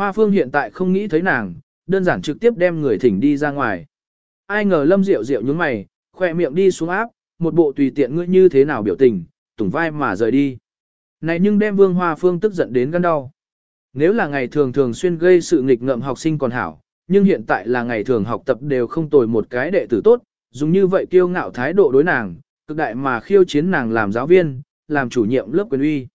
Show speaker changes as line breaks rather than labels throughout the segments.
Hoa Phương hiện tại không nghĩ thấy nàng, đơn giản trực tiếp đem người thỉnh đi ra ngoài. Ai ngờ Lâm Diệu Diệu nhướng mày, khỏe miệng đi xuống áp, một bộ tùy tiện ngươi như thế nào biểu tình, tủng vai mà rời đi. Này nhưng đem Vương Hoa Phương tức giận đến gan đau. Nếu là ngày thường thường xuyên gây sự nghịch ngợm học sinh còn hảo, nhưng hiện tại là ngày thường học tập đều không tồi một cái đệ tử tốt, dùng như vậy kiêu ngạo thái độ đối nàng, cực đại mà khiêu chiến nàng làm giáo viên, làm chủ nhiệm lớp quyền uy.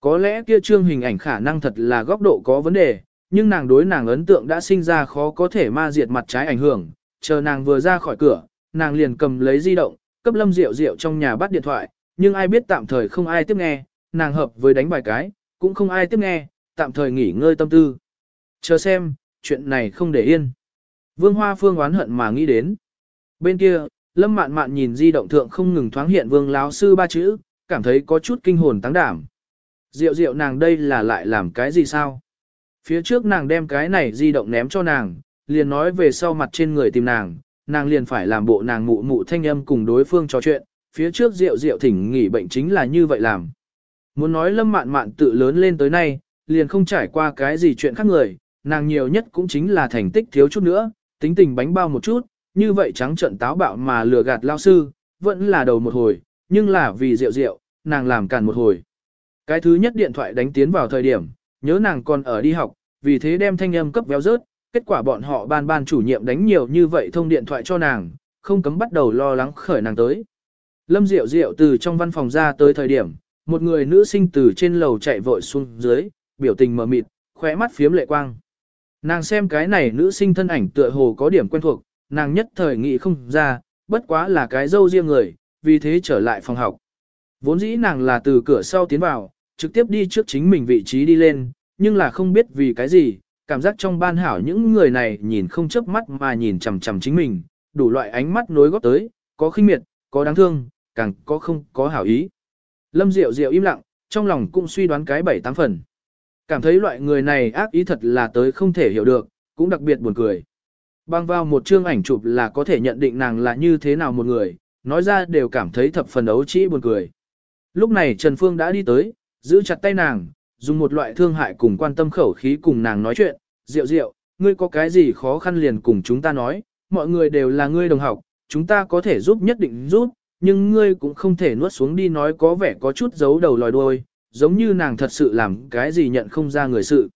Có lẽ kia trương hình ảnh khả năng thật là góc độ có vấn đề, nhưng nàng đối nàng ấn tượng đã sinh ra khó có thể ma diệt mặt trái ảnh hưởng, chờ nàng vừa ra khỏi cửa, nàng liền cầm lấy di động, cấp lâm diệu diệu trong nhà bắt điện thoại, nhưng ai biết tạm thời không ai tiếp nghe, nàng hợp với đánh bài cái, cũng không ai tiếp nghe, tạm thời nghỉ ngơi tâm tư. Chờ xem, chuyện này không để yên. Vương Hoa Phương oán hận mà nghĩ đến. Bên kia, Lâm Mạn Mạn nhìn di động thượng không ngừng thoáng hiện Vương lão sư ba chữ, cảm thấy có chút kinh hồn tăng đảm. Diệu diệu nàng đây là lại làm cái gì sao? Phía trước nàng đem cái này di động ném cho nàng, liền nói về sau mặt trên người tìm nàng, nàng liền phải làm bộ nàng mụ mụ thanh âm cùng đối phương trò chuyện, phía trước Diệu Diệu thỉnh nghỉ bệnh chính là như vậy làm. Muốn nói Lâm Mạn Mạn tự lớn lên tới nay, liền không trải qua cái gì chuyện khác người, nàng nhiều nhất cũng chính là thành tích thiếu chút nữa, tính tình bánh bao một chút, như vậy trắng trận táo bạo mà lừa gạt lao sư, vẫn là đầu một hồi, nhưng là vì Diệu Diệu, nàng làm càn một hồi. Cái thứ nhất điện thoại đánh tiến vào thời điểm, nhớ nàng còn ở đi học, vì thế đem thanh âm cấp véo rớt, kết quả bọn họ ban ban chủ nhiệm đánh nhiều như vậy thông điện thoại cho nàng, không cấm bắt đầu lo lắng khởi nàng tới. Lâm Diệu Diệu từ trong văn phòng ra tới thời điểm, một người nữ sinh từ trên lầu chạy vội xuống dưới, biểu tình mờ mịt, khóe mắt phiếm lệ quang. Nàng xem cái này nữ sinh thân ảnh tựa hồ có điểm quen thuộc, nàng nhất thời nghĩ không ra, bất quá là cái dâu riêng người, vì thế trở lại phòng học. Vốn dĩ nàng là từ cửa sau tiến vào, trực tiếp đi trước chính mình vị trí đi lên, nhưng là không biết vì cái gì, cảm giác trong ban hảo những người này nhìn không chớp mắt mà nhìn chằm chằm chính mình, đủ loại ánh mắt nối góp tới, có khinh miệt, có đáng thương, càng có không có hảo ý. Lâm Diệu Diệu im lặng, trong lòng cũng suy đoán cái bảy tám phần. Cảm thấy loại người này ác ý thật là tới không thể hiểu được, cũng đặc biệt buồn cười. Bang vào một chương ảnh chụp là có thể nhận định nàng là như thế nào một người, nói ra đều cảm thấy thập phần ấu trĩ buồn cười. Lúc này Trần Phương đã đi tới, giữ chặt tay nàng, dùng một loại thương hại cùng quan tâm khẩu khí cùng nàng nói chuyện, Diệu Diệu, ngươi có cái gì khó khăn liền cùng chúng ta nói, mọi người đều là ngươi đồng học, chúng ta có thể giúp nhất định giúp, nhưng ngươi cũng không thể nuốt xuống đi nói có vẻ có chút giấu đầu lòi đuôi, giống như nàng thật sự làm cái gì nhận không ra người sự.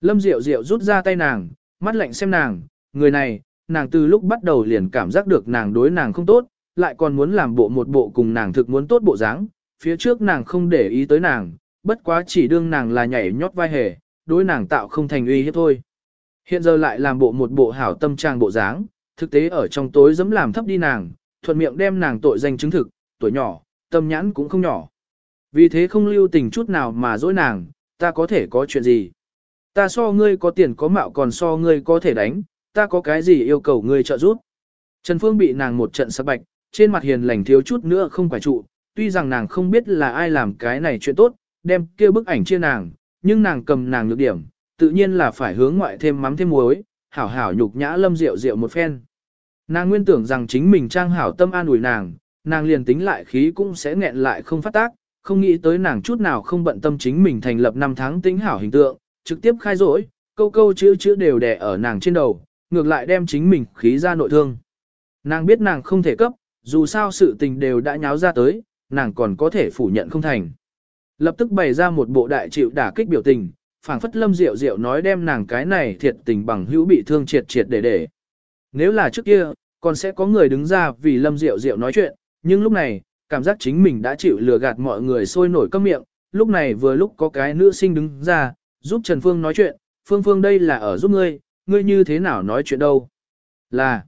Lâm Diệu Diệu rút ra tay nàng, mắt lạnh xem nàng, người này, nàng từ lúc bắt đầu liền cảm giác được nàng đối nàng không tốt, lại còn muốn làm bộ một bộ cùng nàng thực muốn tốt bộ dáng, phía trước nàng không để ý tới nàng, bất quá chỉ đương nàng là nhảy nhót vai hề, đối nàng tạo không thành uy hiếp thôi. Hiện giờ lại làm bộ một bộ hảo tâm trang bộ dáng, thực tế ở trong tối dám làm thấp đi nàng, thuận miệng đem nàng tội danh chứng thực, tuổi nhỏ, tâm nhãn cũng không nhỏ. Vì thế không lưu tình chút nào mà dối nàng, ta có thể có chuyện gì. Ta so ngươi có tiền có mạo còn so ngươi có thể đánh, ta có cái gì yêu cầu ngươi trợ giúp. Trần Phương bị nàng một trận sắc bạch, trên mặt hiền lành thiếu chút nữa không phải trụ, tuy rằng nàng không biết là ai làm cái này chuyện tốt, đem kia bức ảnh chia nàng, nhưng nàng cầm nàng nhược điểm, tự nhiên là phải hướng ngoại thêm mắm thêm muối, hảo hảo nhục nhã lâm rượu rượu một phen. Nàng nguyên tưởng rằng chính mình trang hảo tâm an ủi nàng, nàng liền tính lại khí cũng sẽ nghẹn lại không phát tác, không nghĩ tới nàng chút nào không bận tâm chính mình thành lập năm tháng tính hảo hình tượng, trực tiếp khai rỗi, câu câu chữ chữ đều đè ở nàng trên đầu, ngược lại đem chính mình khí ra nội thương. Nàng biết nàng không thể cấp, dù sao sự tình đều đã nháo ra tới, nàng còn có thể phủ nhận không thành. Lập tức bày ra một bộ đại chịu đả kích biểu tình, phảng phất lâm diệu diệu nói đem nàng cái này thiệt tình bằng hữu bị thương triệt triệt để để. Nếu là trước kia, còn sẽ có người đứng ra vì lâm diệu diệu nói chuyện, nhưng lúc này, cảm giác chính mình đã chịu lừa gạt mọi người sôi nổi câm miệng, lúc này vừa lúc có cái nữ sinh đứng ra, giúp Trần Phương nói chuyện, Phương Phương đây là ở giúp ngươi, ngươi như thế nào nói chuyện đâu. Là,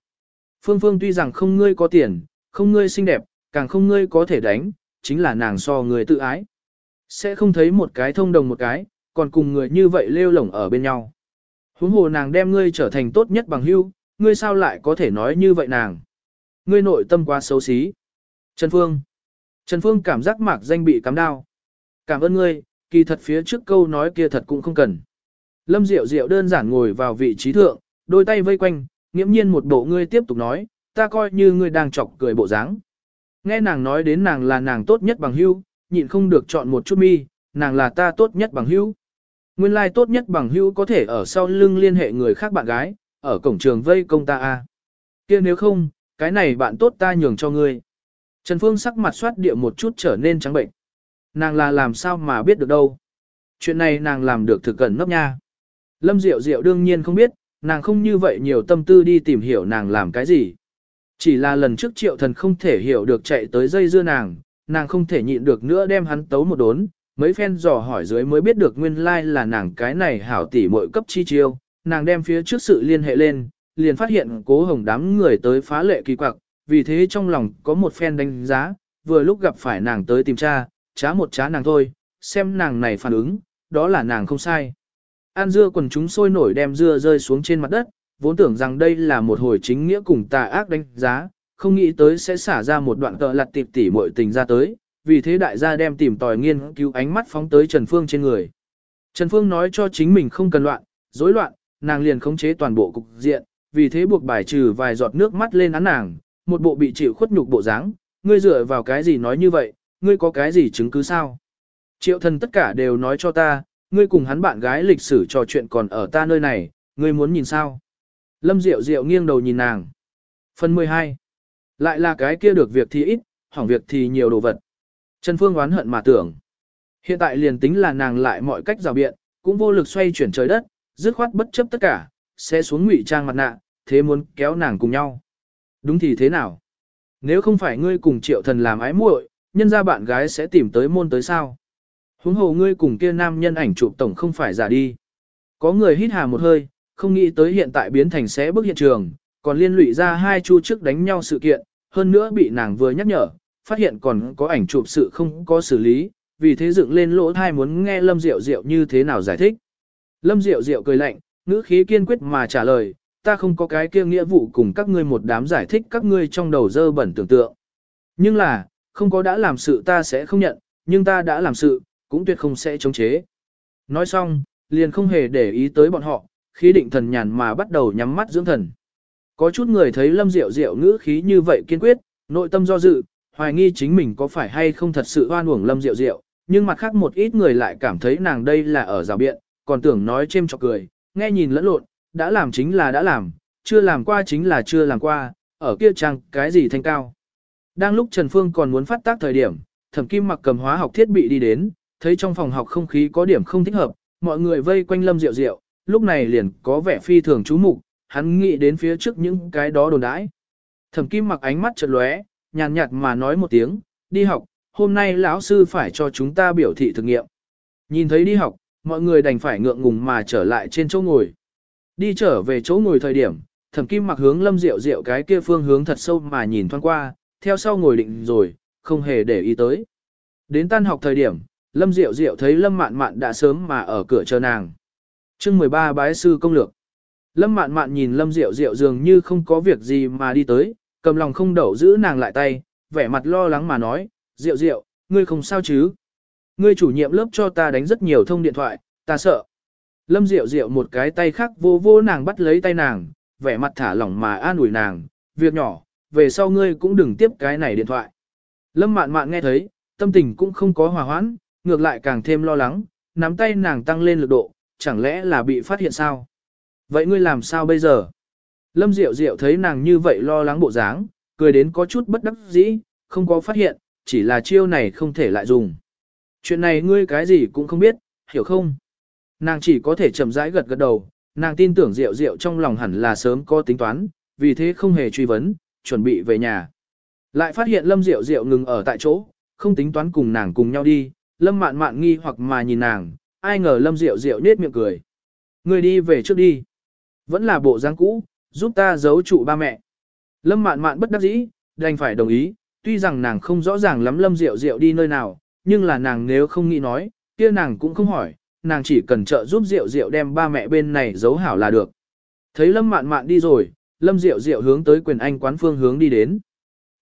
Phương Phương tuy rằng không ngươi có tiền, không ngươi xinh đẹp, càng không ngươi có thể đánh, chính là nàng so người tự ái. Sẽ không thấy một cái thông đồng một cái, còn cùng người như vậy lêu lổng ở bên nhau. Huống hồ nàng đem ngươi trở thành tốt nhất bằng hữu, ngươi sao lại có thể nói như vậy nàng. Ngươi nội tâm quá xấu xí. Trần Phương. Trần Phương cảm giác mạc danh bị cắm đau. Cảm ơn ngươi, kỳ thật phía trước câu nói kia thật cũng không cần. Lâm Diệu Diệu đơn giản ngồi vào vị trí thượng, đôi tay vây quanh, nghiễm nhiên một bộ ngươi tiếp tục nói, ta coi như ngươi đang chọc cười bộ dáng. Nghe nàng nói đến nàng là nàng tốt nhất bằng hữu, nhịn không được chọn một chút mi, nàng là ta tốt nhất bằng hữu. Nguyên lai like tốt nhất bằng hữu có thể ở sau lưng liên hệ người khác bạn gái, ở cổng trường vây công ta a. Kia nếu không, cái này bạn tốt ta nhường cho ngươi. Trần Phương sắc mặt soát địa một chút trở nên trắng bệnh. Nàng là làm sao mà biết được đâu. Chuyện này nàng làm được thực cẩn nấp nha. Lâm Diệu Diệu đương nhiên không biết, nàng không như vậy nhiều tâm tư đi tìm hiểu nàng làm cái gì. Chỉ là lần trước triệu thần không thể hiểu được chạy tới dây dưa nàng, nàng không thể nhịn được nữa đem hắn tấu một đốn, mấy phen dò hỏi dưới mới biết được nguyên lai like là nàng cái này hảo tỷ mội cấp chi chiêu, nàng đem phía trước sự liên hệ lên, liền phát hiện cố hồng đám người tới phá lệ kỳ quặc, vì thế trong lòng có một phen đánh giá, vừa lúc gặp phải nàng tới tìm cha, chá một chá nàng thôi, xem nàng này phản ứng, đó là nàng không sai. An dưa quần chúng sôi nổi đem dưa rơi xuống trên mặt đất, vốn tưởng rằng đây là một hồi chính nghĩa cùng tà ác đánh giá, không nghĩ tới sẽ xả ra một đoạn tợ lặt tịp tỉ mọi tình ra tới, vì thế đại gia đem tìm tòi nghiên cứu ánh mắt phóng tới Trần Phương trên người. Trần Phương nói cho chính mình không cần loạn, rối loạn, nàng liền khống chế toàn bộ cục diện, vì thế buộc bài trừ vài giọt nước mắt lên án nàng, một bộ bị chịu khuất nhục bộ dáng, ngươi dựa vào cái gì nói như vậy, ngươi có cái gì chứng cứ sao? Triệu thần tất cả đều nói cho ta, ngươi cùng hắn bạn gái lịch sử trò chuyện còn ở ta nơi này, ngươi muốn nhìn sao? Lâm Diệu Diệu nghiêng đầu nhìn nàng. Phần 12. Lại là cái kia được việc thì ít, hỏng việc thì nhiều đồ vật. Trần Phương oán hận mà tưởng. Hiện tại liền tính là nàng lại mọi cách rào biện, cũng vô lực xoay chuyển trời đất, dứt khoát bất chấp tất cả, sẽ xuống ngụy trang mặt nạ, thế muốn kéo nàng cùng nhau. Đúng thì thế nào? Nếu không phải ngươi cùng triệu thần làm ái muội, nhân ra bạn gái sẽ tìm tới môn tới sao? Huống hồ ngươi cùng kia nam nhân ảnh chụp tổng không phải giả đi. Có người hít hà một hơi, không nghĩ tới hiện tại biến thành sẽ bước hiện trường, còn liên lụy ra hai chu trước đánh nhau sự kiện, hơn nữa bị nàng vừa nhắc nhở, phát hiện còn có ảnh chụp sự không có xử lý, vì thế dựng lên lỗ thai muốn nghe Lâm Diệu Diệu như thế nào giải thích. Lâm Diệu Diệu cười lạnh, ngữ khí kiên quyết mà trả lời, ta không có cái kia nghĩa vụ cùng các ngươi một đám giải thích các ngươi trong đầu dơ bẩn tưởng tượng. Nhưng là, không có đã làm sự ta sẽ không nhận, nhưng ta đã làm sự, cũng tuyệt không sẽ chống chế. Nói xong, liền không hề để ý tới bọn họ, khí định thần nhàn mà bắt đầu nhắm mắt dưỡng thần. Có chút người thấy Lâm Diệu Diệu ngữ khí như vậy kiên quyết, nội tâm do dự, hoài nghi chính mình có phải hay không thật sự oan uổng Lâm Diệu Diệu, nhưng mặt khác một ít người lại cảm thấy nàng đây là ở rào biện, còn tưởng nói chêm chọc cười, nghe nhìn lẫn lộn, đã làm chính là đã làm, chưa làm qua chính là chưa làm qua, ở kia chăng cái gì thanh cao. Đang lúc Trần Phương còn muốn phát tác thời điểm, Thẩm Kim mặc cầm hóa học thiết bị đi đến, thấy trong phòng học không khí có điểm không thích hợp, mọi người vây quanh Lâm Diệu Diệu, lúc này liền có vẻ phi thường chú mục, hắn nghĩ đến phía trước những cái đó đồn đãi. Thẩm Kim mặc ánh mắt chợt lóe, nhàn nhạt mà nói một tiếng, đi học, hôm nay lão sư phải cho chúng ta biểu thị thực nghiệm. Nhìn thấy đi học, mọi người đành phải ngượng ngùng mà trở lại trên chỗ ngồi. Đi trở về chỗ ngồi thời điểm, thẩm kim mặc hướng lâm diệu diệu cái kia phương hướng thật sâu mà nhìn thoáng qua, theo sau ngồi định rồi, không hề để ý tới. Đến tan học thời điểm, lâm diệu diệu thấy lâm mạn mạn đã sớm mà ở cửa chờ nàng chương 13 bái sư công lược. Lâm mạn mạn nhìn lâm diệu diệu dường như không có việc gì mà đi tới, cầm lòng không đậu giữ nàng lại tay, vẻ mặt lo lắng mà nói, diệu diệu ngươi không sao chứ? Ngươi chủ nhiệm lớp cho ta đánh rất nhiều thông điện thoại, ta sợ. Lâm Diệu Diệu một cái tay khác vô vô nàng bắt lấy tay nàng, vẻ mặt thả lỏng mà an ủi nàng, việc nhỏ, về sau ngươi cũng đừng tiếp cái này điện thoại. Lâm mạn mạn nghe thấy, tâm tình cũng không có hòa hoãn, ngược lại càng thêm lo lắng, nắm tay nàng tăng lên lực độ, chẳng lẽ là bị phát hiện sao? Vậy ngươi làm sao bây giờ? Lâm Diệu Diệu thấy nàng như vậy lo lắng bộ dáng, cười đến có chút bất đắc dĩ, không có phát hiện, chỉ là chiêu này không thể lại dùng. Chuyện này ngươi cái gì cũng không biết, hiểu không? Nàng chỉ có thể chậm rãi gật gật đầu, nàng tin tưởng Diệu Diệu trong lòng hẳn là sớm có tính toán, vì thế không hề truy vấn, chuẩn bị về nhà. Lại phát hiện Lâm Diệu Diệu ngừng ở tại chỗ, không tính toán cùng nàng cùng nhau đi, Lâm mạn mạn nghi hoặc mà nhìn nàng, ai ngờ Lâm Diệu Diệu nết miệng cười. Người đi về trước đi. Vẫn là bộ dáng cũ, giúp ta giấu trụ ba mẹ. Lâm mạn mạn bất đắc dĩ, đành phải đồng ý, tuy rằng nàng không rõ ràng lắm Lâm Diệu Diệu đi nơi nào, nhưng là nàng nếu không nghĩ nói, kia nàng cũng không hỏi, nàng chỉ cần trợ giúp Diệu Diệu đem ba mẹ bên này giấu hảo là được. Thấy Lâm Mạn Mạn đi rồi, Lâm Diệu Diệu hướng tới quyền anh quán phương hướng đi đến.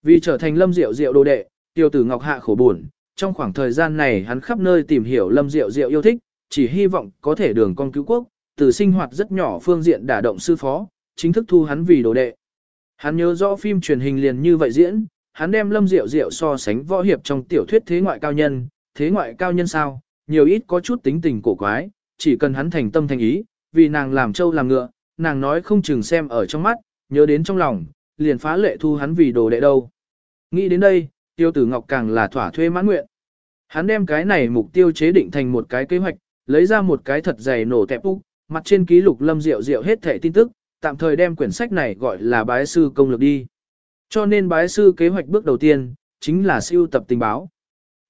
Vì trở thành Lâm Diệu Diệu đồ đệ, tiêu tử Ngọc Hạ khổ buồn, trong khoảng thời gian này hắn khắp nơi tìm hiểu Lâm Diệu Diệu yêu thích, chỉ hy vọng có thể đường con cứu quốc, từ sinh hoạt rất nhỏ phương diện đả động sư phó, chính thức thu hắn vì đồ đệ. Hắn nhớ rõ phim truyền hình liền như vậy diễn, hắn đem Lâm Diệu Diệu so sánh võ hiệp trong tiểu thuyết thế ngoại cao nhân, thế ngoại cao nhân sao, nhiều ít có chút tính tình cổ quái, chỉ cần hắn thành tâm thành ý, vì nàng làm trâu làm ngựa, nàng nói không chừng xem ở trong mắt, nhớ đến trong lòng, liền phá lệ thu hắn vì đồ đệ đâu. Nghĩ đến đây, tiêu tử ngọc càng là thỏa thuê mãn nguyện. Hắn đem cái này mục tiêu chế định thành một cái kế hoạch, lấy ra một cái thật dày nổ tẹp úc, mặt trên ký lục lâm rượu rượu hết thẻ tin tức, tạm thời đem quyển sách này gọi là bái sư công lược đi. Cho nên bái sư kế hoạch bước đầu tiên, chính là siêu tập tình báo.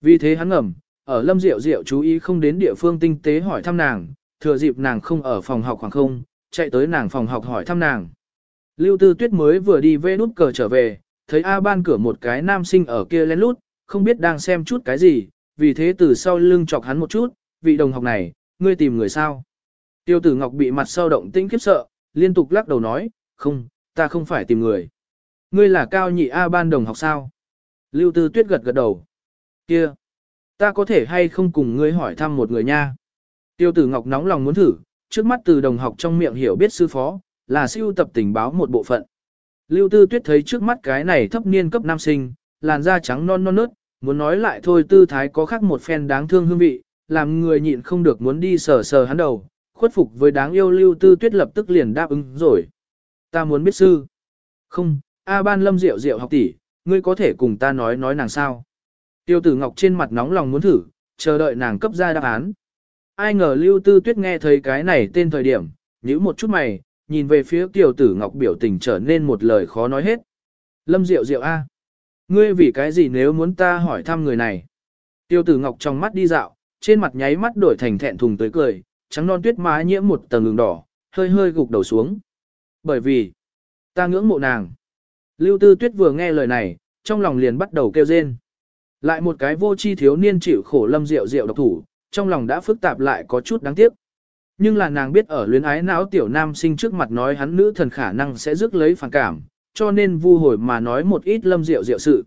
Vì thế hắn ngầm, ở lâm rượu rượu chú ý không đến địa phương tinh tế hỏi thăm nàng, thừa dịp nàng không ở phòng học khoảng không, chạy tới nàng phòng học hỏi thăm nàng. Lưu Tư Tuyết mới vừa đi về nút cờ trở về, thấy A ban cửa một cái nam sinh ở kia lén lút, không biết đang xem chút cái gì, vì thế từ sau lưng chọc hắn một chút, vị đồng học này, ngươi tìm người sao. Tiêu tử Ngọc bị mặt sau động tĩnh khiếp sợ, liên tục lắc đầu nói, không, ta không phải tìm người. Ngươi là cao nhị A ban đồng học sao? Lưu Tư Tuyết gật gật đầu. Kia, ta có thể hay không cùng ngươi hỏi thăm một người nha? Tiêu tử Ngọc nóng lòng muốn thử, trước mắt từ đồng học trong miệng hiểu biết sư phó, là siêu tập tình báo một bộ phận. Lưu Tư Tuyết thấy trước mắt cái này thấp niên cấp nam sinh, làn da trắng non non nớt, muốn nói lại thôi tư thái có khác một phen đáng thương hương vị, làm người nhịn không được muốn đi sờ sờ hắn đầu, khuất phục với đáng yêu Lưu Tư Tuyết lập tức liền đáp ứng rồi. Ta muốn biết sư. Không, A Ban Lâm Diệu Diệu học tỷ, ngươi có thể cùng ta nói nói nàng sao? Tiêu Tử Ngọc trên mặt nóng lòng muốn thử, chờ đợi nàng cấp ra đáp án. Ai ngờ Lưu Tư Tuyết nghe thấy cái này tên thời điểm, nhíu một chút mày, nhìn về phía Tiêu Tử Ngọc biểu tình trở nên một lời khó nói hết. Lâm Diệu Diệu A. Ngươi vì cái gì nếu muốn ta hỏi thăm người này? Tiêu Tử Ngọc trong mắt đi dạo, trên mặt nháy mắt đổi thành thẹn thùng tới cười, trắng non tuyết má nhiễm một tầng ngừng đỏ, hơi hơi gục đầu xuống. Bởi vì, ta ngưỡng mộ nàng. Lưu Tư Tuyết vừa nghe lời này, trong lòng liền bắt đầu kêu rên. Lại một cái vô chi thiếu niên chịu khổ lâm rượu rượu độc thủ, trong lòng đã phức tạp lại có chút đáng tiếc. Nhưng là nàng biết ở luyến ái não tiểu nam sinh trước mặt nói hắn nữ thần khả năng sẽ rước lấy phản cảm, cho nên vu hồi mà nói một ít lâm rượu rượu sự.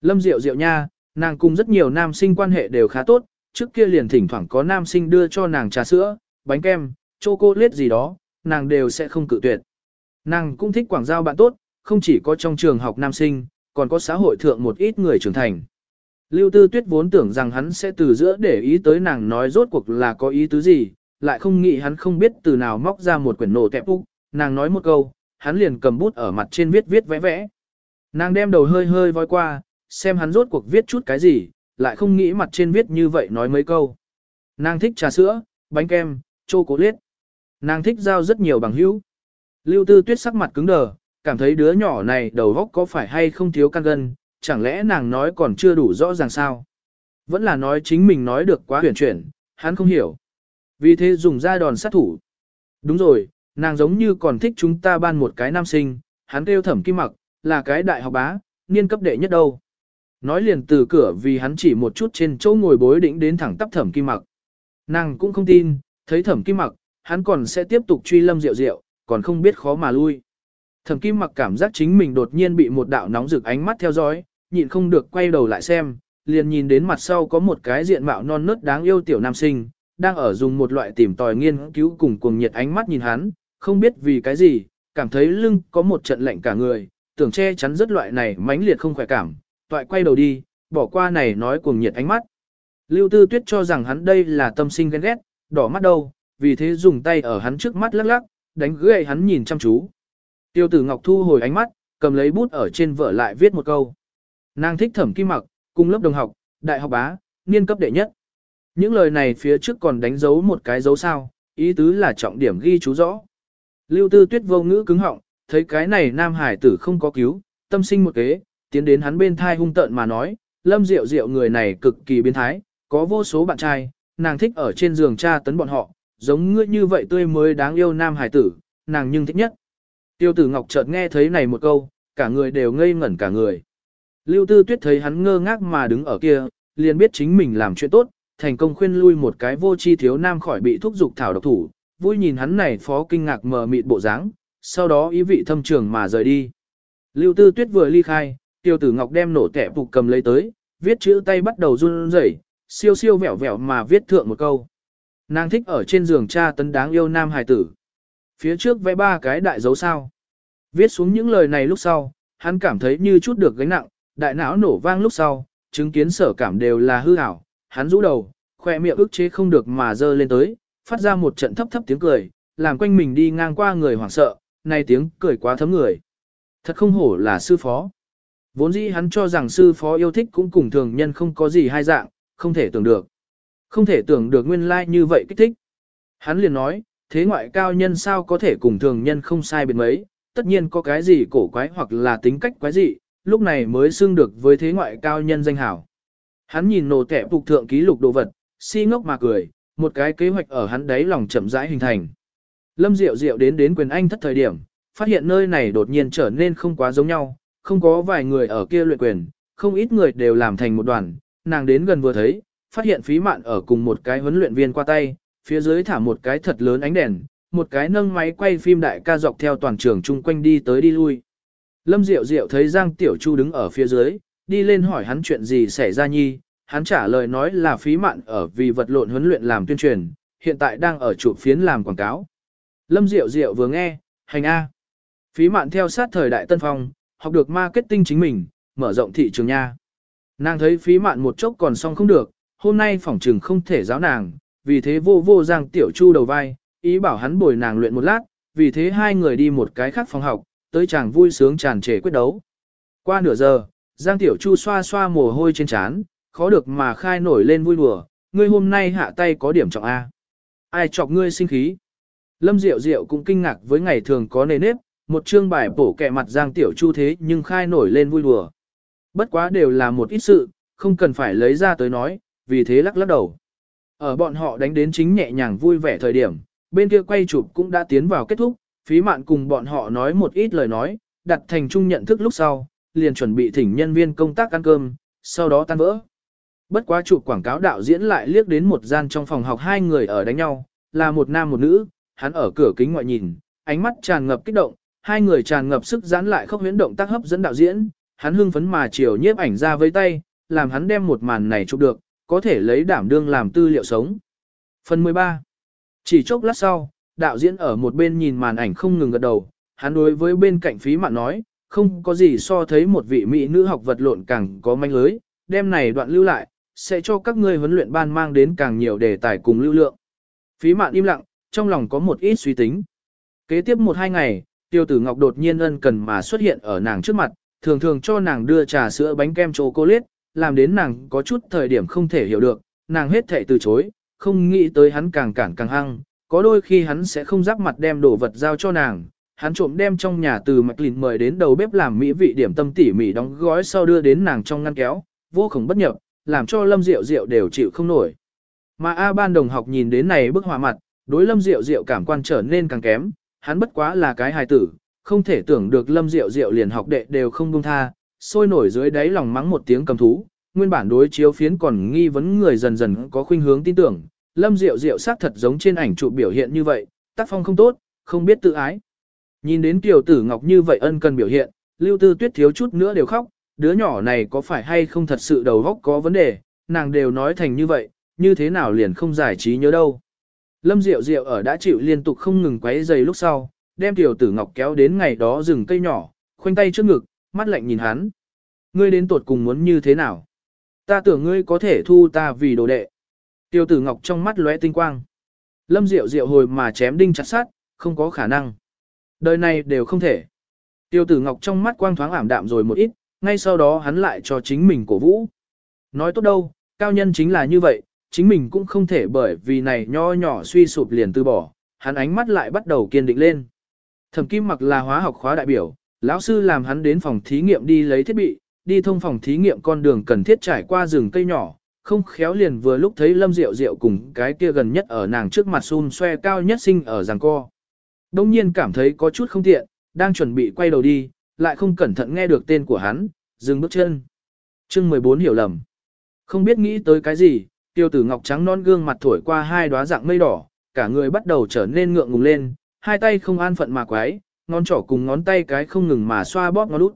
Lâm rượu rượu nha, nàng cùng rất nhiều nam sinh quan hệ đều khá tốt, trước kia liền thỉnh thoảng có nam sinh đưa cho nàng trà sữa, bánh kem, chocolate gì đó, nàng đều sẽ không cự tuyệt. Nàng cũng thích quảng giao bạn tốt, không chỉ có trong trường học nam sinh, còn có xã hội thượng một ít người trưởng thành. Lưu Tư Tuyết vốn tưởng rằng hắn sẽ từ giữa để ý tới nàng nói rốt cuộc là có ý tứ gì, lại không nghĩ hắn không biết từ nào móc ra một quyển nổ tẹp úc, nàng nói một câu, hắn liền cầm bút ở mặt trên viết viết vẽ vẽ. Nàng đem đầu hơi hơi voi qua, xem hắn rốt cuộc viết chút cái gì, lại không nghĩ mặt trên viết như vậy nói mấy câu. Nàng thích trà sữa, bánh kem, chocolate. Nàng thích giao rất nhiều bằng hữu. Lưu Tư Tuyết sắc mặt cứng đờ, cảm thấy đứa nhỏ này đầu óc có phải hay không thiếu căn gân, chẳng lẽ nàng nói còn chưa đủ rõ ràng sao? Vẫn là nói chính mình nói được quá huyền chuyển, hắn không hiểu. Vì thế dùng ra đòn sát thủ. Đúng rồi, nàng giống như còn thích chúng ta ban một cái nam sinh, hắn kêu thẩm kim mặc, là cái đại học bá, niên cấp đệ nhất đâu. Nói liền từ cửa vì hắn chỉ một chút trên chỗ ngồi bối đỉnh đến thẳng tắp thẩm kim mặc. Nàng cũng không tin, thấy thẩm kim mặc, hắn còn sẽ tiếp tục truy lâm rượu rượu, còn không biết khó mà lui. Thẩm kim mặc cảm giác chính mình đột nhiên bị một đạo nóng rực ánh mắt theo dõi, nhịn không được quay đầu lại xem, liền nhìn đến mặt sau có một cái diện mạo non nớt đáng yêu tiểu nam sinh, đang ở dùng một loại tìm tòi nghiên cứu cùng cuồng nhiệt ánh mắt nhìn hắn, không biết vì cái gì, cảm thấy lưng có một trận lạnh cả người, tưởng che chắn rất loại này mãnh liệt không khỏe cảm, toại quay đầu đi, bỏ qua này nói cuồng nhiệt ánh mắt. Lưu Tư Tuyết cho rằng hắn đây là tâm sinh ghen ghét, đỏ mắt đâu, vì thế dùng tay ở hắn trước mắt lắc lắc, đánh gậy hắn nhìn chăm chú. Tiêu tử Ngọc thu hồi ánh mắt, cầm lấy bút ở trên vở lại viết một câu. Nàng thích thẩm kim mặc, cùng lớp đồng học, đại học bá, niên cấp đệ nhất. Những lời này phía trước còn đánh dấu một cái dấu sao, ý tứ là trọng điểm ghi chú rõ. Lưu tư tuyết vô ngữ cứng họng, thấy cái này nam hải tử không có cứu, tâm sinh một kế, tiến đến hắn bên thai hung tợn mà nói, lâm diệu diệu người này cực kỳ biến thái, có vô số bạn trai, nàng thích ở trên giường tra tấn bọn họ, giống ngươi như vậy tươi mới đáng yêu nam hải tử, nàng nhưng thích nhất. Tiêu tử Ngọc chợt nghe thấy này một câu, cả người đều ngây ngẩn cả người. Lưu Tư Tuyết thấy hắn ngơ ngác mà đứng ở kia, liền biết chính mình làm chuyện tốt, thành công khuyên lui một cái vô chi thiếu nam khỏi bị thúc dục thảo độc thủ, vui nhìn hắn này phó kinh ngạc mờ mịt bộ dáng, sau đó ý vị thâm trường mà rời đi. Lưu Tư Tuyết vừa ly khai, Tiêu Tử Ngọc đem nổ tẻ phục cầm lấy tới, viết chữ tay bắt đầu run rẩy, siêu siêu vẹo vẹo mà viết thượng một câu. Nàng thích ở trên giường cha tấn đáng yêu nam hài tử. Phía trước vẽ ba cái đại dấu sao. Viết xuống những lời này lúc sau, hắn cảm thấy như chút được gánh nặng, đại não nổ vang lúc sau, chứng kiến sở cảm đều là hư ảo, hắn rũ đầu, khoe miệng ức chế không được mà dơ lên tới, phát ra một trận thấp thấp tiếng cười, làm quanh mình đi ngang qua người hoảng sợ, này tiếng cười quá thấm người. Thật không hổ là sư phó. Vốn dĩ hắn cho rằng sư phó yêu thích cũng cùng thường nhân không có gì hai dạng, không thể tưởng được. Không thể tưởng được nguyên lai like như vậy kích thích. Hắn liền nói, thế ngoại cao nhân sao có thể cùng thường nhân không sai biệt mấy, tất nhiên có cái gì cổ quái hoặc là tính cách quái dị, lúc này mới xưng được với thế ngoại cao nhân danh hảo. Hắn nhìn nổ tẻ phục thượng ký lục đồ vật, si ngốc mà cười, một cái kế hoạch ở hắn đấy lòng chậm rãi hình thành. Lâm Diệu Diệu đến đến quyền anh thất thời điểm, phát hiện nơi này đột nhiên trở nên không quá giống nhau, không có vài người ở kia luyện quyền, không ít người đều làm thành một đoàn, nàng đến gần vừa thấy, phát hiện phí mạn ở cùng một cái huấn luyện viên qua tay, phía dưới thả một cái thật lớn ánh đèn, một cái nâng máy quay phim đại ca dọc theo toàn trường chung quanh đi tới đi lui. Lâm Diệu Diệu thấy Giang Tiểu Chu đứng ở phía dưới, đi lên hỏi hắn chuyện gì xảy ra nhi, hắn trả lời nói là phí mạn ở vì vật lộn huấn luyện làm tuyên truyền, hiện tại đang ở chụp phiến làm quảng cáo. Lâm Diệu Diệu vừa nghe, hành A. Phí mạn theo sát thời đại tân phong, học được marketing chính mình, mở rộng thị trường nha. Nàng thấy phí mạn một chốc còn xong không được, hôm nay phỏng trừng không thể giáo nàng, vì thế vô vô Giang Tiểu Chu đầu vai, ý bảo hắn bồi nàng luyện một lát, vì thế hai người đi một cái khác phòng học, tới chàng vui sướng tràn trề quyết đấu. Qua nửa giờ, Giang Tiểu Chu xoa xoa mồ hôi trên trán, khó được mà khai nổi lên vui đùa, ngươi hôm nay hạ tay có điểm trọng A. Ai chọc ngươi sinh khí? Lâm Diệu Diệu cũng kinh ngạc với ngày thường có nề nếp, một chương bài bổ kẹ mặt Giang Tiểu Chu thế nhưng khai nổi lên vui đùa. Bất quá đều là một ít sự, không cần phải lấy ra tới nói, vì thế lắc lắc đầu. Ở bọn họ đánh đến chính nhẹ nhàng vui vẻ thời điểm, bên kia quay chụp cũng đã tiến vào kết thúc, phí mạn cùng bọn họ nói một ít lời nói, đặt thành chung nhận thức lúc sau, liền chuẩn bị thỉnh nhân viên công tác ăn cơm, sau đó tan vỡ. Bất quá chụp quảng cáo đạo diễn lại liếc đến một gian trong phòng học hai người ở đánh nhau, là một nam một nữ, hắn ở cửa kính ngoại nhìn, ánh mắt tràn ngập kích động, hai người tràn ngập sức giãn lại khốc huyễn động tác hấp dẫn đạo diễn, hắn hưng phấn mà chiều nhiếp ảnh ra với tay, làm hắn đem một màn này chụp được, có thể lấy đảm đương làm tư liệu sống. Phần 13 Chỉ chốc lát sau, đạo diễn ở một bên nhìn màn ảnh không ngừng gật đầu, hắn đối với bên cạnh phí mạn nói, không có gì so thấy một vị mỹ nữ học vật lộn càng có manh lưới, đem này đoạn lưu lại, sẽ cho các ngươi huấn luyện ban mang đến càng nhiều đề tài cùng lưu lượng. Phí mạn im lặng, trong lòng có một ít suy tính. Kế tiếp một hai ngày, tiêu tử ngọc đột nhiên ân cần mà xuất hiện ở nàng trước mặt, thường thường cho nàng đưa trà sữa bánh kem chocolate, làm đến nàng có chút thời điểm không thể hiểu được, nàng hết thể từ chối, không nghĩ tới hắn càng cản càng hăng, có đôi khi hắn sẽ không giáp mặt đem đồ vật giao cho nàng, hắn trộm đem trong nhà từ mạch lìn mời đến đầu bếp làm mỹ vị điểm tâm tỉ mỉ đóng gói sau đưa đến nàng trong ngăn kéo, vô cùng bất nhập, làm cho Lâm Diệu Diệu đều chịu không nổi. Mà A ban đồng học nhìn đến này bức họa mặt, đối Lâm Diệu Diệu cảm quan trở nên càng kém, hắn bất quá là cái hài tử, không thể tưởng được Lâm Diệu Diệu liền học đệ đều không buông tha, sôi nổi dưới đáy lòng mắng một tiếng cầm thú, nguyên bản đối chiếu phiến còn nghi vấn người dần dần có khuynh hướng tin tưởng, Lâm Diệu Diệu xác thật giống trên ảnh chụp biểu hiện như vậy, tác phong không tốt, không biết tự ái. Nhìn đến tiểu Tử Ngọc như vậy ân cần biểu hiện, Lưu Tư Tuyết thiếu chút nữa đều khóc, đứa nhỏ này có phải hay không thật sự đầu óc có vấn đề, nàng đều nói thành như vậy, như thế nào liền không giải trí nhớ đâu. Lâm Diệu Diệu ở đã chịu liên tục không ngừng quấy giày lúc sau, đem Tiểu Tử Ngọc kéo đến ngày đó rừng cây nhỏ, khoanh tay trước ngực, mắt lạnh nhìn hắn. Ngươi đến tuột cùng muốn như thế nào? Ta tưởng ngươi có thể thu ta vì đồ đệ. Tiểu tử ngọc trong mắt lóe tinh quang. Lâm Diệu Diệu hồi mà chém đinh chặt sát, không có khả năng. Đời này đều không thể. Tiêu tử ngọc trong mắt quang thoáng ảm đạm rồi một ít, ngay sau đó hắn lại cho chính mình cổ vũ. Nói tốt đâu, cao nhân chính là như vậy, chính mình cũng không thể bởi vì này nho nhỏ suy sụp liền từ bỏ, hắn ánh mắt lại bắt đầu kiên định lên. Thẩm Kim mặc là hóa học khóa đại biểu, lão sư làm hắn đến phòng thí nghiệm đi lấy thiết bị, đi thông phòng thí nghiệm con đường cần thiết trải qua rừng cây nhỏ, không khéo liền vừa lúc thấy Lâm Diệu Diệu cùng cái kia gần nhất ở nàng trước mặt xun xoe cao nhất sinh ở giằng co. Đông nhiên cảm thấy có chút không tiện, đang chuẩn bị quay đầu đi, lại không cẩn thận nghe được tên của hắn, dừng bước chân. chương 14 hiểu lầm. Không biết nghĩ tới cái gì, tiêu tử ngọc trắng non gương mặt thổi qua hai đóa dạng mây đỏ, cả người bắt đầu trở nên ngượng ngùng lên, hai tay không an phận mà quái, ngón trỏ cùng ngón tay cái không ngừng mà xoa bóp ngón út.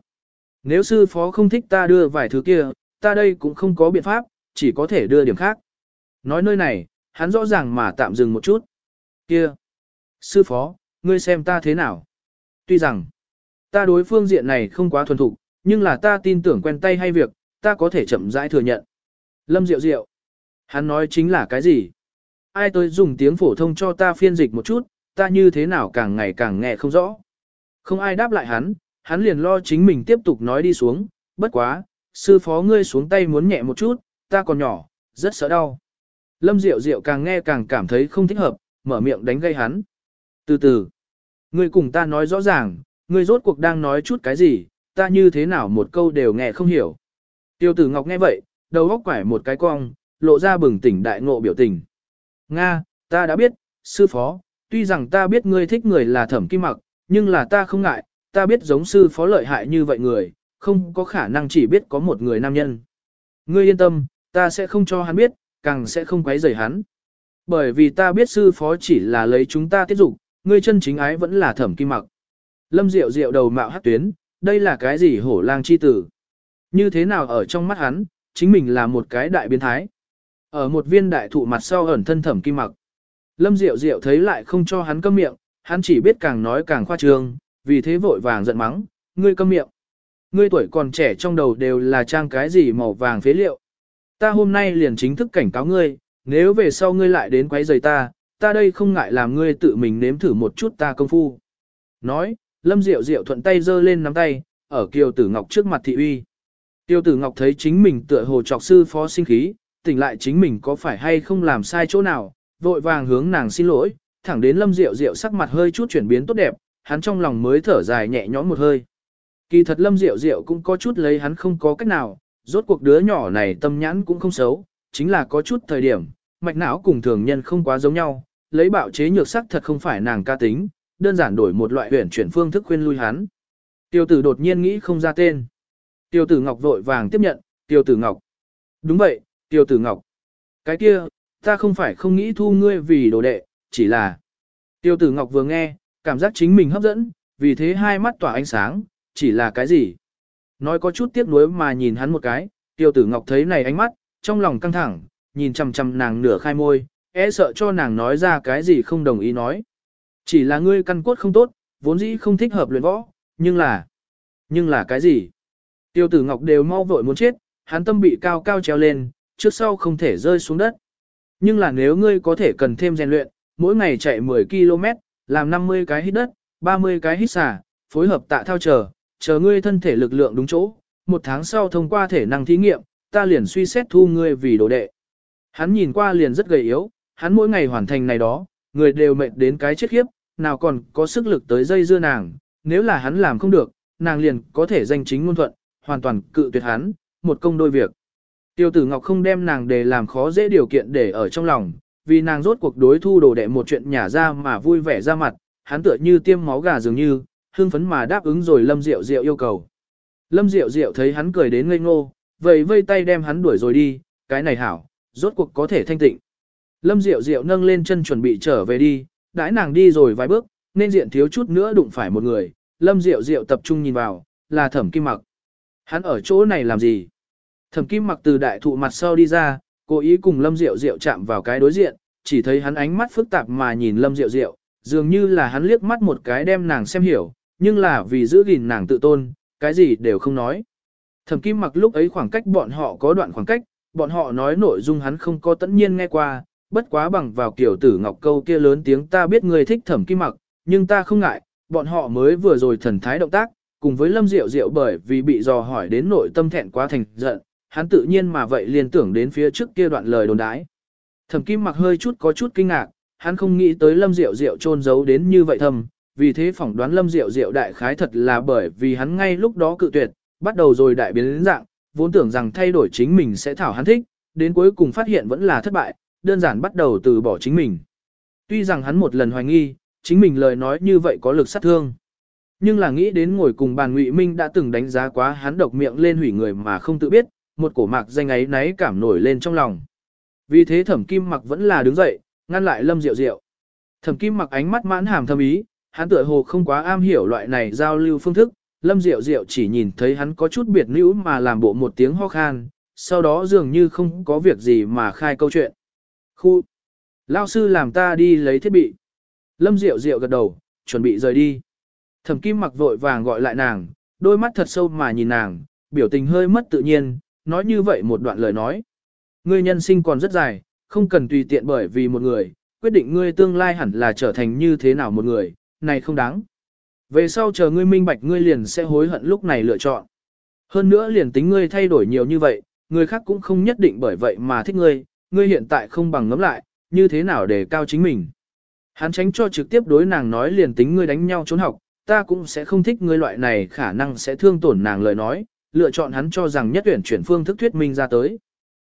Nếu sư phó không thích ta đưa vài thứ kia, ta đây cũng không có biện pháp, chỉ có thể đưa điểm khác. Nói nơi này, hắn rõ ràng mà tạm dừng một chút. Kia! Sư phó, ngươi xem ta thế nào? Tuy rằng, ta đối phương diện này không quá thuần thục, nhưng là ta tin tưởng quen tay hay việc, ta có thể chậm rãi thừa nhận. Lâm Diệu Diệu. Hắn nói chính là cái gì? ai tới dùng tiếng phổ thông cho ta phiên dịch một chút, ta như thế nào càng ngày càng nghe không rõ. Không ai đáp lại hắn, hắn liền lo chính mình tiếp tục nói đi xuống, bất quá, sư phó ngươi xuống tay muốn nhẹ một chút, ta còn nhỏ, rất sợ đau. Lâm Diệu Diệu càng nghe càng cảm thấy không thích hợp, mở miệng đánh gây hắn. Từ từ, ngươi cùng ta nói rõ ràng, ngươi rốt cuộc đang nói chút cái gì, ta như thế nào một câu đều nghe không hiểu. Tiêu tử Ngọc nghe vậy, đầu góc quải một cái cong, lộ ra bừng tỉnh đại ngộ biểu tình. Nga, ta đã biết, sư phó, tuy rằng ta biết ngươi thích người là thẩm kim mặc, nhưng là ta không ngại, ta biết giống sư phó lợi hại như vậy người, không có khả năng chỉ biết có một người nam nhân. Ngươi yên tâm, ta sẽ không cho hắn biết, càng sẽ không quấy rầy hắn. Bởi vì ta biết sư phó chỉ là lấy chúng ta tiết dục, ngươi chân chính ái vẫn là thẩm kim mặc. Lâm Diệu Diệu đầu mạo hát tuyến, đây là cái gì hổ lang chi tử? Như thế nào ở trong mắt hắn, chính mình là một cái đại biến thái. Ở một viên đại thụ mặt sau ẩn thân thẩm kim mặc. Lâm Diệu Diệu thấy lại không cho hắn câm miệng, hắn chỉ biết càng nói càng khoa trương, vì thế vội vàng giận mắng, ngươi câm miệng. Ngươi tuổi còn trẻ trong đầu đều là trang cái gì màu vàng phế liệu. Ta hôm nay liền chính thức cảnh cáo ngươi, nếu về sau ngươi lại đến quấy rầy ta, ta đây không ngại làm ngươi tự mình nếm thử một chút ta công phu. Nói, Lâm Diệu Diệu thuận tay giơ lên nắm tay, ở Kiều Tử Ngọc trước mặt thị uy. tiêu Tử Ngọc thấy chính mình tựa hồ trọc sư phó sinh khí, tỉnh lại chính mình có phải hay không làm sai chỗ nào, vội vàng hướng nàng xin lỗi, thẳng đến Lâm Diệu Diệu sắc mặt hơi chút chuyển biến tốt đẹp, hắn trong lòng mới thở dài nhẹ nhõm một hơi. Kỳ thật Lâm Diệu Diệu cũng có chút lấy hắn không có cách nào, rốt cuộc đứa nhỏ này tâm nhãn cũng không xấu, chính là có chút thời điểm, mạch não cùng thường nhân không quá giống nhau, lấy bạo chế nhược sắc thật không phải nàng ca tính, đơn giản đổi một loại huyền chuyển phương thức khuyên lui hắn. Tiêu tử đột nhiên nghĩ không ra tên. Tiêu tử Ngọc vội vàng tiếp nhận, Tiêu tử Ngọc. Đúng vậy, Tiêu tử Ngọc. Cái kia, ta không phải không nghĩ thu ngươi vì đồ đệ, chỉ là. Tiêu tử Ngọc vừa nghe, cảm giác chính mình hấp dẫn, vì thế hai mắt tỏa ánh sáng, chỉ là cái gì? Nói có chút tiếc nuối mà nhìn hắn một cái, tiêu tử ngọc thấy này ánh mắt, trong lòng căng thẳng, nhìn chằm chằm nàng nửa khai môi, e sợ cho nàng nói ra cái gì không đồng ý nói. Chỉ là ngươi căn cốt không tốt, vốn dĩ không thích hợp luyện võ, nhưng là... Nhưng là cái gì? Tiêu tử ngọc đều mau vội muốn chết, hắn tâm bị cao cao treo lên, trước sau không thể rơi xuống đất. Nhưng là nếu ngươi có thể cần thêm rèn luyện, mỗi ngày chạy 10 km, làm 50 cái hít đất, 30 cái hít xả, phối hợp tạ thao chờ, chờ ngươi thân thể lực lượng đúng chỗ, một tháng sau thông qua thể năng thí nghiệm, ta liền suy xét thu ngươi vì đồ đệ. Hắn nhìn qua liền rất gầy yếu, hắn mỗi ngày hoàn thành này đó, người đều mệt đến cái chết khiếp, nào còn có sức lực tới dây dưa nàng, nếu là hắn làm không được, nàng liền có thể danh chính ngôn thuận, hoàn toàn cự tuyệt hắn, một công đôi việc. Tiêu tử Ngọc không đem nàng để làm khó dễ điều kiện để ở trong lòng, vì nàng rốt cuộc đối thu đồ đệ một chuyện nhả ra mà vui vẻ ra mặt, hắn tựa như tiêm máu gà dường như, hương phấn mà đáp ứng rồi Lâm Diệu Diệu yêu cầu. Lâm Diệu Diệu thấy hắn cười đến ngây ngô, vậy vây tay đem hắn đuổi rồi đi, cái này hảo, rốt cuộc có thể thanh tịnh. Lâm Diệu Diệu nâng lên chân chuẩn bị trở về đi, đãi nàng đi rồi vài bước, nên diện thiếu chút nữa đụng phải một người, Lâm Diệu Diệu tập trung nhìn vào, là Thẩm Kim Mặc. Hắn ở chỗ này làm gì? Thẩm Kim Mặc từ đại thụ mặt sau đi ra, cố ý cùng Lâm Diệu Diệu chạm vào cái đối diện, chỉ thấy hắn ánh mắt phức tạp mà nhìn Lâm Diệu Diệu, dường như là hắn liếc mắt một cái đem nàng xem hiểu, nhưng là vì giữ gìn nàng tự tôn, cái gì đều không nói. Thẩm Kim Mặc lúc ấy khoảng cách bọn họ có đoạn khoảng cách, bọn họ nói nội dung hắn không có tận nhiên nghe qua, bất quá bằng vào kiểu tử ngọc câu kia lớn tiếng ta biết người thích Thẩm Kim Mặc, nhưng ta không ngại, bọn họ mới vừa rồi thần thái động tác, cùng với Lâm Diệu Diệu bởi vì bị dò hỏi đến nội tâm thẹn quá thành giận, hắn tự nhiên mà vậy liền tưởng đến phía trước kia đoạn lời đồn đái. Thẩm Kim Mặc hơi chút có chút kinh ngạc, hắn không nghĩ tới Lâm Diệu Diệu trôn giấu đến như vậy thầm, vì thế phỏng đoán Lâm Diệu Diệu đại khái thật là bởi vì hắn ngay lúc đó cự tuyệt, bắt đầu rồi đại biến dạng, vốn tưởng rằng thay đổi chính mình sẽ thảo hắn thích, đến cuối cùng phát hiện vẫn là thất bại, đơn giản bắt đầu từ bỏ chính mình. Tuy rằng hắn một lần hoài nghi, chính mình lời nói như vậy có lực sát thương. Nhưng là nghĩ đến ngồi cùng bàn Ngụy Minh đã từng đánh giá quá hắn độc miệng lên hủy người mà không tự biết, một cổ mạc danh ấy náy cảm nổi lên trong lòng. Vì thế thẩm kim mặc vẫn là đứng dậy, ngăn lại lâm diệu diệu. Thẩm kim mặc ánh mắt mãn hàm thâm ý, hắn tựa hồ không quá am hiểu loại này giao lưu phương thức, Lâm Diệu Diệu chỉ nhìn thấy hắn có chút biệt nữ mà làm bộ một tiếng ho khan, sau đó dường như không có việc gì mà khai câu chuyện. Khu! Lao sư làm ta đi lấy thiết bị. Lâm Diệu Diệu gật đầu, chuẩn bị rời đi. Thẩm Kim mặc vội vàng gọi lại nàng, đôi mắt thật sâu mà nhìn nàng, biểu tình hơi mất tự nhiên, nói như vậy một đoạn lời nói. Ngươi nhân sinh còn rất dài, không cần tùy tiện bởi vì một người, quyết định ngươi tương lai hẳn là trở thành như thế nào một người, này không đáng. Về sau chờ ngươi minh bạch ngươi liền sẽ hối hận lúc này lựa chọn. Hơn nữa liền tính ngươi thay đổi nhiều như vậy, người khác cũng không nhất định bởi vậy mà thích ngươi, ngươi hiện tại không bằng ngấm lại, như thế nào để cao chính mình. Hắn tránh cho trực tiếp đối nàng nói liền tính ngươi đánh nhau trốn học, ta cũng sẽ không thích ngươi loại này khả năng sẽ thương tổn nàng lời nói, lựa chọn hắn cho rằng nhất tuyển chuyển phương thức thuyết minh ra tới.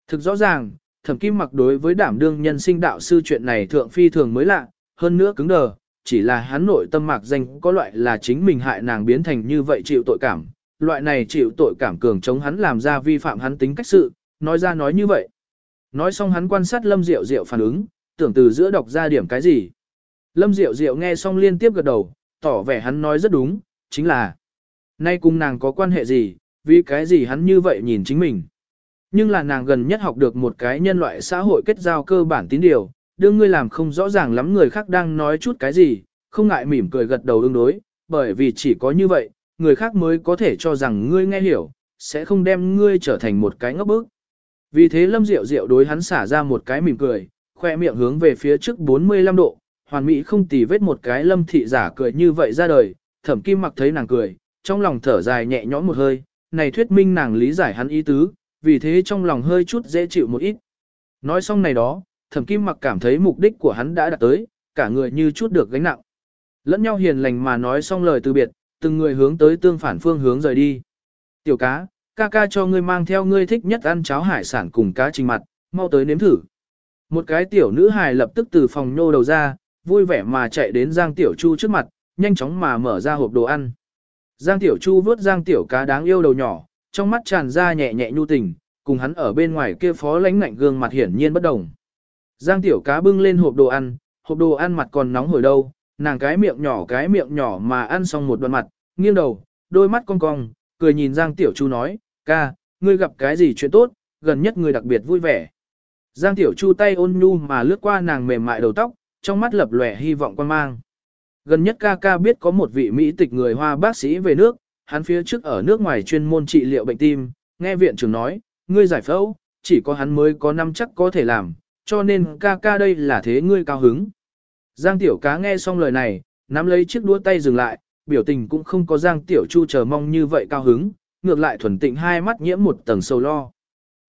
Thực rõ ràng, thẩm kim mặc đối với đảm đương nhân sinh đạo sư chuyện này thượng phi thường mới lạ, hơn nữa cứng đờ, chỉ là hắn nội tâm mạc danh có loại là chính mình hại nàng biến thành như vậy chịu tội cảm, loại này chịu tội cảm cường chống hắn làm ra vi phạm hắn tính cách sự, nói ra nói như vậy. Nói xong hắn quan sát Lâm Diệu Diệu phản ứng, tưởng từ giữa đọc ra điểm cái gì. Lâm Diệu Diệu nghe xong liên tiếp gật đầu, tỏ vẻ hắn nói rất đúng, chính là nay cùng nàng có quan hệ gì, vì cái gì hắn như vậy nhìn chính mình. Nhưng là nàng gần nhất học được một cái nhân loại xã hội kết giao cơ bản tín điều, đương ngươi làm không rõ ràng lắm người khác đang nói chút cái gì, không ngại mỉm cười gật đầu ứng đối, bởi vì chỉ có như vậy, người khác mới có thể cho rằng ngươi nghe hiểu, sẽ không đem ngươi trở thành một cái ngốc bức. Vì thế Lâm Diệu Diệu đối hắn xả ra một cái mỉm cười, khoe miệng hướng về phía trước 45 độ, hoàn mỹ không tì vết một cái Lâm thị giả cười như vậy ra đời, Thẩm Kim Mặc thấy nàng cười, trong lòng thở dài nhẹ nhõm một hơi, này thuyết minh nàng lý giải hắn ý tứ, vì thế trong lòng hơi chút dễ chịu một ít. Nói xong này đó, Thẩm Kim Mặc cảm thấy mục đích của hắn đã đạt tới, cả người như chút được gánh nặng. Lẫn nhau hiền lành mà nói xong lời từ biệt, từng người hướng tới tương phản phương hướng rời đi. Tiểu cá, ca ca cho ngươi mang theo ngươi thích nhất ăn cháo hải sản cùng cá trình mặt, mau tới nếm thử. Một cái tiểu nữ hài lập tức từ phòng nhô đầu ra, vui vẻ mà chạy đến Giang Tiểu Chu trước mặt, nhanh chóng mà mở ra hộp đồ ăn. Giang Tiểu Chu vớt Giang Tiểu cá đáng yêu đầu nhỏ, trong mắt tràn ra nhẹ nhẹ nhu tình, cùng hắn ở bên ngoài kia phó lánh ngạnh gương mặt hiển nhiên bất đồng. Giang Tiểu cá bưng lên hộp đồ ăn, hộp đồ ăn mặt còn nóng hổi đâu, nàng cái miệng nhỏ cái miệng nhỏ mà ăn xong một đoạn mặt, nghiêng đầu, đôi mắt cong cong, cười nhìn Giang Tiểu Chu nói, ca, ngươi gặp cái gì chuyện tốt, gần nhất ngươi đặc biệt vui vẻ. Giang Tiểu Chu tay ôn nhu mà lướt qua nàng mềm mại đầu tóc, trong mắt lập lòe hy vọng quan mang. Gần nhất ca ca biết có một vị Mỹ tịch người Hoa bác sĩ về nước, hắn phía trước ở nước ngoài chuyên môn trị liệu bệnh tim, nghe viện trưởng nói, ngươi giải phẫu, chỉ có hắn mới có năm chắc có thể làm, cho nên ca ca đây là thế ngươi cao hứng. Giang Tiểu Cá nghe xong lời này, nắm lấy chiếc đũa tay dừng lại, biểu tình cũng không có Giang Tiểu Chu chờ mong như vậy cao hứng, ngược lại thuần tịnh hai mắt nhiễm một tầng sầu lo.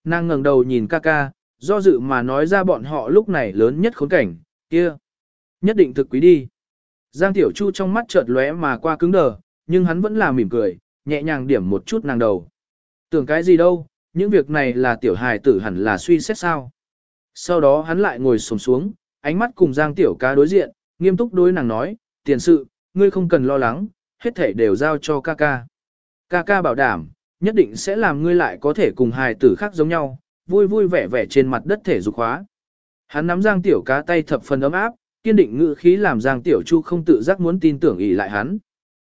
Nàng ngẩng đầu nhìn ca ca, do dự mà nói ra bọn họ lúc này lớn nhất khốn cảnh, kia. Nhất định thực quý đi. Giang Tiểu Chu trong mắt chợt lóe mà qua cứng đờ, nhưng hắn vẫn là mỉm cười, nhẹ nhàng điểm một chút nàng đầu. Tưởng cái gì đâu, những việc này là tiểu hài tử hẳn là suy xét sao. Sau đó hắn lại ngồi xổm xuống, ánh mắt cùng Giang Tiểu ca đối diện, nghiêm túc đối nàng nói, tiền sự, ngươi không cần lo lắng, hết thể đều giao cho ca ca. Ca ca bảo đảm, nhất định sẽ làm ngươi lại có thể cùng hài tử khác giống nhau, vui vui vẻ vẻ trên mặt đất thể dục hóa. Hắn nắm Giang Tiểu cá tay thập phần ấm áp, kiên định ngữ khí làm Giang Tiểu Chu không tự giác muốn tin tưởng ỷ lại hắn.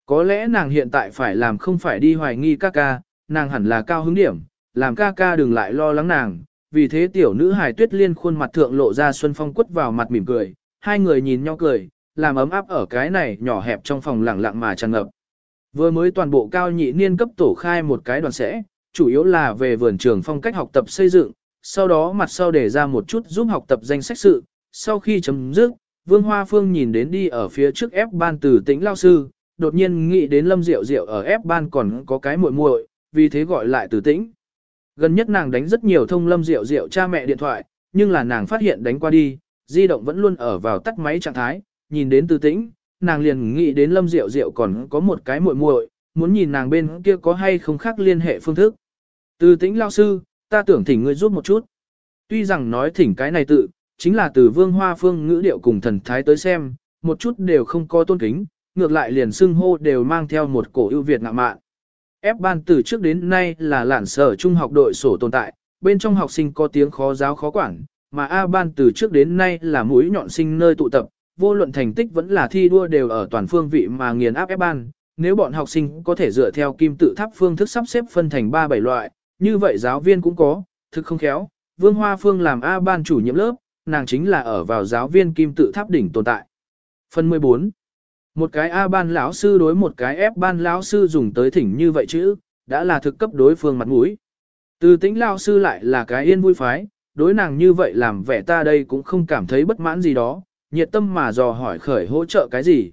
Có lẽ nàng hiện tại phải làm không phải đi hoài nghi ca ca, nàng hẳn là cao hứng điểm, làm ca ca đừng lại lo lắng nàng. Vì thế tiểu nữ hài tuyết liên khuôn mặt thượng lộ ra xuân phong quất vào mặt mỉm cười, hai người nhìn nhau cười, làm ấm áp ở cái này nhỏ hẹp trong phòng lặng lặng mà tràn ngập. Vừa mới toàn bộ cao nhị niên cấp tổ khai một cái đoàn sẽ, chủ yếu là về vườn trường phong cách học tập xây dựng, sau đó mặt sau để ra một chút giúp học tập danh sách sự, sau khi chấm dứt, Vương Hoa Phương nhìn đến đi ở phía trước ép ban từ tĩnh lao sư, đột nhiên nghĩ đến Lâm Diệu Diệu ở ép ban còn có cái muội muội, vì thế gọi lại từ tĩnh. Gần nhất nàng đánh rất nhiều thông Lâm Diệu Diệu cha mẹ điện thoại, nhưng là nàng phát hiện đánh qua đi, di động vẫn luôn ở vào tắt máy trạng thái, nhìn đến từ tĩnh, nàng liền nghĩ đến Lâm Diệu Diệu còn có một cái muội muội, muốn nhìn nàng bên kia có hay không khác liên hệ phương thức. Từ tĩnh lao sư, ta tưởng thỉnh ngươi giúp một chút. Tuy rằng nói thỉnh cái này tự, chính là từ vương hoa phương ngữ điệu cùng thần thái tới xem, một chút đều không có tôn kính, ngược lại liền xưng hô đều mang theo một cổ ưu việt ngạ mạn. Ép ban từ trước đến nay là lản sở trung học đội sổ tồn tại, bên trong học sinh có tiếng khó giáo khó quản, mà A ban từ trước đến nay là mũi nhọn sinh nơi tụ tập, vô luận thành tích vẫn là thi đua đều ở toàn phương vị mà nghiền áp ép ban. Nếu bọn học sinh có thể dựa theo kim tự tháp phương thức sắp xếp phân thành 3-7 loại, như vậy giáo viên cũng có, thực không khéo. Vương Hoa Phương làm A ban chủ nhiệm lớp, nàng chính là ở vào giáo viên kim tự tháp đỉnh tồn tại. Phần 14 Một cái A ban lão sư đối một cái F ban lão sư dùng tới thỉnh như vậy chứ, đã là thực cấp đối phương mặt mũi. Từ tính lão sư lại là cái yên vui phái, đối nàng như vậy làm vẻ ta đây cũng không cảm thấy bất mãn gì đó, nhiệt tâm mà dò hỏi khởi hỗ trợ cái gì.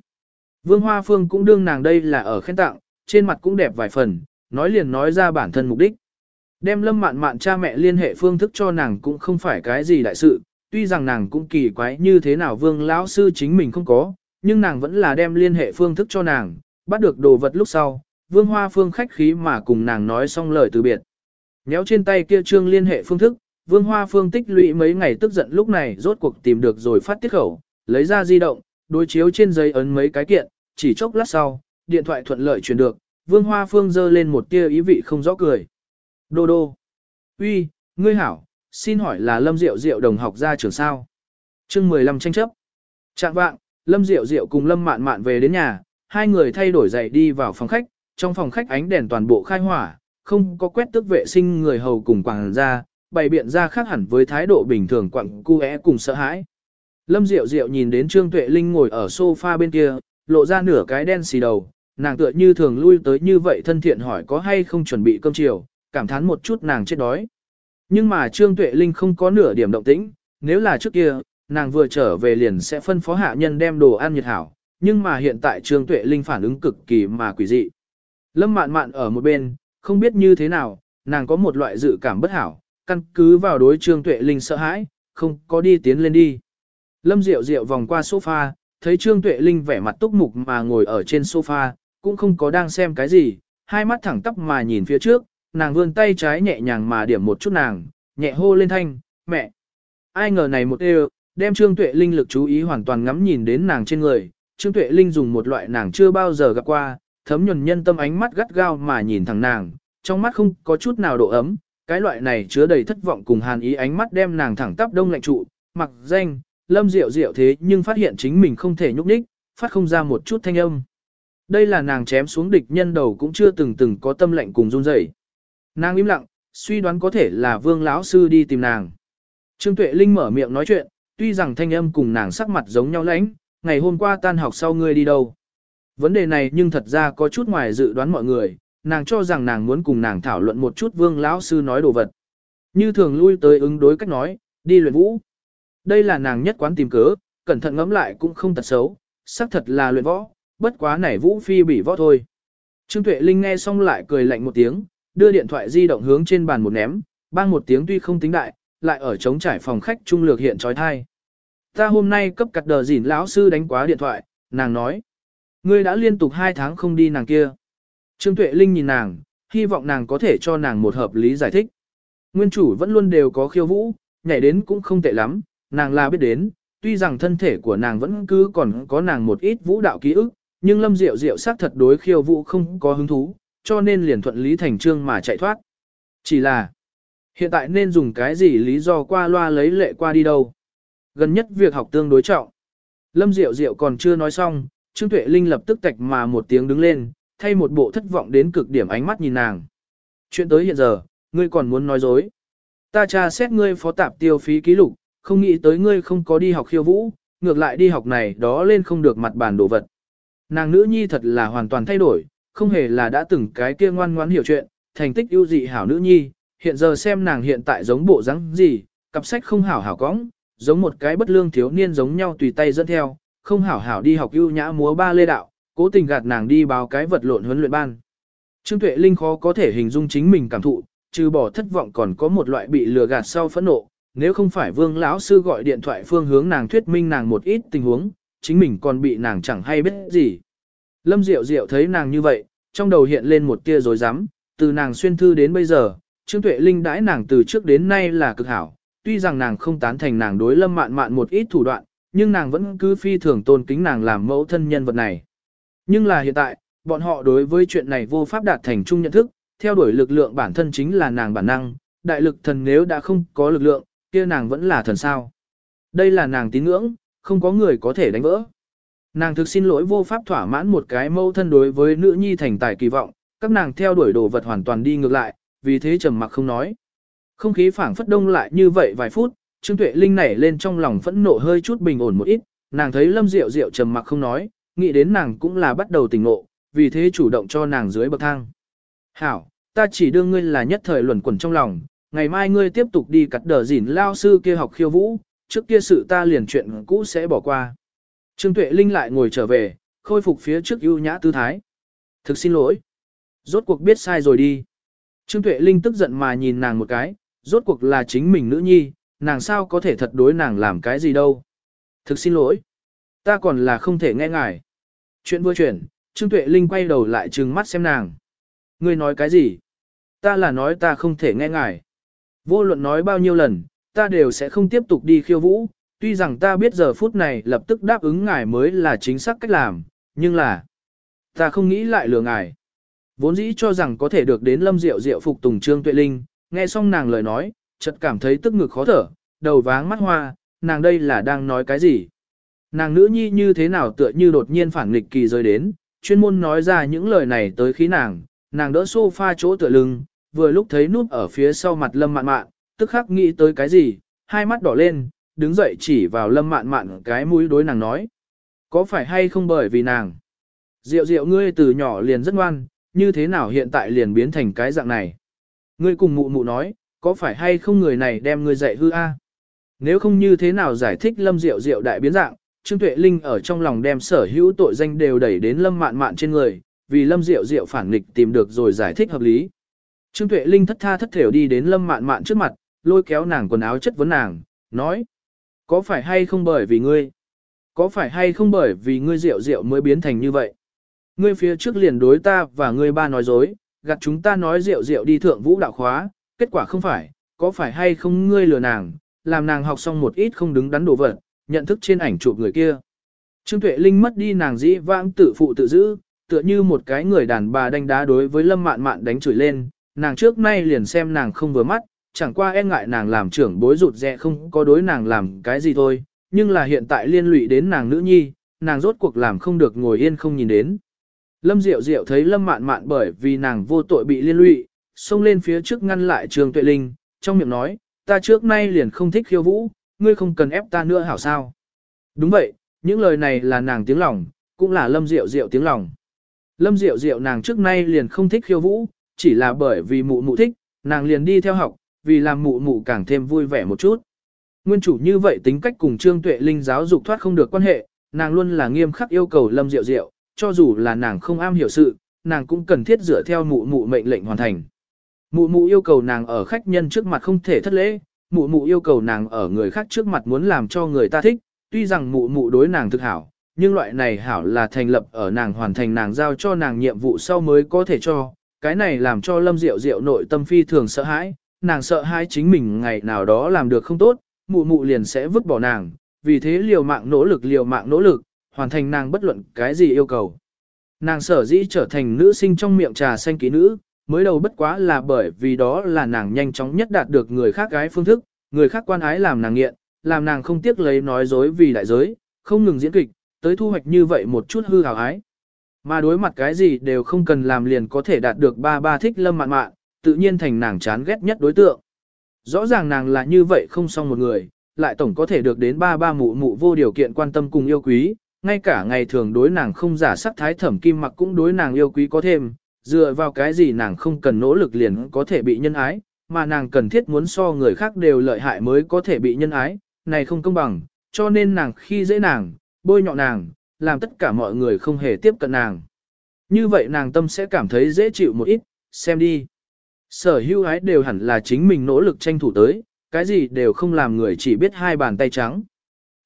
Vương Hoa Phương cũng đương nàng đây là ở khen tặng, trên mặt cũng đẹp vài phần, nói liền nói ra bản thân mục đích. Đem lâm mạn mạn cha mẹ liên hệ phương thức cho nàng cũng không phải cái gì đại sự, tuy rằng nàng cũng kỳ quái như thế nào vương lão sư chính mình không có, nhưng nàng vẫn là đem liên hệ phương thức cho nàng, bắt được đồ vật lúc sau, vương hoa phương khách khí mà cùng nàng nói xong lời từ biệt. Nhéo trên tay kia trương liên hệ phương thức, vương hoa phương tích lũy mấy ngày tức giận lúc này rốt cuộc tìm được rồi phát tiết khẩu, lấy ra di động, đối chiếu trên giấy ấn mấy cái kiện, chỉ chốc lát sau, điện thoại thuận lợi truyền được, vương hoa phương giơ lên một tia ý vị không rõ cười. Đô đô. uy, ngươi hảo, xin hỏi là Lâm Diệu Diệu đồng học ra trường sao? chương 15 tranh chấp. Trạng vạng, Lâm Diệu Diệu cùng Lâm Mạn Mạn về đến nhà, hai người thay đổi giày đi vào phòng khách, trong phòng khách ánh đèn toàn bộ khai hỏa, không có quét tước vệ sinh người hầu cùng quảng ra, bày biện ra khác hẳn với thái độ bình thường quặng cu é cùng sợ hãi. Lâm Diệu Diệu nhìn đến Trương Tuệ Linh ngồi ở sofa bên kia, lộ ra nửa cái đen xì đầu, nàng tựa như thường lui tới như vậy thân thiện hỏi có hay không chuẩn bị cơm chiều, cảm thán một chút nàng chết đói. Nhưng mà Trương Tuệ Linh không có nửa điểm động tĩnh, nếu là trước kia, nàng vừa trở về liền sẽ phân phó hạ nhân đem đồ ăn nhiệt hảo, nhưng mà hiện tại Trương Tuệ Linh phản ứng cực kỳ mà quỷ dị. Lâm mạn mạn ở một bên, không biết như thế nào, nàng có một loại dự cảm bất hảo, căn cứ vào đối Trương Tuệ Linh sợ hãi, không có đi tiến lên đi. Lâm Diệu Diệu vòng qua sofa, thấy Trương Tuệ Linh vẻ mặt túc mục mà ngồi ở trên sofa, cũng không có đang xem cái gì, hai mắt thẳng tắp mà nhìn phía trước, nàng vươn tay trái nhẹ nhàng mà điểm một chút nàng, nhẹ hô lên thanh, mẹ. Ai ngờ này một đều, đem Trương Tuệ Linh lực chú ý hoàn toàn ngắm nhìn đến nàng trên người, Trương Tuệ Linh dùng một loại nàng chưa bao giờ gặp qua, thấm nhuần nhân tâm ánh mắt gắt gao mà nhìn thẳng nàng, trong mắt không có chút nào độ ấm, cái loại này chứa đầy thất vọng cùng hàn ý ánh mắt đem nàng thẳng tắp đông lạnh trụ, mặc danh, lâm diệu diệu thế nhưng phát hiện chính mình không thể nhúc nhích, phát không ra một chút thanh âm. Đây là nàng chém xuống địch nhân đầu cũng chưa từng từng có tâm lệnh cùng run rẩy. Nàng im lặng, suy đoán có thể là vương lão sư đi tìm nàng. Trương Tuệ Linh mở miệng nói chuyện, tuy rằng thanh âm cùng nàng sắc mặt giống nhau lãnh, ngày hôm qua tan học sau ngươi đi đâu. Vấn đề này nhưng thật ra có chút ngoài dự đoán mọi người, nàng cho rằng nàng muốn cùng nàng thảo luận một chút vương lão sư nói đồ vật. Như thường lui tới ứng đối cách nói, đi luyện vũ. Đây là nàng nhất quán tìm cớ, cẩn thận ngẫm lại cũng không tật xấu, xác thật là luyện võ, bất quá nảy vũ phi bỉ võ thôi. Trương Tuệ Linh nghe xong lại cười lạnh một tiếng, đưa điện thoại di động hướng trên bàn một ném, bang một tiếng tuy không tính đại, lại ở trống trải phòng khách trung lược hiện trói thai. Ta hôm nay cấp cặt đờ dỉn lão sư đánh quá điện thoại, nàng nói. Ngươi đã liên tục hai tháng không đi nàng kia. Trương Tuệ Linh nhìn nàng, hy vọng nàng có thể cho nàng một hợp lý giải thích. Nguyên chủ vẫn luôn đều có khiêu vũ, nhảy đến cũng không tệ lắm, nàng là biết đến, tuy rằng thân thể của nàng vẫn cứ còn có nàng một ít vũ đạo ký ức, nhưng Lâm Diệu Diệu xác thật đối khiêu vũ không có hứng thú, cho nên liền thuận lý thành trương mà chạy thoát. Chỉ là, hiện tại nên dùng cái gì lý do qua loa lấy lệ qua đi đâu. Gần nhất việc học tương đối trọng. Lâm Diệu Diệu còn chưa nói xong, Trương Tuệ Linh lập tức tạch mà một tiếng đứng lên, thay một bộ thất vọng đến cực điểm ánh mắt nhìn nàng. Chuyện tới hiện giờ, ngươi còn muốn nói dối. Ta tra xét ngươi phó tạp tiêu phí ký lục, không nghĩ tới ngươi không có đi học khiêu vũ, ngược lại đi học này đó lên không được mặt bàn đồ vật. Nàng nữ nhi thật là hoàn toàn thay đổi, không hề là đã từng cái kia ngoan ngoãn hiểu chuyện, thành tích ưu dị hảo nữ nhi, hiện giờ xem nàng hiện tại giống bộ dáng gì, cặp sách không hảo hảo cõng, giống một cái bất lương thiếu niên giống nhau tùy tay dẫn theo, không hảo hảo đi học ưu nhã múa ba lê đạo, cố tình gạt nàng đi báo cái vật lộn huấn luyện ban. Trương Tuệ Linh khó có thể hình dung chính mình cảm thụ, trừ bỏ thất vọng còn có một loại bị lừa gạt sau phẫn nộ, nếu không phải Vương lão sư gọi điện thoại phương hướng nàng thuyết minh nàng một ít tình huống, chính mình còn bị nàng chẳng hay biết gì. Lâm Diệu Diệu thấy nàng như vậy, trong đầu hiện lên một tia rối rắm, từ nàng xuyên thư đến bây giờ, Trương Tuệ Linh đãi nàng từ trước đến nay là cực hảo, tuy rằng nàng không tán thành nàng đối Lâm Mạn Mạn một ít thủ đoạn, nhưng nàng vẫn cứ phi thường tôn kính nàng làm mẫu thân nhân vật này. Nhưng là hiện tại, bọn họ đối với chuyện này vô pháp đạt thành chung nhận thức, theo đuổi lực lượng bản thân chính là nàng bản năng, đại lực thần nếu đã không có lực lượng, kia nàng vẫn là thần sao. Đây là nàng tín ngưỡng, không có người có thể đánh vỡ. Nàng thực xin lỗi vô pháp thỏa mãn một cái mâu thân đối với nữ nhi thành tài kỳ vọng, các nàng theo đuổi đồ vật hoàn toàn đi ngược lại, vì thế trầm mặc không nói. Không khí phảng phất đông lại như vậy vài phút, Trương Tuệ Linh nảy lên trong lòng phẫn nộ hơi chút bình ổn một ít, nàng thấy Lâm Diệu Diệu trầm mặc không nói, nghĩ đến nàng cũng là bắt đầu tỉnh ngộ, vì thế chủ động cho nàng dưới bậc thang. Hảo, ta chỉ đưa ngươi là nhất thời luẩn quẩn trong lòng, ngày mai ngươi tiếp tục đi cắt đờ dỉn lao sư kia học khiêu vũ, trước kia sự ta liền chuyện cũ sẽ bỏ qua. Trương Tuệ Linh lại ngồi trở về, khôi phục phía trước ưu nhã tư thái. Thực xin lỗi. Rốt cuộc biết sai rồi đi. Trương Tuệ Linh tức giận mà nhìn nàng một cái, rốt cuộc là chính mình nữ nhi, nàng sao có thể thật đối nàng làm cái gì đâu. Thực xin lỗi. Ta còn là không thể nghe ngài. Chuyện vừa chuyển, Trương Tuệ Linh quay đầu lại trừng mắt xem nàng. Ngươi nói cái gì? Ta là nói ta không thể nghe ngài. Vô luận nói bao nhiêu lần, ta đều sẽ không tiếp tục đi khiêu vũ, tuy rằng ta biết giờ phút này lập tức đáp ứng ngài mới là chính xác cách làm, nhưng là ta không nghĩ lại lừa ngài. Vốn dĩ cho rằng có thể được đến lâm diệu diệu phục tùng trương tuệ linh, nghe xong nàng lời nói, chợt cảm thấy tức ngực khó thở, đầu váng mắt hoa, nàng đây là đang nói cái gì. Nàng nữ nhi như thế nào tựa như đột nhiên phản nghịch kỳ rơi đến, chuyên môn nói ra những lời này tới khí nàng, nàng đỡ sofa chỗ tựa lưng, vừa lúc thấy núp ở phía sau mặt lâm mạn mạn, tức khắc nghĩ tới cái gì, hai mắt đỏ lên, đứng dậy chỉ vào lâm mạn mạn cái mũi đối nàng nói. Có phải hay không bởi vì nàng? Diệu diệu ngươi từ nhỏ liền rất ngoan, như thế nào hiện tại liền biến thành cái dạng này? Ngươi cùng mụ mụ nói, có phải hay không người này đem ngươi dạy hư a? Nếu không như thế nào giải thích lâm diệu diệu đại biến dạng, Trương Tuệ Linh ở trong lòng đem sở hữu tội danh đều đẩy đến lâm mạn mạn trên người, vì lâm diệu diệu phản nghịch tìm được rồi giải thích hợp lý. Trương Tuệ Linh thất tha thất thểu đi đến lâm mạn mạn trước mặt, lôi kéo nàng quần áo chất vấn nàng, nói. Có phải hay không bởi vì ngươi? Có phải hay không bởi vì ngươi rượu rượu mới biến thành như vậy? Ngươi phía trước liền đối ta và ngươi ba nói dối, gặt chúng ta nói rượu rượu đi thượng vũ đạo khóa, kết quả không phải, có phải hay không ngươi lừa nàng, làm nàng học xong một ít không đứng đắn đồ vật, nhận thức trên ảnh chụp người kia. Trương Tuệ Linh mất đi nàng dĩ vãng tự phụ tự giữ, tựa như một cái người đàn bà đánh đá đối với Lâm Mạn Mạn đánh chửi lên, nàng trước nay liền xem nàng không vừa mắt, chẳng qua e ngại nàng làm trưởng bối rụt rẽ không có đối nàng làm cái gì thôi, nhưng là hiện tại liên lụy đến nàng nữ nhi, nàng rốt cuộc làm không được ngồi yên không nhìn đến. Lâm Diệu Diệu thấy Lâm Mạn Mạn bởi vì nàng vô tội bị liên lụy, xông lên phía trước ngăn lại Trường Tuệ Linh, trong miệng nói, ta trước nay liền không thích khiêu vũ, ngươi không cần ép ta nữa hảo sao. Đúng vậy, những lời này là nàng tiếng lòng, cũng là Lâm Diệu Diệu tiếng lòng. Lâm Diệu Diệu nàng trước nay liền không thích khiêu vũ, chỉ là bởi vì mụ mụ thích, nàng liền đi theo học, vì làm mụ mụ càng thêm vui vẻ một chút. Nguyên chủ như vậy tính cách cùng Trương Tuệ Linh giáo dục thoát không được quan hệ, nàng luôn là nghiêm khắc yêu cầu Lâm Diệu Diệu, cho dù là nàng không am hiểu sự, nàng cũng cần thiết dựa theo mụ mụ mệnh lệnh hoàn thành. Mụ mụ yêu cầu nàng ở khách nhân trước mặt không thể thất lễ, mụ mụ yêu cầu nàng ở người khác trước mặt muốn làm cho người ta thích, tuy rằng mụ mụ đối nàng thực hảo, nhưng loại này hảo là thành lập ở nàng hoàn thành nàng giao cho nàng nhiệm vụ sau mới có thể cho, cái này làm cho Lâm Diệu Diệu nội tâm phi thường sợ hãi, nàng sợ hai chính mình ngày nào đó làm được không tốt, mụ mụ liền sẽ vứt bỏ nàng, vì thế liều mạng nỗ lực liều mạng nỗ lực, hoàn thành nàng bất luận cái gì yêu cầu. Nàng sở dĩ trở thành nữ sinh trong miệng trà xanh ký nữ, mới đầu bất quá là bởi vì đó là nàng nhanh chóng nhất đạt được người khác gái phương thức, người khác quan ái làm nàng nghiện, làm nàng không tiếc lấy nói dối vì đại giới, không ngừng diễn kịch, tới thu hoạch như vậy một chút hư hào ái. Mà đối mặt cái gì đều không cần làm liền có thể đạt được ba ba thích lâm mạn mạn, tự nhiên thành nàng chán ghét nhất đối tượng. Rõ ràng nàng là như vậy không xong một người, lại tổng có thể được đến ba ba mụ mụ vô điều kiện quan tâm cùng yêu quý, ngay cả ngày thường đối nàng không giả sắc thái thẩm kim mặc cũng đối nàng yêu quý có thêm, dựa vào cái gì nàng không cần nỗ lực liền có thể bị nhân ái, mà nàng cần thiết muốn so người khác đều lợi hại mới có thể bị nhân ái, này không công bằng, cho nên nàng khi dễ nàng, bôi nhọ nàng, làm tất cả mọi người không hề tiếp cận nàng. Như vậy nàng tâm sẽ cảm thấy dễ chịu một ít, xem đi. Sở hữu ái đều hẳn là chính mình nỗ lực tranh thủ tới, cái gì đều không làm người chỉ biết hai bàn tay trắng.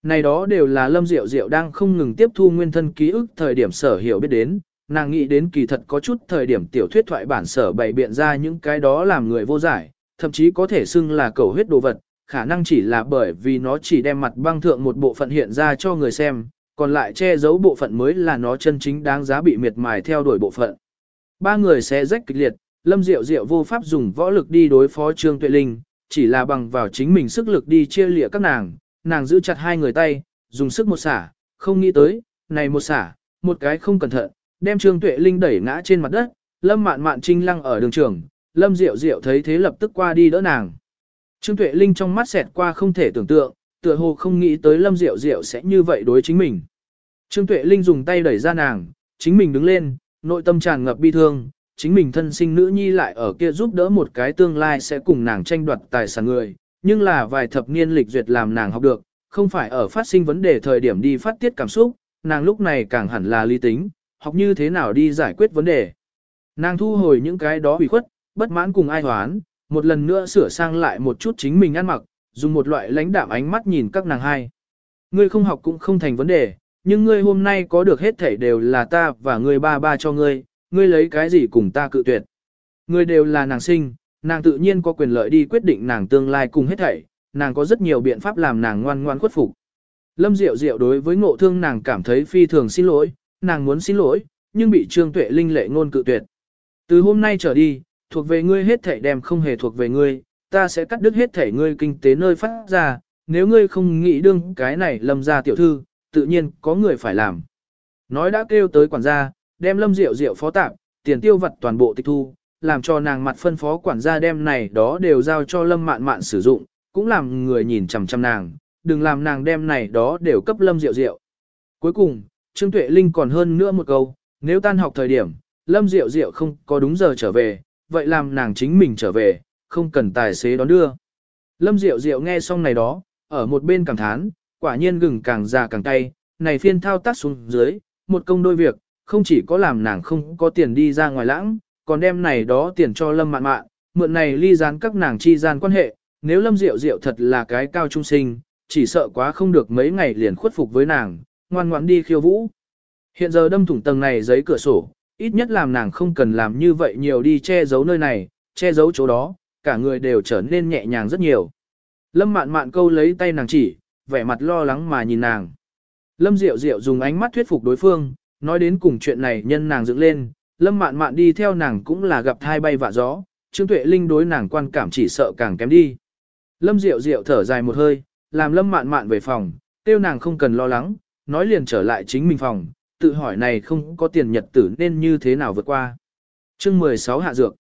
Này đó đều là Lâm Diệu Diệu đang không ngừng tiếp thu nguyên thân ký ức thời điểm sở hiểu biết đến, nàng nghĩ đến kỳ thật có chút thời điểm tiểu thuyết thoại bản sở bày biện ra những cái đó làm người vô giải, thậm chí có thể xưng là cầu huyết đồ vật, khả năng chỉ là bởi vì nó chỉ đem mặt băng thượng một bộ phận hiện ra cho người xem, còn lại che giấu bộ phận mới là nó chân chính đáng giá bị miệt mài theo đuổi bộ phận. Ba người sẽ rách kịch liệt, Lâm Diệu Diệu vô pháp dùng võ lực đi đối phó Trương Tuệ Linh, chỉ là bằng vào chính mình sức lực đi chia lịa các nàng, nàng giữ chặt hai người tay, dùng sức một xả, không nghĩ tới, này một xả, một cái không cẩn thận, đem Trương Tuệ Linh đẩy ngã trên mặt đất, Lâm Mạn Mạn trinh lăng ở đường trường, Lâm Diệu Diệu thấy thế lập tức qua đi đỡ nàng. Trương Tuệ Linh trong mắt xẹt qua không thể tưởng tượng, tựa hồ không nghĩ tới Lâm Diệu Diệu sẽ như vậy đối chính mình. Trương Tuệ Linh dùng tay đẩy ra nàng, chính mình đứng lên, nội tâm tràn ngập bi thương, chính mình thân sinh nữ nhi lại ở kia giúp đỡ một cái tương lai sẽ cùng nàng tranh đoạt tài sản người, nhưng là vài thập niên lịch duyệt làm nàng học được, không phải ở phát sinh vấn đề thời điểm đi phát tiết cảm xúc, nàng lúc này càng hẳn là lý tính, học như thế nào đi giải quyết vấn đề. Nàng thu hồi những cái đó bị khuất, bất mãn cùng ai hoán, một lần nữa sửa sang lại một chút chính mình ăn mặc, dùng một loại lãnh đạm ánh mắt nhìn các nàng hai. Ngươi không học cũng không thành vấn đề, nhưng ngươi hôm nay có được hết thảy đều là ta và ngươi ba ba cho ngươi, ngươi lấy cái gì cùng ta cự tuyệt. Ngươi đều là nàng sinh, nàng tự nhiên có quyền lợi đi quyết định nàng tương lai cùng hết thảy, nàng có rất nhiều biện pháp làm nàng ngoan ngoan khuất phục. Lâm Diệu Diệu đối với ngộ thương nàng cảm thấy phi thường xin lỗi, nàng muốn xin lỗi, nhưng bị Trương Tuệ Linh lệ ngôn cự tuyệt. Từ hôm nay trở đi, thuộc về ngươi hết thảy đem không hề thuộc về ngươi, ta sẽ cắt đứt hết thảy ngươi kinh tế nơi phát ra, nếu ngươi không nghĩ đương cái này lâm gia tiểu thư, tự nhiên có người phải làm. Nói đã kêu tới quản gia, đem lâm rượu rượu phó tạm, tiền tiêu vật toàn bộ tịch thu, làm cho nàng mặt phân phó quản gia đem này đó đều giao cho lâm mạn mạn sử dụng, cũng làm người nhìn chằm chằm nàng, đừng làm nàng đem này đó đều cấp lâm rượu rượu. Cuối cùng, Trương Tuệ Linh còn hơn nữa một câu, nếu tan học thời điểm, lâm rượu rượu không có đúng giờ trở về, vậy làm nàng chính mình trở về, không cần tài xế đón đưa. Lâm Diệu Diệu nghe xong này đó, ở một bên cảm thán, quả nhiên gừng càng già càng cay, này phiên thao tác xuống dưới, một công đôi việc, không chỉ có làm nàng không có tiền đi ra ngoài lãng, còn đem này đó tiền cho Lâm mạn mạn, mượn này ly gián các nàng chi gian quan hệ, nếu Lâm Diệu Diệu thật là cái cao trung sinh, chỉ sợ quá không được mấy ngày liền khuất phục với nàng, ngoan ngoãn đi khiêu vũ. Hiện giờ đâm thủng tầng này giấy cửa sổ, ít nhất làm nàng không cần làm như vậy nhiều đi che giấu nơi này, che giấu chỗ đó, cả người đều trở nên nhẹ nhàng rất nhiều. Lâm mạn mạn câu lấy tay nàng chỉ, vẻ mặt lo lắng mà nhìn nàng. Lâm Diệu Diệu dùng ánh mắt thuyết phục đối phương, nói đến cùng chuyện này nhân nàng dựng lên, Lâm mạn mạn đi theo nàng cũng là gặp thai bay vạ gió, Trương Tuệ Linh đối nàng quan cảm chỉ sợ càng kém đi. Lâm Diệu Diệu thở dài một hơi, làm Lâm mạn mạn về phòng, tiêu nàng không cần lo lắng, nói liền trở lại chính mình phòng, tự hỏi này không có tiền nhật tử nên như thế nào vượt qua. Chương 16 Hạ Dược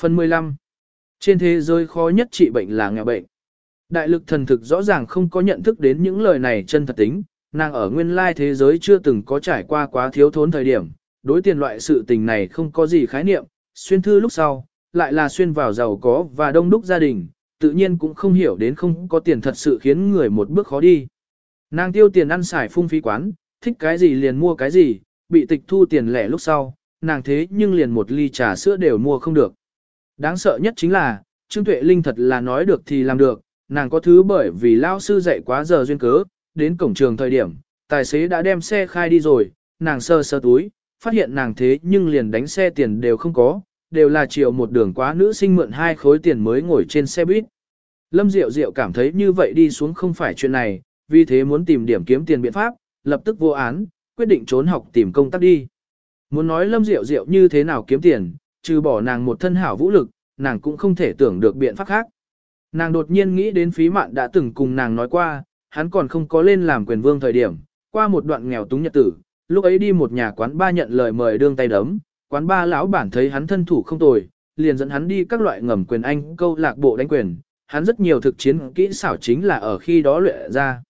Phần 15 Trên thế giới khó nhất trị bệnh là nghèo bệnh. Đại lực thần thực rõ ràng không có nhận thức đến những lời này chân thật tính, nàng ở nguyên lai thế giới chưa từng có trải qua quá thiếu thốn thời điểm, đối tiền loại sự tình này không có gì khái niệm, xuyên thư lúc sau, lại là xuyên vào giàu có và đông đúc gia đình, tự nhiên cũng không hiểu đến không có tiền thật sự khiến người một bước khó đi. Nàng tiêu tiền ăn xài phung phí quán, thích cái gì liền mua cái gì, bị tịch thu tiền lẻ lúc sau, nàng thế nhưng liền một ly trà sữa đều mua không được. Đáng sợ nhất chính là, Trương Tuệ Linh thật là nói được thì làm được, nàng có thứ bởi vì lao sư dạy quá giờ duyên cớ, đến cổng trường thời điểm, tài xế đã đem xe khai đi rồi, nàng sơ sơ túi, phát hiện nàng thế nhưng liền đánh xe tiền đều không có, đều là chiều một đường quá nữ sinh mượn hai khối tiền mới ngồi trên xe buýt. Lâm Diệu Diệu cảm thấy như vậy đi xuống không phải chuyện này, vì thế muốn tìm điểm kiếm tiền biện pháp, lập tức vô án, quyết định trốn học tìm công tác đi. Muốn nói Lâm Diệu Diệu như thế nào kiếm tiền, trừ bỏ nàng một thân hảo vũ lực, nàng cũng không thể tưởng được biện pháp khác. Nàng đột nhiên nghĩ đến phí mạn đã từng cùng nàng nói qua, hắn còn không có lên làm quyền vương thời điểm, qua một đoạn nghèo túng nhật tử, lúc ấy đi một nhà quán ba nhận lời mời đương tay đấm, quán ba lão bản thấy hắn thân thủ không tồi, liền dẫn hắn đi các loại ngầm quyền anh câu lạc bộ đánh quyền, hắn rất nhiều thực chiến kỹ xảo chính là ở khi đó luyện ra.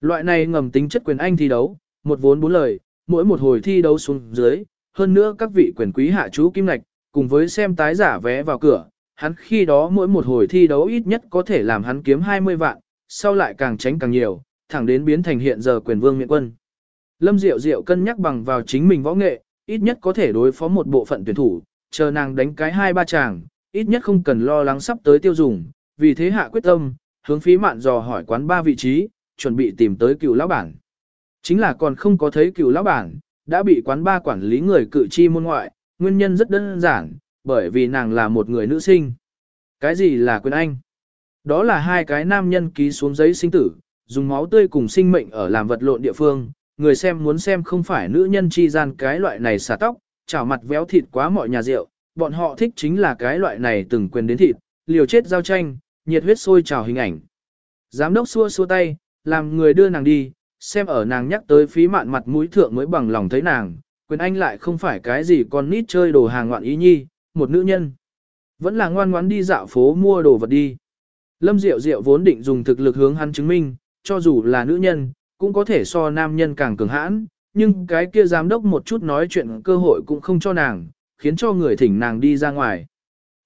Loại này ngầm tính chất quyền anh thi đấu, một vốn bốn lời, mỗi một hồi thi đấu xuống dưới, hơn nữa các vị quyền quý hạ chú kim lạch, cùng với xem tái giả vé vào cửa, hắn khi đó mỗi một hồi thi đấu ít nhất có thể làm hắn kiếm 20 vạn, sau lại càng tránh càng nhiều, thẳng đến biến thành hiện giờ quyền vương miện quân. Lâm Diệu Diệu cân nhắc bằng vào chính mình võ nghệ, ít nhất có thể đối phó một bộ phận tuyển thủ, chờ nàng đánh cái hai ba chàng, ít nhất không cần lo lắng sắp tới tiêu dùng, vì thế hạ quyết tâm, hướng phí mạn dò hỏi quán ba vị trí, chuẩn bị tìm tới cựu lão bản. Chính là còn không có thấy cựu lão bản, đã bị quán ba quản lý người cự chi môn ngoại, nguyên nhân rất đơn giản, bởi vì nàng là một người nữ sinh. Cái gì là quyền anh? Đó là hai cái nam nhân ký xuống giấy sinh tử, dùng máu tươi cùng sinh mệnh ở làm vật lộn địa phương, người xem muốn xem không phải nữ nhân chi gian cái loại này xả tóc, chảo mặt véo thịt quá mọi nhà rượu, bọn họ thích chính là cái loại này từng quyền đến thịt, liều chết giao tranh, nhiệt huyết sôi trào hình ảnh. Giám đốc xua xua tay, làm người đưa nàng đi, xem ở nàng nhắc tới phí mạn mặt mũi thượng mới bằng lòng thấy nàng, quyền anh lại không phải cái gì con nít chơi đồ hàng ngoạn ý nhi, một nữ nhân. Vẫn là ngoan ngoãn đi dạo phố mua đồ vật đi. Lâm Diệu Diệu vốn định dùng thực lực hướng hắn chứng minh, cho dù là nữ nhân, cũng có thể so nam nhân càng cường hãn, nhưng cái kia giám đốc một chút nói chuyện cơ hội cũng không cho nàng, khiến cho người thỉnh nàng đi ra ngoài.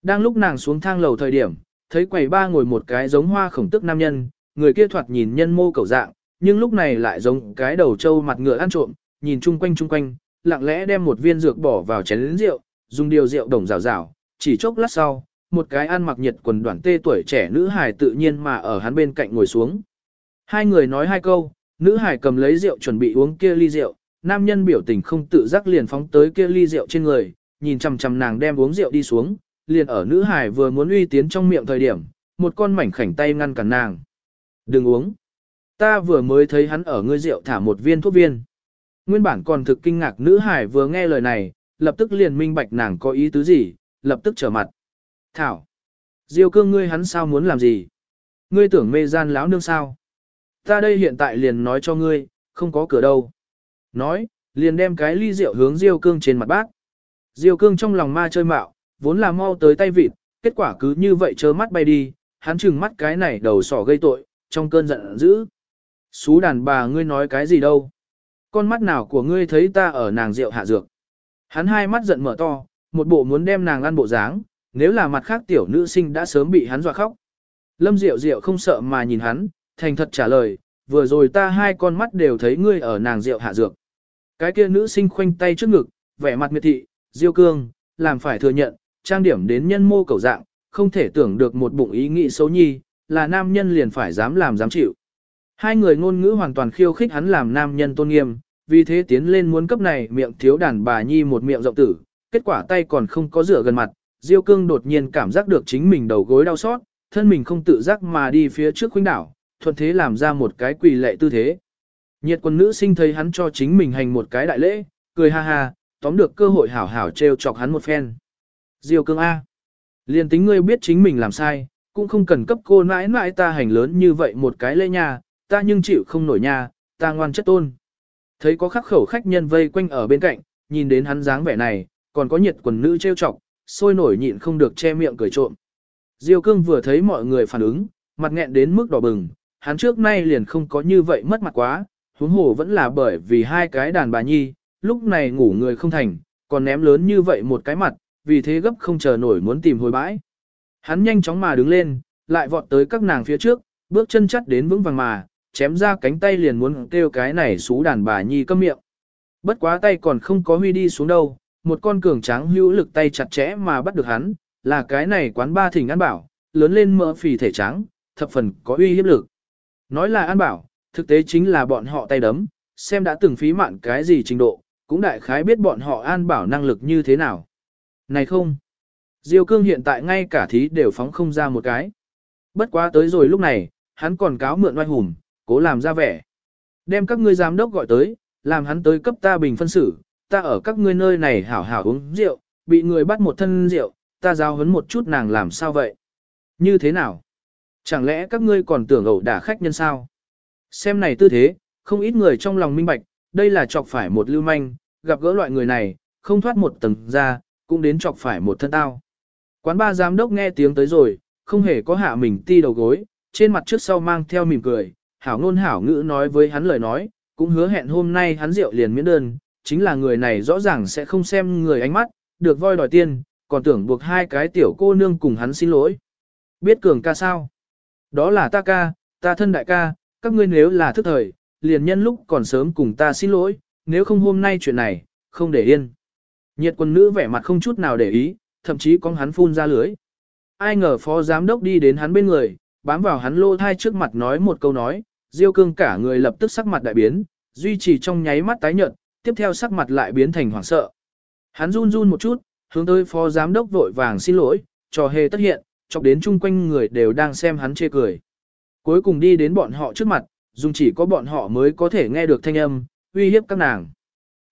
Đang lúc nàng xuống thang lầu thời điểm, thấy quầy ba ngồi một cái giống hoa khổng tức nam nhân, người kia thoạt nhìn nhân mô cầu dạng, nhưng lúc này lại giống cái đầu trâu mặt ngựa ăn trộm, nhìn chung quanh chung quanh, lặng lẽ đem một viên dược bỏ vào chén lớn rượu, dùng điều rượu đồng rào rào, chỉ chốc lát sau, một cái ăn mặc nhiệt quần đoàn tê tuổi trẻ nữ hài tự nhiên mà ở hắn bên cạnh ngồi xuống. Hai người nói hai câu, nữ hài cầm lấy rượu chuẩn bị uống kia ly rượu, nam nhân biểu tình không tự giác liền phóng tới kia ly rượu trên người, nhìn chằm chằm nàng đem uống rượu đi xuống, liền ở nữ hài vừa muốn uy tiến trong miệng thời điểm, một con mảnh khảnh tay ngăn cản nàng. Đừng uống. Ta vừa mới thấy hắn ở ngươi rượu thả một viên thuốc viên. Nguyên bản còn thực kinh ngạc nữ hải vừa nghe lời này, lập tức liền minh bạch nàng có ý tứ gì, lập tức trở mặt. Thảo. Diêu cương ngươi hắn sao muốn làm gì? Ngươi tưởng mê gian láo nương sao? Ta đây hiện tại liền nói cho ngươi, không có cửa đâu. Nói, liền đem cái ly rượu hướng Diêu cương trên mặt bác. Diêu cương trong lòng ma chơi mạo, vốn là mau tới tay vịt, kết quả cứ như vậy chớ mắt bay đi, hắn chừng mắt cái này đầu sỏ gây tội, trong cơn giận dữ. Xú đàn bà ngươi nói cái gì đâu? Con mắt nào của ngươi thấy ta ở nàng rượu hạ dược? Hắn hai mắt giận mở to, một bộ muốn đem nàng ăn bộ dáng, nếu là mặt khác tiểu nữ sinh đã sớm bị hắn dọa khóc. Lâm Diệu Diệu không sợ mà nhìn hắn, thành thật trả lời, vừa rồi ta hai con mắt đều thấy ngươi ở nàng diệu hạ dược. Cái kia nữ sinh khoanh tay trước ngực, vẻ mặt miệt thị, Diêu Cương, làm phải thừa nhận, trang điểm đến nhân mô cầu dạng, không thể tưởng được một bụng ý nghĩ xấu nhi, là nam nhân liền phải dám làm dám chịu. Hai người ngôn ngữ hoàn toàn khiêu khích hắn làm nam nhân tôn nghiêm, vì thế tiến lên muốn cấp này miệng thiếu đàn bà nhi một miệng rộng tử, kết quả tay còn không có rửa gần mặt, Diêu Cương đột nhiên cảm giác được chính mình đầu gối đau xót, thân mình không tự giác mà đi phía trước khuynh đảo, thuận thế làm ra một cái quỳ lệ tư thế. Nhiệt quân nữ sinh thấy hắn cho chính mình hành một cái đại lễ, cười ha ha, tóm được cơ hội hảo hảo trêu chọc hắn một phen. Diêu Cương A. Liên tính ngươi biết chính mình làm sai, cũng không cần cấp cô nãi nãi ta hành lớn như vậy một cái lễ nha, ta nhưng chịu không nổi nha, ta ngoan chất tôn. Thấy có khắc khẩu khách nhân vây quanh ở bên cạnh, nhìn đến hắn dáng vẻ này, còn có nhiệt quần nữ trêu chọc, sôi nổi nhịn không được che miệng cười trộm. Diêu cương vừa thấy mọi người phản ứng, mặt nghẹn đến mức đỏ bừng, hắn trước nay liền không có như vậy mất mặt quá, huống hồ vẫn là bởi vì hai cái đàn bà nhi, lúc này ngủ người không thành, còn ném lớn như vậy một cái mặt, vì thế gấp không chờ nổi muốn tìm hồi bãi. Hắn nhanh chóng mà đứng lên, lại vọt tới các nàng phía trước, bước chân chắt đến vững vàng mà, chém ra cánh tay liền muốn kêu cái này xú đàn bà nhi câm miệng. Bất quá tay còn không có huy đi xuống đâu, một con cường tráng hữu lực tay chặt chẽ mà bắt được hắn, là cái này quán ba thỉnh an bảo, lớn lên mỡ phì thể trắng, thập phần có uy hiếp lực. Nói là an bảo, thực tế chính là bọn họ tay đấm, xem đã từng phí mạn cái gì trình độ, cũng đại khái biết bọn họ an bảo năng lực như thế nào. Này không, Diêu cương hiện tại ngay cả thí đều phóng không ra một cái. Bất quá tới rồi lúc này, hắn còn cáo mượn oai hùng, cố làm ra vẻ. Đem các ngươi giám đốc gọi tới, làm hắn tới cấp ta bình phân xử, ta ở các ngươi nơi này hảo hảo uống rượu, bị người bắt một thân rượu, ta giao hấn một chút nàng làm sao vậy? Như thế nào? Chẳng lẽ các ngươi còn tưởng ẩu đả khách nhân sao? Xem này tư thế, không ít người trong lòng minh bạch, đây là chọc phải một lưu manh, gặp gỡ loại người này, không thoát một tầng ra, cũng đến chọc phải một thân tao. Quán ba giám đốc nghe tiếng tới rồi, không hề có hạ mình ti đầu gối, trên mặt trước sau mang theo mỉm cười, hảo ngôn hảo ngữ nói với hắn lời nói, cũng hứa hẹn hôm nay hắn rượu liền miễn đơn, chính là người này rõ ràng sẽ không xem người ánh mắt, được voi đòi tiền, còn tưởng buộc hai cái tiểu cô nương cùng hắn xin lỗi. Biết cường ca sao? Đó là ta ca, ta thân đại ca, các ngươi nếu là thức thời, liền nhân lúc còn sớm cùng ta xin lỗi, nếu không hôm nay chuyện này, không để yên. Nhiệt quân nữ vẻ mặt không chút nào để ý, thậm chí con hắn phun ra lưới. Ai ngờ phó giám đốc đi đến hắn bên người, bám vào hắn lô thai trước mặt nói một câu nói, Diêu cương cả người lập tức sắc mặt đại biến, duy trì trong nháy mắt tái nhợt, tiếp theo sắc mặt lại biến thành hoảng sợ. Hắn run run một chút, hướng tới phó giám đốc vội vàng xin lỗi, trò hề tất hiện, chọc đến chung quanh người đều đang xem hắn chê cười. Cuối cùng đi đến bọn họ trước mặt, dùng chỉ có bọn họ mới có thể nghe được thanh âm, uy hiếp các nàng.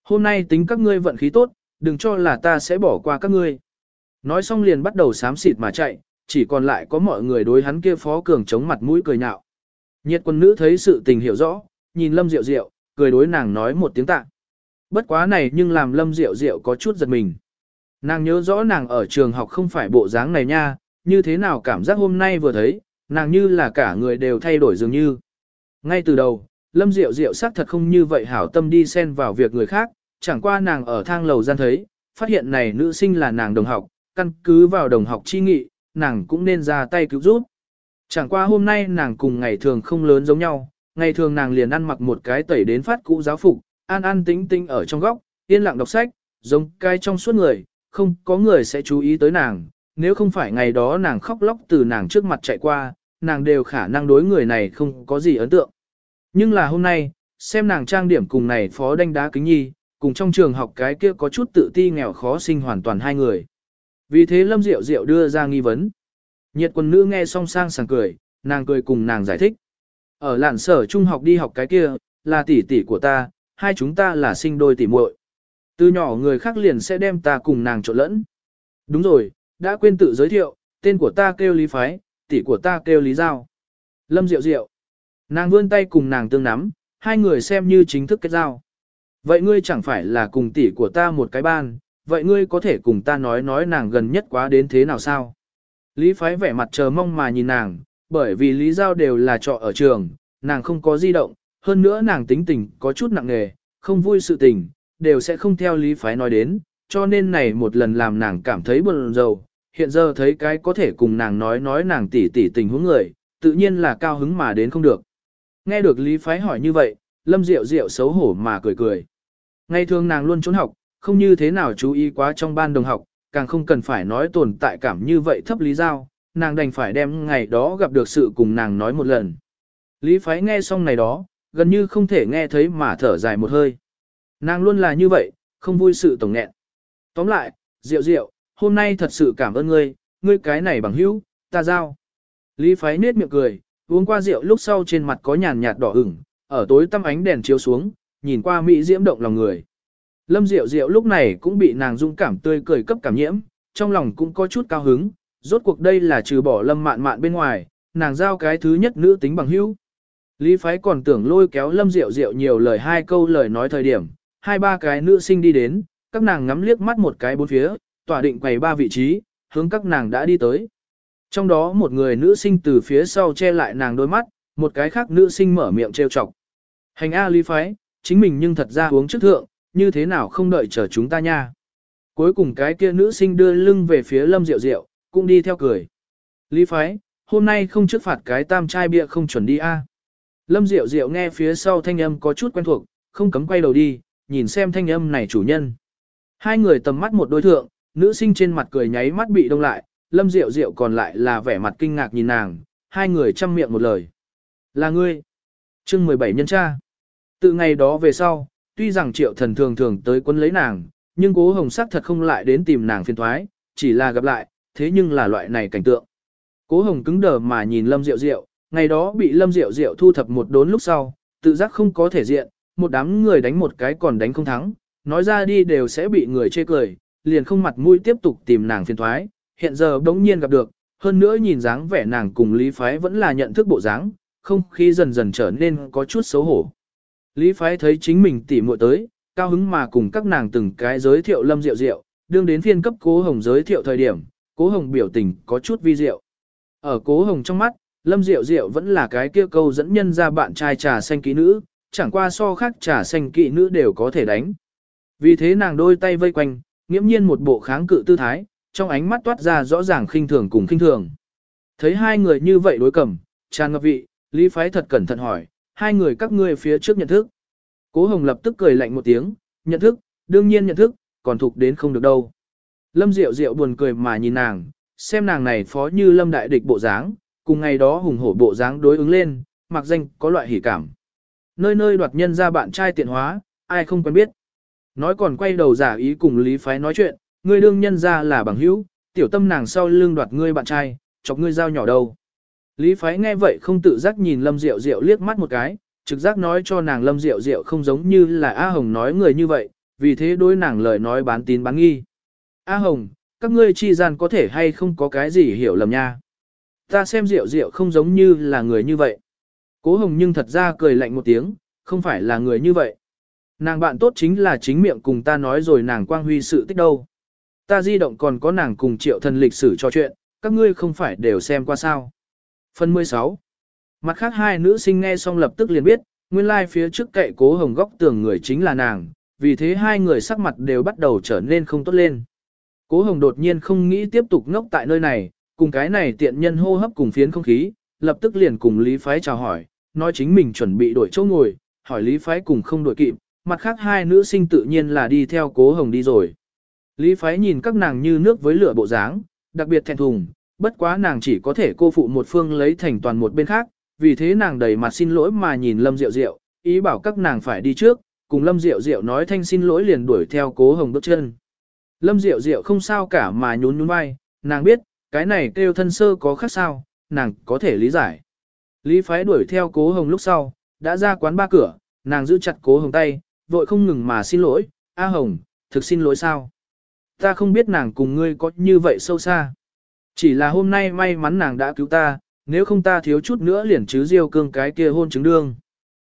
Hôm nay tính các ngươi vận khí tốt, đừng cho là ta sẽ bỏ qua các ngươi. Nói xong liền bắt đầu xám xịt mà chạy, chỉ còn lại có mọi người đối hắn kia phó cường chống mặt mũi cười nhạo. Nhiệt quân nữ thấy sự tình hiểu rõ, nhìn Lâm Diệu Diệu, cười đối nàng nói một tiếng tạ. Bất quá này nhưng làm Lâm Diệu Diệu có chút giật mình. Nàng nhớ rõ nàng ở trường học không phải bộ dáng này nha, như thế nào cảm giác hôm nay vừa thấy, nàng như là cả người đều thay đổi dường như. Ngay từ đầu, Lâm Diệu Diệu xác thật không như vậy hảo tâm đi xen vào việc người khác, chẳng qua nàng ở thang lầu gian thấy, phát hiện này nữ sinh là nàng đồng học, căn cứ vào đồng học chi nghị, nàng cũng nên ra tay cứu giúp. Chẳng qua hôm nay nàng cùng ngày thường không lớn giống nhau, ngày thường nàng liền ăn mặc một cái tẩy đến phát cũ giáo phục, an an tĩnh tĩnh ở trong góc, yên lặng đọc sách, giống cai trong suốt người, không có người sẽ chú ý tới nàng, nếu không phải ngày đó nàng khóc lóc từ nàng trước mặt chạy qua, nàng đều khả năng đối người này không có gì ấn tượng. Nhưng là hôm nay, xem nàng trang điểm cùng này phó đánh đá kính nhi, cùng trong trường học cái kia có chút tự ti nghèo khó sinh hoàn toàn hai người. Vì thế Lâm Diệu Diệu đưa ra nghi vấn. Nhiệt quần nữ nghe song sang sảng cười, nàng cười cùng nàng giải thích. Ở lạn sở trung học đi học cái kia, là tỷ tỷ của ta, hai chúng ta là sinh đôi tỷ muội. Từ nhỏ người khác liền sẽ đem ta cùng nàng trộn lẫn. Đúng rồi, đã quên tự giới thiệu, tên của ta kêu Lý Phái, tỷ của ta kêu Lý Giao. Lâm Diệu Diệu. Nàng vươn tay cùng nàng tương nắm, hai người xem như chính thức kết giao. Vậy ngươi chẳng phải là cùng tỷ của ta một cái ban, vậy ngươi có thể cùng ta nói nói nàng gần nhất quá đến thế nào sao? Lý Phái vẻ mặt chờ mong mà nhìn nàng, bởi vì Lý Giao đều là trọ ở trường, nàng không có di động, hơn nữa nàng tính tình có chút nặng nề, không vui sự tình, đều sẽ không theo Lý Phái nói đến, cho nên này một lần làm nàng cảm thấy buồn rầu, hiện giờ thấy cái có thể cùng nàng nói nói nàng tỉ tỉ tình huống người, tự nhiên là cao hứng mà đến không được. Nghe được Lý Phái hỏi như vậy, Lâm Diệu Diệu xấu hổ mà cười cười. Ngày thường nàng luôn trốn học, không như thế nào chú ý quá trong ban đồng học, càng không cần phải nói tồn tại cảm như vậy thấp lý giao, nàng đành phải đem ngày đó gặp được sự cùng nàng nói một lần. Lý Phái nghe xong này đó, gần như không thể nghe thấy mà thở dài một hơi. Nàng luôn là như vậy, không vui sự tổng nghẹn. Tóm lại, Diệu Diệu, hôm nay thật sự cảm ơn ngươi, ngươi cái này bằng hữu, ta giao. Lý Phái nết miệng cười, uống qua rượu lúc sau trên mặt có nhàn nhạt đỏ ửng, ở tối tăm ánh đèn chiếu xuống, nhìn qua mỹ diễm động lòng người. Lâm Diệu Diệu lúc này cũng bị nàng dung cảm tươi cười cấp cảm nhiễm, trong lòng cũng có chút cao hứng, rốt cuộc đây là trừ bỏ Lâm Mạn Mạn bên ngoài, nàng giao cái thứ nhất nữ tính bằng hữu. Lý Phái còn tưởng lôi kéo Lâm Diệu Diệu nhiều lời hai câu lời nói thời điểm, hai ba cái nữ sinh đi đến, các nàng ngắm liếc mắt một cái bốn phía, tỏa định quầy ba vị trí, hướng các nàng đã đi tới. Trong đó một người nữ sinh từ phía sau che lại nàng đôi mắt, một cái khác nữ sinh mở miệng trêu chọc. Hành A Lý Phái, chính mình nhưng thật ra uống trước thượng, như thế nào không đợi chờ chúng ta nha. Cuối cùng cái kia nữ sinh đưa lưng về phía Lâm Diệu Diệu, cũng đi theo cười. Lý Phái, hôm nay không trước phạt cái tam chai bia không chuẩn đi a. Lâm Diệu Diệu nghe phía sau thanh âm có chút quen thuộc, không cấm quay đầu đi, nhìn xem thanh âm này chủ nhân. Hai người tầm mắt một đôi thượng, nữ sinh trên mặt cười nháy mắt bị đông lại, Lâm Diệu Diệu còn lại là vẻ mặt kinh ngạc nhìn nàng, hai người chăm miệng một lời. Là ngươi. chương 17 nhân cha. Từ ngày đó về sau, tuy rằng triệu thần thường thường tới quân lấy nàng, nhưng cố hồng sắc thật không lại đến tìm nàng phiền thoái, chỉ là gặp lại, thế nhưng là loại này cảnh tượng. Cố hồng cứng đờ mà nhìn Lâm Diệu Diệu, ngày đó bị Lâm Diệu Diệu thu thập một đốn lúc sau, tự giác không có thể diện, một đám người đánh một cái còn đánh không thắng, nói ra đi đều sẽ bị người chê cười, liền không mặt mũi tiếp tục tìm nàng phiền thoái, hiện giờ đống nhiên gặp được, hơn nữa nhìn dáng vẻ nàng cùng Lý Phái vẫn là nhận thức bộ dáng, không khí dần dần trở nên có chút xấu hổ. Lý Phái thấy chính mình tỉ muội tới, cao hứng mà cùng các nàng từng cái giới thiệu Lâm Diệu Diệu, đương đến phiên cấp Cố Hồng giới thiệu thời điểm, Cố Hồng biểu tình có chút vi diệu. Ở Cố Hồng trong mắt, Lâm Diệu Diệu vẫn là cái kia câu dẫn nhân ra bạn trai trà xanh kỹ nữ, chẳng qua so khác trà xanh kỹ nữ đều có thể đánh. Vì thế nàng đôi tay vây quanh, nghiễm nhiên một bộ kháng cự tư thái, trong ánh mắt toát ra rõ ràng khinh thường cùng khinh thường. Thấy hai người như vậy đối cầm, tràn ngập vị, Lý Phái thật cẩn thận hỏi, hai người các ngươi phía trước nhận thức. Cố Hồng lập tức cười lạnh một tiếng, nhận thức, đương nhiên nhận thức, còn thuộc đến không được đâu. Lâm Diệu Diệu buồn cười mà nhìn nàng, xem nàng này phó như Lâm Đại Địch bộ dáng, cùng ngày đó hùng hổ bộ dáng đối ứng lên, mặc danh có loại hỉ cảm. Nơi nơi đoạt nhân ra bạn trai tiện hóa, ai không quen biết. Nói còn quay đầu giả ý cùng Lý Phái nói chuyện, ngươi đương nhân ra là bằng hữu, tiểu tâm nàng sau lưng đoạt ngươi bạn trai, chọc ngươi dao nhỏ đầu. Lý Phái nghe vậy không tự giác nhìn Lâm Diệu Diệu liếc mắt một cái, trực giác nói cho nàng Lâm Diệu Diệu không giống như là A Hồng nói người như vậy, vì thế đối nàng lời nói bán tín bán nghi. A Hồng, các ngươi chi gian có thể hay không có cái gì hiểu lầm nha. Ta xem rượu rượu không giống như là người như vậy. Cố Hồng nhưng thật ra cười lạnh một tiếng, không phải là người như vậy. Nàng bạn tốt chính là chính miệng cùng ta nói rồi nàng quang huy sự tích đâu. Ta di động còn có nàng cùng triệu thần lịch sử trò chuyện, các ngươi không phải đều xem qua sao. Phần 16 Mặt khác hai nữ sinh nghe xong lập tức liền biết, nguyên lai like phía trước cậy cố hồng góc tường người chính là nàng, vì thế hai người sắc mặt đều bắt đầu trở nên không tốt lên. Cố Hồng đột nhiên không nghĩ tiếp tục ngốc tại nơi này, cùng cái này tiện nhân hô hấp cùng phiến không khí, lập tức liền cùng Lý Phái chào hỏi, nói chính mình chuẩn bị đổi chỗ ngồi, hỏi Lý Phái cùng không đổi kịp, mặt khác hai nữ sinh tự nhiên là đi theo Cố Hồng đi rồi. Lý Phái nhìn các nàng như nước với lửa bộ dáng, đặc biệt thẹn thùng, bất quá nàng chỉ có thể cô phụ một phương lấy thành toàn một bên khác, vì thế nàng đầy mặt xin lỗi mà nhìn Lâm Diệu Diệu, ý bảo các nàng phải đi trước, cùng Lâm Diệu Diệu nói thanh xin lỗi liền đuổi theo Cố Hồng bước chân. Lâm Diệu Diệu không sao cả mà nhún nhún vai, nàng biết, cái này kêu thân sơ có khác sao, nàng có thể lý giải. Lý phái đuổi theo cố hồng lúc sau, đã ra quán ba cửa, nàng giữ chặt cố hồng tay, vội không ngừng mà xin lỗi, A Hồng, thực xin lỗi sao? Ta không biết nàng cùng ngươi có như vậy sâu xa. Chỉ là hôm nay may mắn nàng đã cứu ta, nếu không ta thiếu chút nữa liền chứ diêu cương cái kia hôn chứng đương.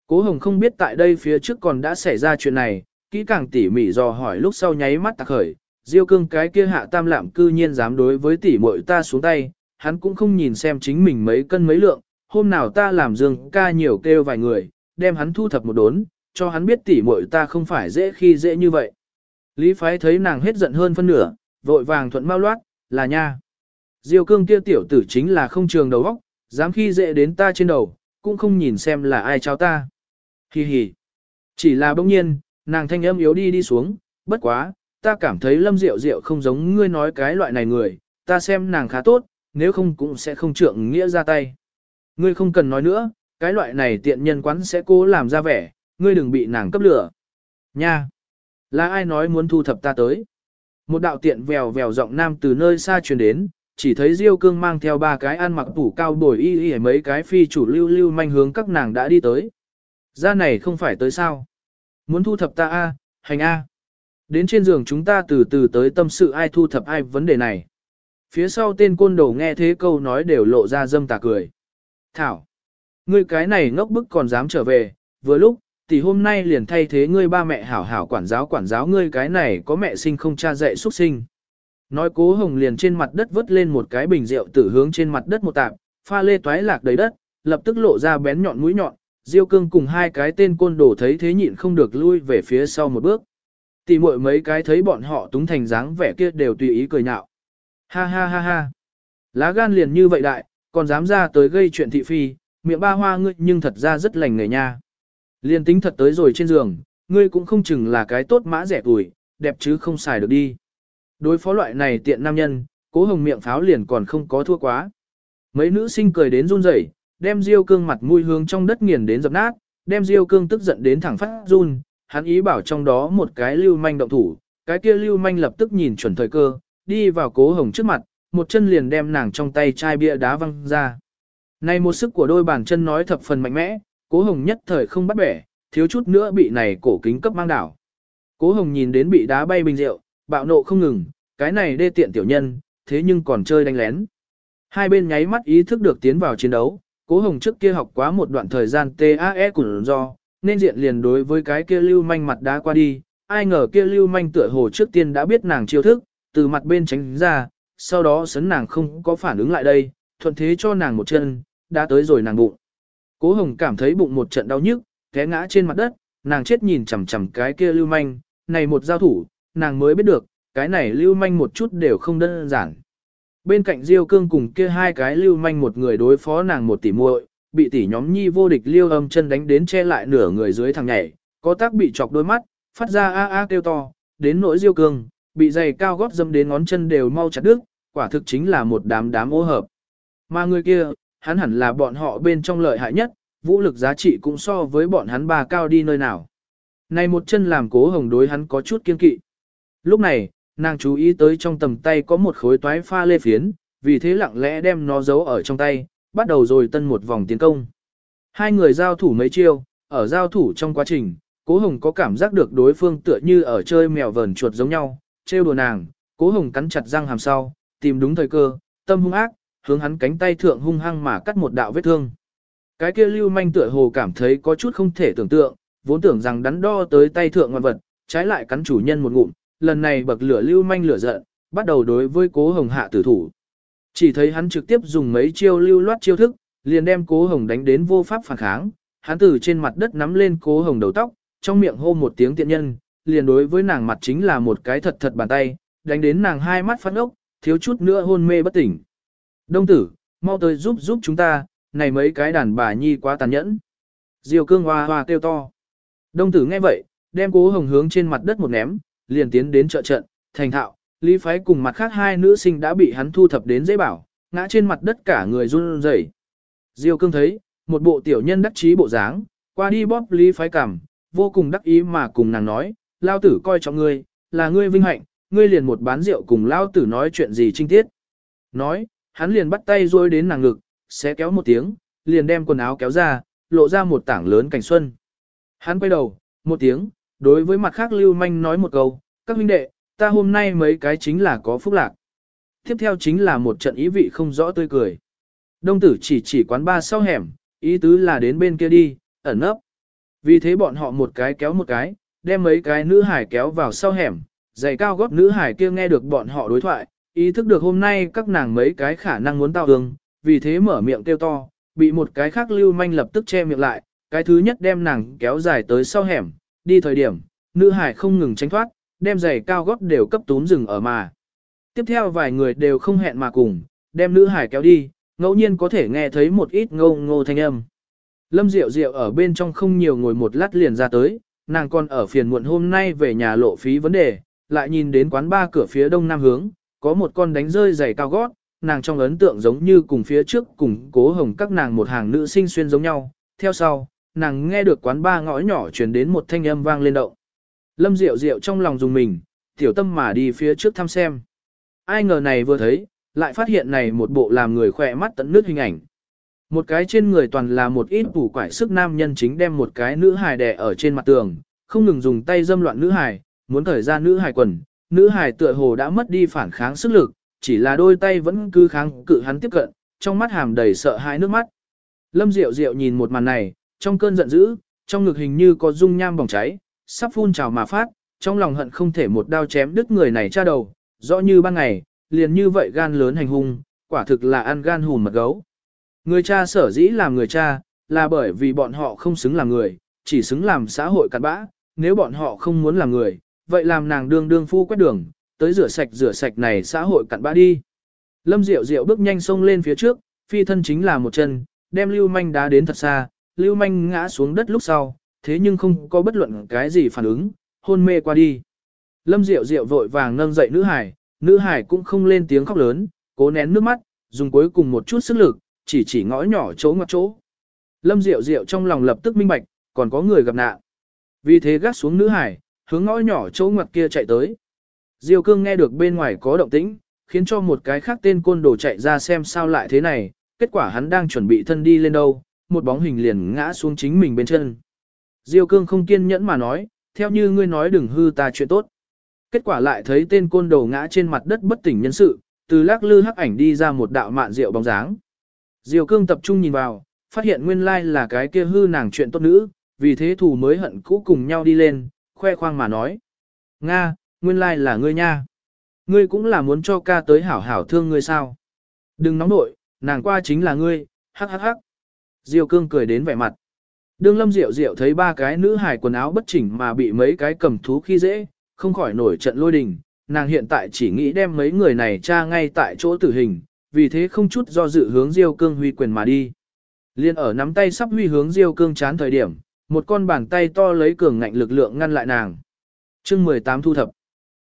Cố Hồng không biết tại đây phía trước còn đã xảy ra chuyện này, kỹ càng tỉ mỉ dò hỏi lúc sau nháy mắt tạc khởi, Diêu cương cái kia hạ tam lạm cư nhiên dám đối với tỷ muội ta xuống tay, hắn cũng không nhìn xem chính mình mấy cân mấy lượng, hôm nào ta làm dương ca nhiều kêu vài người, đem hắn thu thập một đốn, cho hắn biết tỷ muội ta không phải dễ khi dễ như vậy. Lý phái thấy nàng hết giận hơn phân nửa, vội vàng thuận mau loát, là nha. Diêu cương kia tiểu tử chính là không trường đầu óc, dám khi dễ đến ta trên đầu, cũng không nhìn xem là ai trao ta. Hi hi. Chỉ là bỗng nhiên, nàng thanh âm yếu đi đi xuống, bất quá, ta cảm thấy lâm diệu diệu không giống ngươi nói cái loại này người, ta xem nàng khá tốt, nếu không cũng sẽ không trượng nghĩa ra tay. Ngươi không cần nói nữa, cái loại này tiện nhân quán sẽ cố làm ra vẻ, ngươi đừng bị nàng cấp lửa. Nha! Là ai nói muốn thu thập ta tới? Một đạo tiện vèo vèo giọng nam từ nơi xa truyền đến, chỉ thấy Diêu Cương mang theo ba cái ăn mặc tủ cao bồi y y mấy cái phi chủ lưu lưu manh hướng các nàng đã đi tới. Ra này không phải tới sao? Muốn thu thập ta a, hành a. Đến trên giường chúng ta từ từ tới tâm sự ai thu thập ai vấn đề này. Phía sau tên côn đồ nghe thế câu nói đều lộ ra dâm tà cười. Thảo, ngươi cái này ngốc bức còn dám trở về, vừa lúc, thì hôm nay liền thay thế ngươi ba mẹ hảo hảo quản giáo quản giáo ngươi cái này có mẹ sinh không cha dạy xuất sinh. Nói cố hồng liền trên mặt đất vứt lên một cái bình rượu tử hướng trên mặt đất một tạp, pha lê toái lạc đầy đất, lập tức lộ ra bén nhọn mũi nhọn, Diêu cương cùng hai cái tên côn đồ thấy thế nhịn không được lui về phía sau một bước. Tỷ muội mấy cái thấy bọn họ túng thành dáng vẻ kia đều tùy ý cười nhạo. Ha ha ha ha. Lá gan liền như vậy đại, còn dám ra tới gây chuyện thị phi, miệng ba hoa ngươi nhưng thật ra rất lành người nha. Liền tính thật tới rồi trên giường, ngươi cũng không chừng là cái tốt mã rẻ tuổi, đẹp chứ không xài được đi. Đối phó loại này tiện nam nhân, cố hồng miệng pháo liền còn không có thua quá. Mấy nữ sinh cười đến run rẩy, đem diêu cương mặt mũi hướng trong đất nghiền đến dập nát, đem diêu cương tức giận đến thẳng phát run, hắn ý bảo trong đó một cái lưu manh động thủ, cái kia lưu manh lập tức nhìn chuẩn thời cơ, đi vào cố hồng trước mặt, một chân liền đem nàng trong tay chai bia đá văng ra. Này một sức của đôi bàn chân nói thập phần mạnh mẽ, cố hồng nhất thời không bắt bẻ, thiếu chút nữa bị này cổ kính cấp mang đảo. Cố hồng nhìn đến bị đá bay bình rượu, bạo nộ không ngừng, cái này đê tiện tiểu nhân, thế nhưng còn chơi đánh lén. Hai bên nháy mắt ý thức được tiến vào chiến đấu, cố hồng trước kia học quá một đoạn thời gian TAE của do, nên diện liền đối với cái kia lưu manh mặt đá qua đi, ai ngờ kia lưu manh tựa hồ trước tiên đã biết nàng chiêu thức, từ mặt bên tránh ra, sau đó sấn nàng không có phản ứng lại đây, thuận thế cho nàng một chân, đã tới rồi nàng bụng. Cố Hồng cảm thấy bụng một trận đau nhức, té ngã trên mặt đất, nàng chết nhìn chằm chằm cái kia lưu manh, này một giao thủ, nàng mới biết được, cái này lưu manh một chút đều không đơn giản. Bên cạnh Diêu Cương cùng kia hai cái lưu manh một người đối phó nàng một tỷ muội, bị tỷ nhóm nhi vô địch liêu âm chân đánh đến che lại nửa người dưới thằng nhảy, có tác bị chọc đôi mắt, phát ra a a kêu to, đến nỗi Diêu Cương, bị giày cao gót dâm đến ngón chân đều mau chặt đứt, quả thực chính là một đám đám ô hợp. Mà người kia, hắn hẳn là bọn họ bên trong lợi hại nhất, vũ lực giá trị cũng so với bọn hắn bà cao đi nơi nào. Này một chân làm cố hồng đối hắn có chút kiên kỵ. Lúc này, nàng chú ý tới trong tầm tay có một khối toái pha lê phiến, vì thế lặng lẽ đem nó giấu ở trong tay, bắt đầu rồi tân một vòng tiến công. Hai người giao thủ mấy chiêu, ở giao thủ trong quá trình, cố hồng có cảm giác được đối phương tựa như ở chơi mèo vờn chuột giống nhau, trêu đùa nàng, cố hồng cắn chặt răng hàm sau, tìm đúng thời cơ, tâm hung ác, hướng hắn cánh tay thượng hung hăng mà cắt một đạo vết thương. Cái kia lưu manh tựa hồ cảm thấy có chút không thể tưởng tượng, vốn tưởng rằng đắn đo tới tay thượng ngoan vật, trái lại cắn chủ nhân một ngụm, lần này bậc lửa lưu manh lửa giận, bắt đầu đối với cố hồng hạ tử thủ. Chỉ thấy hắn trực tiếp dùng mấy chiêu lưu loát chiêu thức, liền đem cố hồng đánh đến vô pháp phản kháng, hắn từ trên mặt đất nắm lên cố hồng đầu tóc, trong miệng hô một tiếng tiện nhân, liền đối với nàng mặt chính là một cái thật thật bàn tay, đánh đến nàng hai mắt phát ốc, thiếu chút nữa hôn mê bất tỉnh. Đông tử, mau tới giúp giúp chúng ta, này mấy cái đàn bà nhi quá tàn nhẫn. Diều cương hoa hoa kêu to. Đông tử nghe vậy, đem cố hồng hướng trên mặt đất một ném, liền tiến đến trợ trận, thành thạo, lý phái cùng mặt khác hai nữ sinh đã bị hắn thu thập đến dễ bảo, ngã trên mặt đất cả người run rẩy. Diêu cương thấy, một bộ tiểu nhân đắc chí bộ dáng, qua đi bóp lý phái cảm, vô cùng đắc ý mà cùng nàng nói, lao tử coi trọng ngươi, là ngươi vinh hạnh, ngươi liền một bán rượu cùng lao tử nói chuyện gì trinh tiết. Nói, hắn liền bắt tay rôi đến nàng ngực, sẽ kéo một tiếng, liền đem quần áo kéo ra, lộ ra một tảng lớn cảnh xuân. Hắn quay đầu, một tiếng, đối với mặt khác lưu manh nói một câu, các huynh đệ, ta hôm nay mấy cái chính là có phúc lạc. Tiếp theo chính là một trận ý vị không rõ tươi cười. Đông tử chỉ chỉ quán ba sau hẻm, ý tứ là đến bên kia đi, ẩn nấp. Vì thế bọn họ một cái kéo một cái, đem mấy cái nữ hải kéo vào sau hẻm, giày cao góp nữ hải kia nghe được bọn họ đối thoại, ý thức được hôm nay các nàng mấy cái khả năng muốn tao hương, vì thế mở miệng kêu to, bị một cái khác lưu manh lập tức che miệng lại, cái thứ nhất đem nàng kéo dài tới sau hẻm, đi thời điểm, nữ hải không ngừng tránh thoát, đem giày cao gót đều cấp túm rừng ở mà. Tiếp theo vài người đều không hẹn mà cùng, đem nữ hải kéo đi, ngẫu nhiên có thể nghe thấy một ít ngô ngô thanh âm. Lâm Diệu Diệu ở bên trong không nhiều ngồi một lát liền ra tới, nàng còn ở phiền muộn hôm nay về nhà lộ phí vấn đề, lại nhìn đến quán ba cửa phía đông nam hướng, có một con đánh rơi giày cao gót, nàng trong ấn tượng giống như cùng phía trước cùng cố hồng các nàng một hàng nữ sinh xuyên giống nhau. Theo sau, nàng nghe được quán ba ngõ nhỏ truyền đến một thanh âm vang lên động. Lâm Diệu Diệu trong lòng dùng mình, tiểu tâm mà đi phía trước thăm xem. Ai ngờ này vừa thấy, lại phát hiện này một bộ làm người khỏe mắt tận nước hình ảnh. Một cái trên người toàn là một ít củ quải sức nam nhân chính đem một cái nữ hài đè ở trên mặt tường, không ngừng dùng tay dâm loạn nữ hài, muốn thời ra nữ hài quần. Nữ hài tựa hồ đã mất đi phản kháng sức lực, chỉ là đôi tay vẫn cứ kháng cự hắn tiếp cận, trong mắt hàm đầy sợ hãi nước mắt. Lâm Diệu Diệu nhìn một màn này, trong cơn giận dữ, trong ngực hình như có dung nham bỏng cháy, sắp phun trào mà phát, trong lòng hận không thể một đao chém đứt người này cha đầu, rõ như ban ngày, liền như vậy gan lớn hành hung, quả thực là ăn gan hùn mật gấu. Người cha sở dĩ làm người cha, là bởi vì bọn họ không xứng làm người, chỉ xứng làm xã hội cặn bã, nếu bọn họ không muốn làm người, vậy làm nàng đương đương phu quét đường, tới rửa sạch rửa sạch này xã hội cặn bã đi. Lâm Diệu Diệu bước nhanh xông lên phía trước, phi thân chính là một chân, đem Lưu Manh đá đến thật xa, Lưu Manh ngã xuống đất lúc sau, thế nhưng không có bất luận cái gì phản ứng, hôn mê qua đi. Lâm Diệu Diệu vội vàng nâng dậy nữ hải, nữ hải cũng không lên tiếng khóc lớn, cố nén nước mắt, dùng cuối cùng một chút sức lực, chỉ chỉ ngõ nhỏ chỗ ngoặt chỗ. Lâm Diệu Diệu trong lòng lập tức minh bạch, còn có người gặp nạn. Vì thế gác xuống nữ hải, hướng ngõ nhỏ chỗ ngoặt kia chạy tới. Diêu cương nghe được bên ngoài có động tĩnh, khiến cho một cái khác tên côn đồ chạy ra xem sao lại thế này, kết quả hắn đang chuẩn bị thân đi lên đâu, một bóng hình liền ngã xuống chính mình bên chân. Diêu cương không kiên nhẫn mà nói, theo như ngươi nói đừng hư ta chuyện tốt. Kết quả lại thấy tên côn đồ ngã trên mặt đất bất tỉnh nhân sự, từ lắc lư hắc ảnh đi ra một đạo mạn rượu bóng dáng. Diêu cương tập trung nhìn vào, phát hiện nguyên lai là cái kia hư nàng chuyện tốt nữ, vì thế thù mới hận cũ cùng nhau đi lên, khoe khoang mà nói. Nga, nguyên lai là ngươi nha. Ngươi cũng là muốn cho ca tới hảo hảo thương ngươi sao. Đừng nóng nội, nàng qua chính là ngươi, hắc hắc hắc. Diêu cương cười đến vẻ mặt. Đương lâm diệu diệu thấy ba cái nữ hài quần áo bất chỉnh mà bị mấy cái cầm thú khi dễ, không khỏi nổi trận lôi đình. Nàng hiện tại chỉ nghĩ đem mấy người này tra ngay tại chỗ tử hình, vì thế không chút do dự hướng Diêu Cương huy quyền mà đi. Liên ở nắm tay sắp huy hướng Diêu Cương chán thời điểm, một con bàn tay to lấy cường ngạnh lực lượng ngăn lại nàng. Chương 18 thu thập.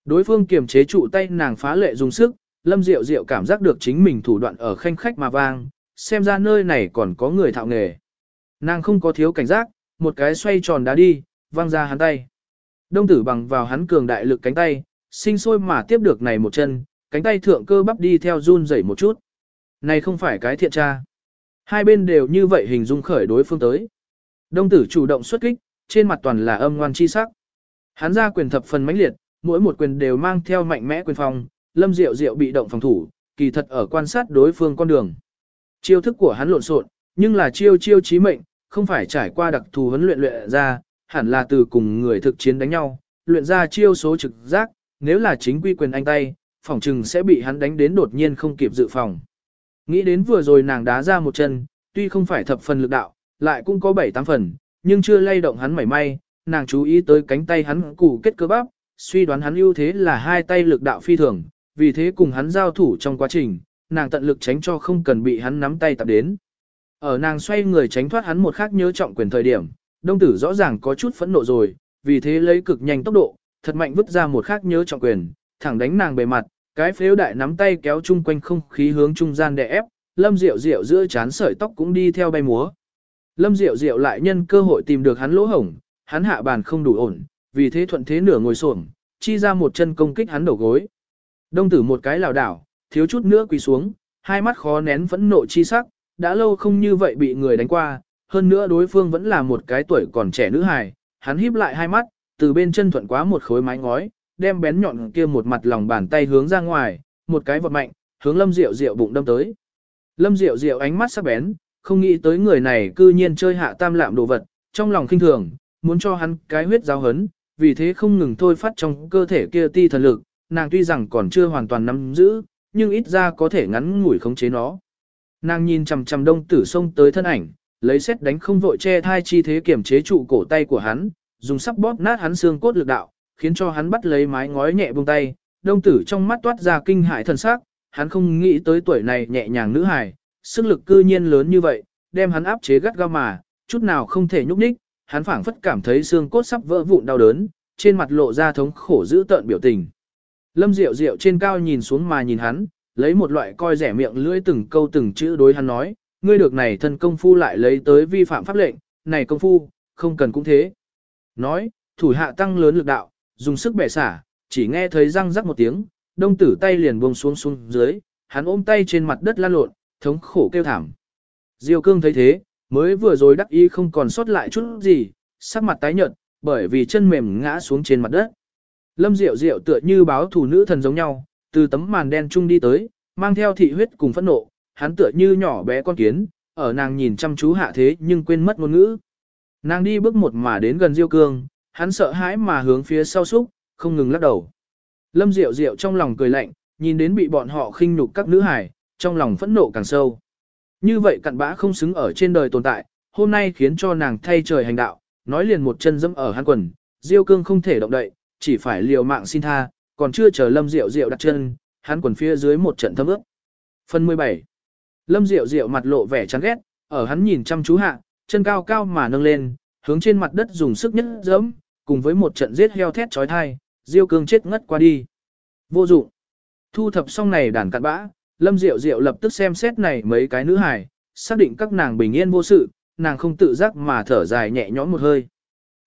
Đối phương kiềm chế trụ tay nàng phá lệ dùng sức, Lâm Diệu Diệu cảm giác được chính mình thủ đoạn ở khanh khách mà vang, xem ra nơi này còn có người thạo nghề. Nàng không có thiếu cảnh giác, một cái xoay tròn đá đi, văng ra hắn tay. Đông tử bằng vào hắn cường đại lực cánh tay, sinh sôi mà tiếp được này một chân, cánh tay thượng cơ bắp đi theo run rẩy một chút. Này không phải cái thiện tra. Hai bên đều như vậy hình dung khởi đối phương tới. Đông tử chủ động xuất kích, trên mặt toàn là âm ngoan chi sắc. Hắn ra quyền thập phần mãnh liệt, mỗi một quyền đều mang theo mạnh mẽ quyền phòng, lâm diệu diệu bị động phòng thủ, kỳ thật ở quan sát đối phương con đường. Chiêu thức của hắn lộn xộn, nhưng là chiêu chiêu chí mệnh, không phải trải qua đặc thù huấn luyện luyện ra, hẳn là từ cùng người thực chiến đánh nhau, luyện ra chiêu số trực giác, nếu là chính quy quyền anh tay, phòng trừng sẽ bị hắn đánh đến đột nhiên không kịp dự phòng. Nghĩ đến vừa rồi nàng đá ra một chân, tuy không phải thập phần lực đạo, lại cũng có bảy tám phần, nhưng chưa lay động hắn mảy may, nàng chú ý tới cánh tay hắn củ kết cơ bắp, suy đoán hắn ưu thế là hai tay lực đạo phi thường, vì thế cùng hắn giao thủ trong quá trình, nàng tận lực tránh cho không cần bị hắn nắm tay tập đến. Ở nàng xoay người tránh thoát hắn một khắc nhớ trọng quyền thời điểm, đông tử rõ ràng có chút phẫn nộ rồi, vì thế lấy cực nhanh tốc độ, thật mạnh vứt ra một khắc nhớ trọng quyền, thẳng đánh nàng bề mặt, cái phếu đại nắm tay kéo chung quanh không khí hướng trung gian đè ép, lâm diệu diệu giữa chán sợi tóc cũng đi theo bay múa. Lâm diệu diệu lại nhân cơ hội tìm được hắn lỗ hổng, hắn hạ bàn không đủ ổn, vì thế thuận thế nửa ngồi xổm, chi ra một chân công kích hắn đầu gối. Đông tử một cái lảo đảo, thiếu chút nữa quỳ xuống, hai mắt khó nén phẫn nộ chi sắc, đã lâu không như vậy bị người đánh qua, hơn nữa đối phương vẫn là một cái tuổi còn trẻ nữ hài, hắn híp lại hai mắt, từ bên chân thuận quá một khối mái ngói, đem bén nhọn kia một mặt lòng bàn tay hướng ra ngoài, một cái vật mạnh, hướng Lâm Diệu Diệu bụng đâm tới. Lâm Diệu Diệu ánh mắt sắc bén, không nghĩ tới người này cư nhiên chơi hạ tam lạm đồ vật, trong lòng khinh thường, muốn cho hắn cái huyết giáo hấn, vì thế không ngừng thôi phát trong cơ thể kia ti thần lực, nàng tuy rằng còn chưa hoàn toàn nắm giữ, nhưng ít ra có thể ngắn ngủi khống chế nó. Nàng nhìn chằm chằm đông tử sông tới thân ảnh, lấy xét đánh không vội che thai chi thế kiểm chế trụ cổ tay của hắn, dùng sắp bóp nát hắn xương cốt lực đạo, khiến cho hắn bắt lấy mái ngói nhẹ buông tay, đông tử trong mắt toát ra kinh hại thần sắc, hắn không nghĩ tới tuổi này nhẹ nhàng nữ hài, sức lực cư nhiên lớn như vậy, đem hắn áp chế gắt gao mà, chút nào không thể nhúc nhích, hắn phảng phất cảm thấy xương cốt sắp vỡ vụn đau đớn, trên mặt lộ ra thống khổ dữ tợn biểu tình. Lâm Diệu Diệu trên cao nhìn xuống mà nhìn hắn, lấy một loại coi rẻ miệng lưỡi từng câu từng chữ đối hắn nói, ngươi được này thân công phu lại lấy tới vi phạm pháp lệnh, này công phu, không cần cũng thế. Nói, thủ hạ tăng lớn lực đạo, dùng sức bẻ xả, chỉ nghe thấy răng rắc một tiếng, đông tử tay liền buông xuống xuống dưới, hắn ôm tay trên mặt đất lan lộn, thống khổ kêu thảm. Diêu cương thấy thế, mới vừa rồi đắc ý không còn sót lại chút gì, sắc mặt tái nhợt, bởi vì chân mềm ngã xuống trên mặt đất. Lâm Diệu Diệu tựa như báo thủ nữ thần giống nhau, từ tấm màn đen trung đi tới, mang theo thị huyết cùng phẫn nộ, hắn tựa như nhỏ bé con kiến, ở nàng nhìn chăm chú hạ thế nhưng quên mất ngôn ngữ. Nàng đi bước một mà đến gần Diêu Cương, hắn sợ hãi mà hướng phía sau xúc, không ngừng lắc đầu. Lâm Diệu Diệu trong lòng cười lạnh, nhìn đến bị bọn họ khinh nhục các nữ hải, trong lòng phẫn nộ càng sâu. Như vậy cặn bã không xứng ở trên đời tồn tại, hôm nay khiến cho nàng thay trời hành đạo, nói liền một chân dẫm ở hắn quần, Diêu Cương không thể động đậy, chỉ phải liều mạng xin tha, còn chưa chờ Lâm Diệu Diệu đặt chân, hắn quần phía dưới một trận thấm ướt. Phần 17 Lâm Diệu Diệu mặt lộ vẻ chán ghét, ở hắn nhìn chăm chú hạ, chân cao cao mà nâng lên, hướng trên mặt đất dùng sức nhất dẫm, cùng với một trận giết heo thét chói tai, Diêu Cương chết ngất qua đi. Vô dụng. Thu thập xong này đàn cặn bã, Lâm Diệu Diệu lập tức xem xét này mấy cái nữ hài, xác định các nàng bình yên vô sự, nàng không tự giác mà thở dài nhẹ nhõm một hơi.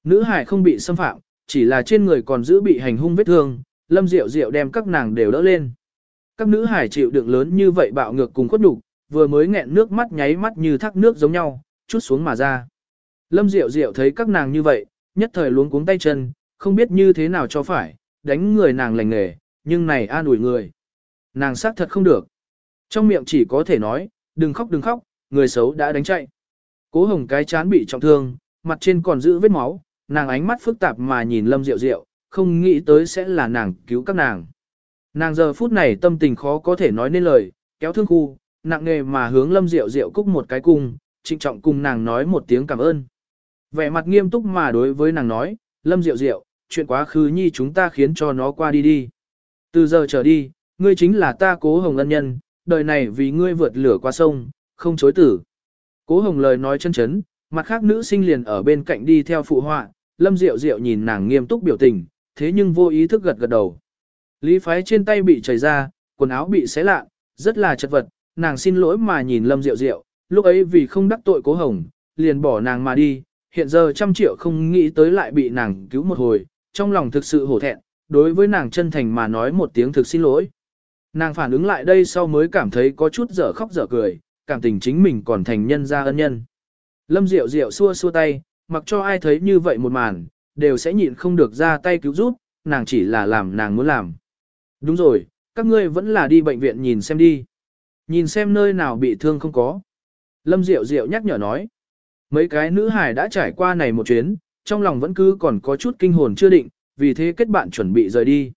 Nữ hài không bị xâm phạm, chỉ là trên người còn giữ bị hành hung vết thương, Lâm Diệu Diệu đem các nàng đều đỡ lên. Các nữ hải chịu đựng lớn như vậy bạo ngược cùng khuất nhục, vừa mới nghẹn nước mắt nháy mắt như thác nước giống nhau, chút xuống mà ra. Lâm Diệu Diệu thấy các nàng như vậy, nhất thời luống cuống tay chân, không biết như thế nào cho phải, đánh người nàng lành nghề, nhưng này an ủi người. Nàng xác thật không được. Trong miệng chỉ có thể nói, đừng khóc đừng khóc, người xấu đã đánh chạy. Cố hồng cái chán bị trọng thương, mặt trên còn giữ vết máu, nàng ánh mắt phức tạp mà nhìn lâm Diệu Diệu không nghĩ tới sẽ là nàng cứu các nàng. Nàng giờ phút này tâm tình khó có thể nói nên lời, kéo thương khu, nặng nề mà hướng lâm rượu rượu cúc một cái cung, trịnh trọng cùng nàng nói một tiếng cảm ơn. Vẻ mặt nghiêm túc mà đối với nàng nói, lâm rượu rượu, chuyện quá khứ nhi chúng ta khiến cho nó qua đi đi. Từ giờ trở đi, ngươi chính là ta cố hồng ân nhân, đời này vì ngươi vượt lửa qua sông, không chối tử. Cố hồng lời nói chân chấn, mặt khác nữ sinh liền ở bên cạnh đi theo phụ họa, lâm diệu diệu nhìn nàng nghiêm túc biểu tình, thế nhưng vô ý thức gật gật đầu. Lý phái trên tay bị chảy ra, quần áo bị xé lạ, rất là chật vật, nàng xin lỗi mà nhìn lâm diệu diệu, lúc ấy vì không đắc tội cố hồng, liền bỏ nàng mà đi, hiện giờ trăm triệu không nghĩ tới lại bị nàng cứu một hồi, trong lòng thực sự hổ thẹn, đối với nàng chân thành mà nói một tiếng thực xin lỗi. Nàng phản ứng lại đây sau mới cảm thấy có chút dở khóc dở cười, cảm tình chính mình còn thành nhân gia ân nhân. Lâm Diệu Diệu xua xua tay, mặc cho ai thấy như vậy một màn, đều sẽ nhịn không được ra tay cứu giúp, nàng chỉ là làm nàng muốn làm. Đúng rồi, các ngươi vẫn là đi bệnh viện nhìn xem đi. Nhìn xem nơi nào bị thương không có. Lâm Diệu Diệu nhắc nhở nói. Mấy cái nữ hải đã trải qua này một chuyến, trong lòng vẫn cứ còn có chút kinh hồn chưa định, vì thế kết bạn chuẩn bị rời đi.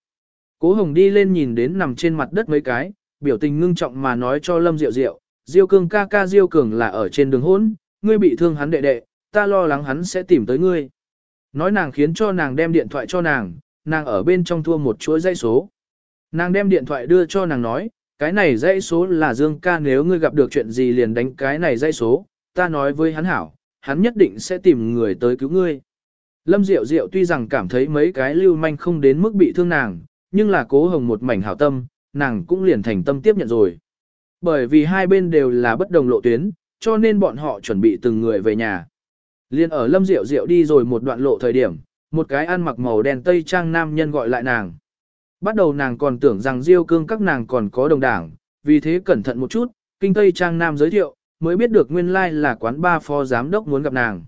Cố Hồng đi lên nhìn đến nằm trên mặt đất mấy cái, biểu tình ngưng trọng mà nói cho Lâm Diệu Diệu, Diêu Cường ca ca Diêu Cường là ở trên đường hôn, ngươi bị thương hắn đệ đệ, ta lo lắng hắn sẽ tìm tới ngươi. Nói nàng khiến cho nàng đem điện thoại cho nàng, nàng ở bên trong thua một chuỗi dãy số. Nàng đem điện thoại đưa cho nàng nói, cái này dãy số là Dương ca nếu ngươi gặp được chuyện gì liền đánh cái này dãy số, ta nói với hắn hảo, hắn nhất định sẽ tìm người tới cứu ngươi. Lâm Diệu Diệu tuy rằng cảm thấy mấy cái lưu manh không đến mức bị thương nàng, nhưng là cố hồng một mảnh hảo tâm, nàng cũng liền thành tâm tiếp nhận rồi. Bởi vì hai bên đều là bất đồng lộ tuyến, cho nên bọn họ chuẩn bị từng người về nhà. Liên ở Lâm Diệu Diệu đi rồi một đoạn lộ thời điểm, một cái ăn mặc màu đen tây trang nam nhân gọi lại nàng. Bắt đầu nàng còn tưởng rằng Diêu cương các nàng còn có đồng đảng, vì thế cẩn thận một chút, kinh tây trang nam giới thiệu, mới biết được nguyên lai like là quán ba phó giám đốc muốn gặp nàng.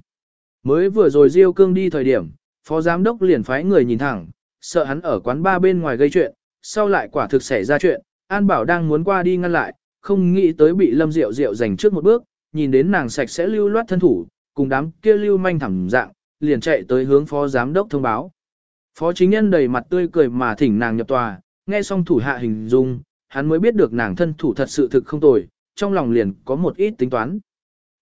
Mới vừa rồi Diêu cương đi thời điểm, phó giám đốc liền phái người nhìn thẳng, sợ hắn ở quán ba bên ngoài gây chuyện, sau lại quả thực xảy ra chuyện, An Bảo đang muốn qua đi ngăn lại, không nghĩ tới bị Lâm Diệu Diệu giành trước một bước, nhìn đến nàng sạch sẽ lưu loát thân thủ, cùng đám kia lưu manh thẳng dạng, liền chạy tới hướng phó giám đốc thông báo. Phó chính nhân đầy mặt tươi cười mà thỉnh nàng nhập tòa, nghe xong thủ hạ hình dung, hắn mới biết được nàng thân thủ thật sự thực không tồi, trong lòng liền có một ít tính toán.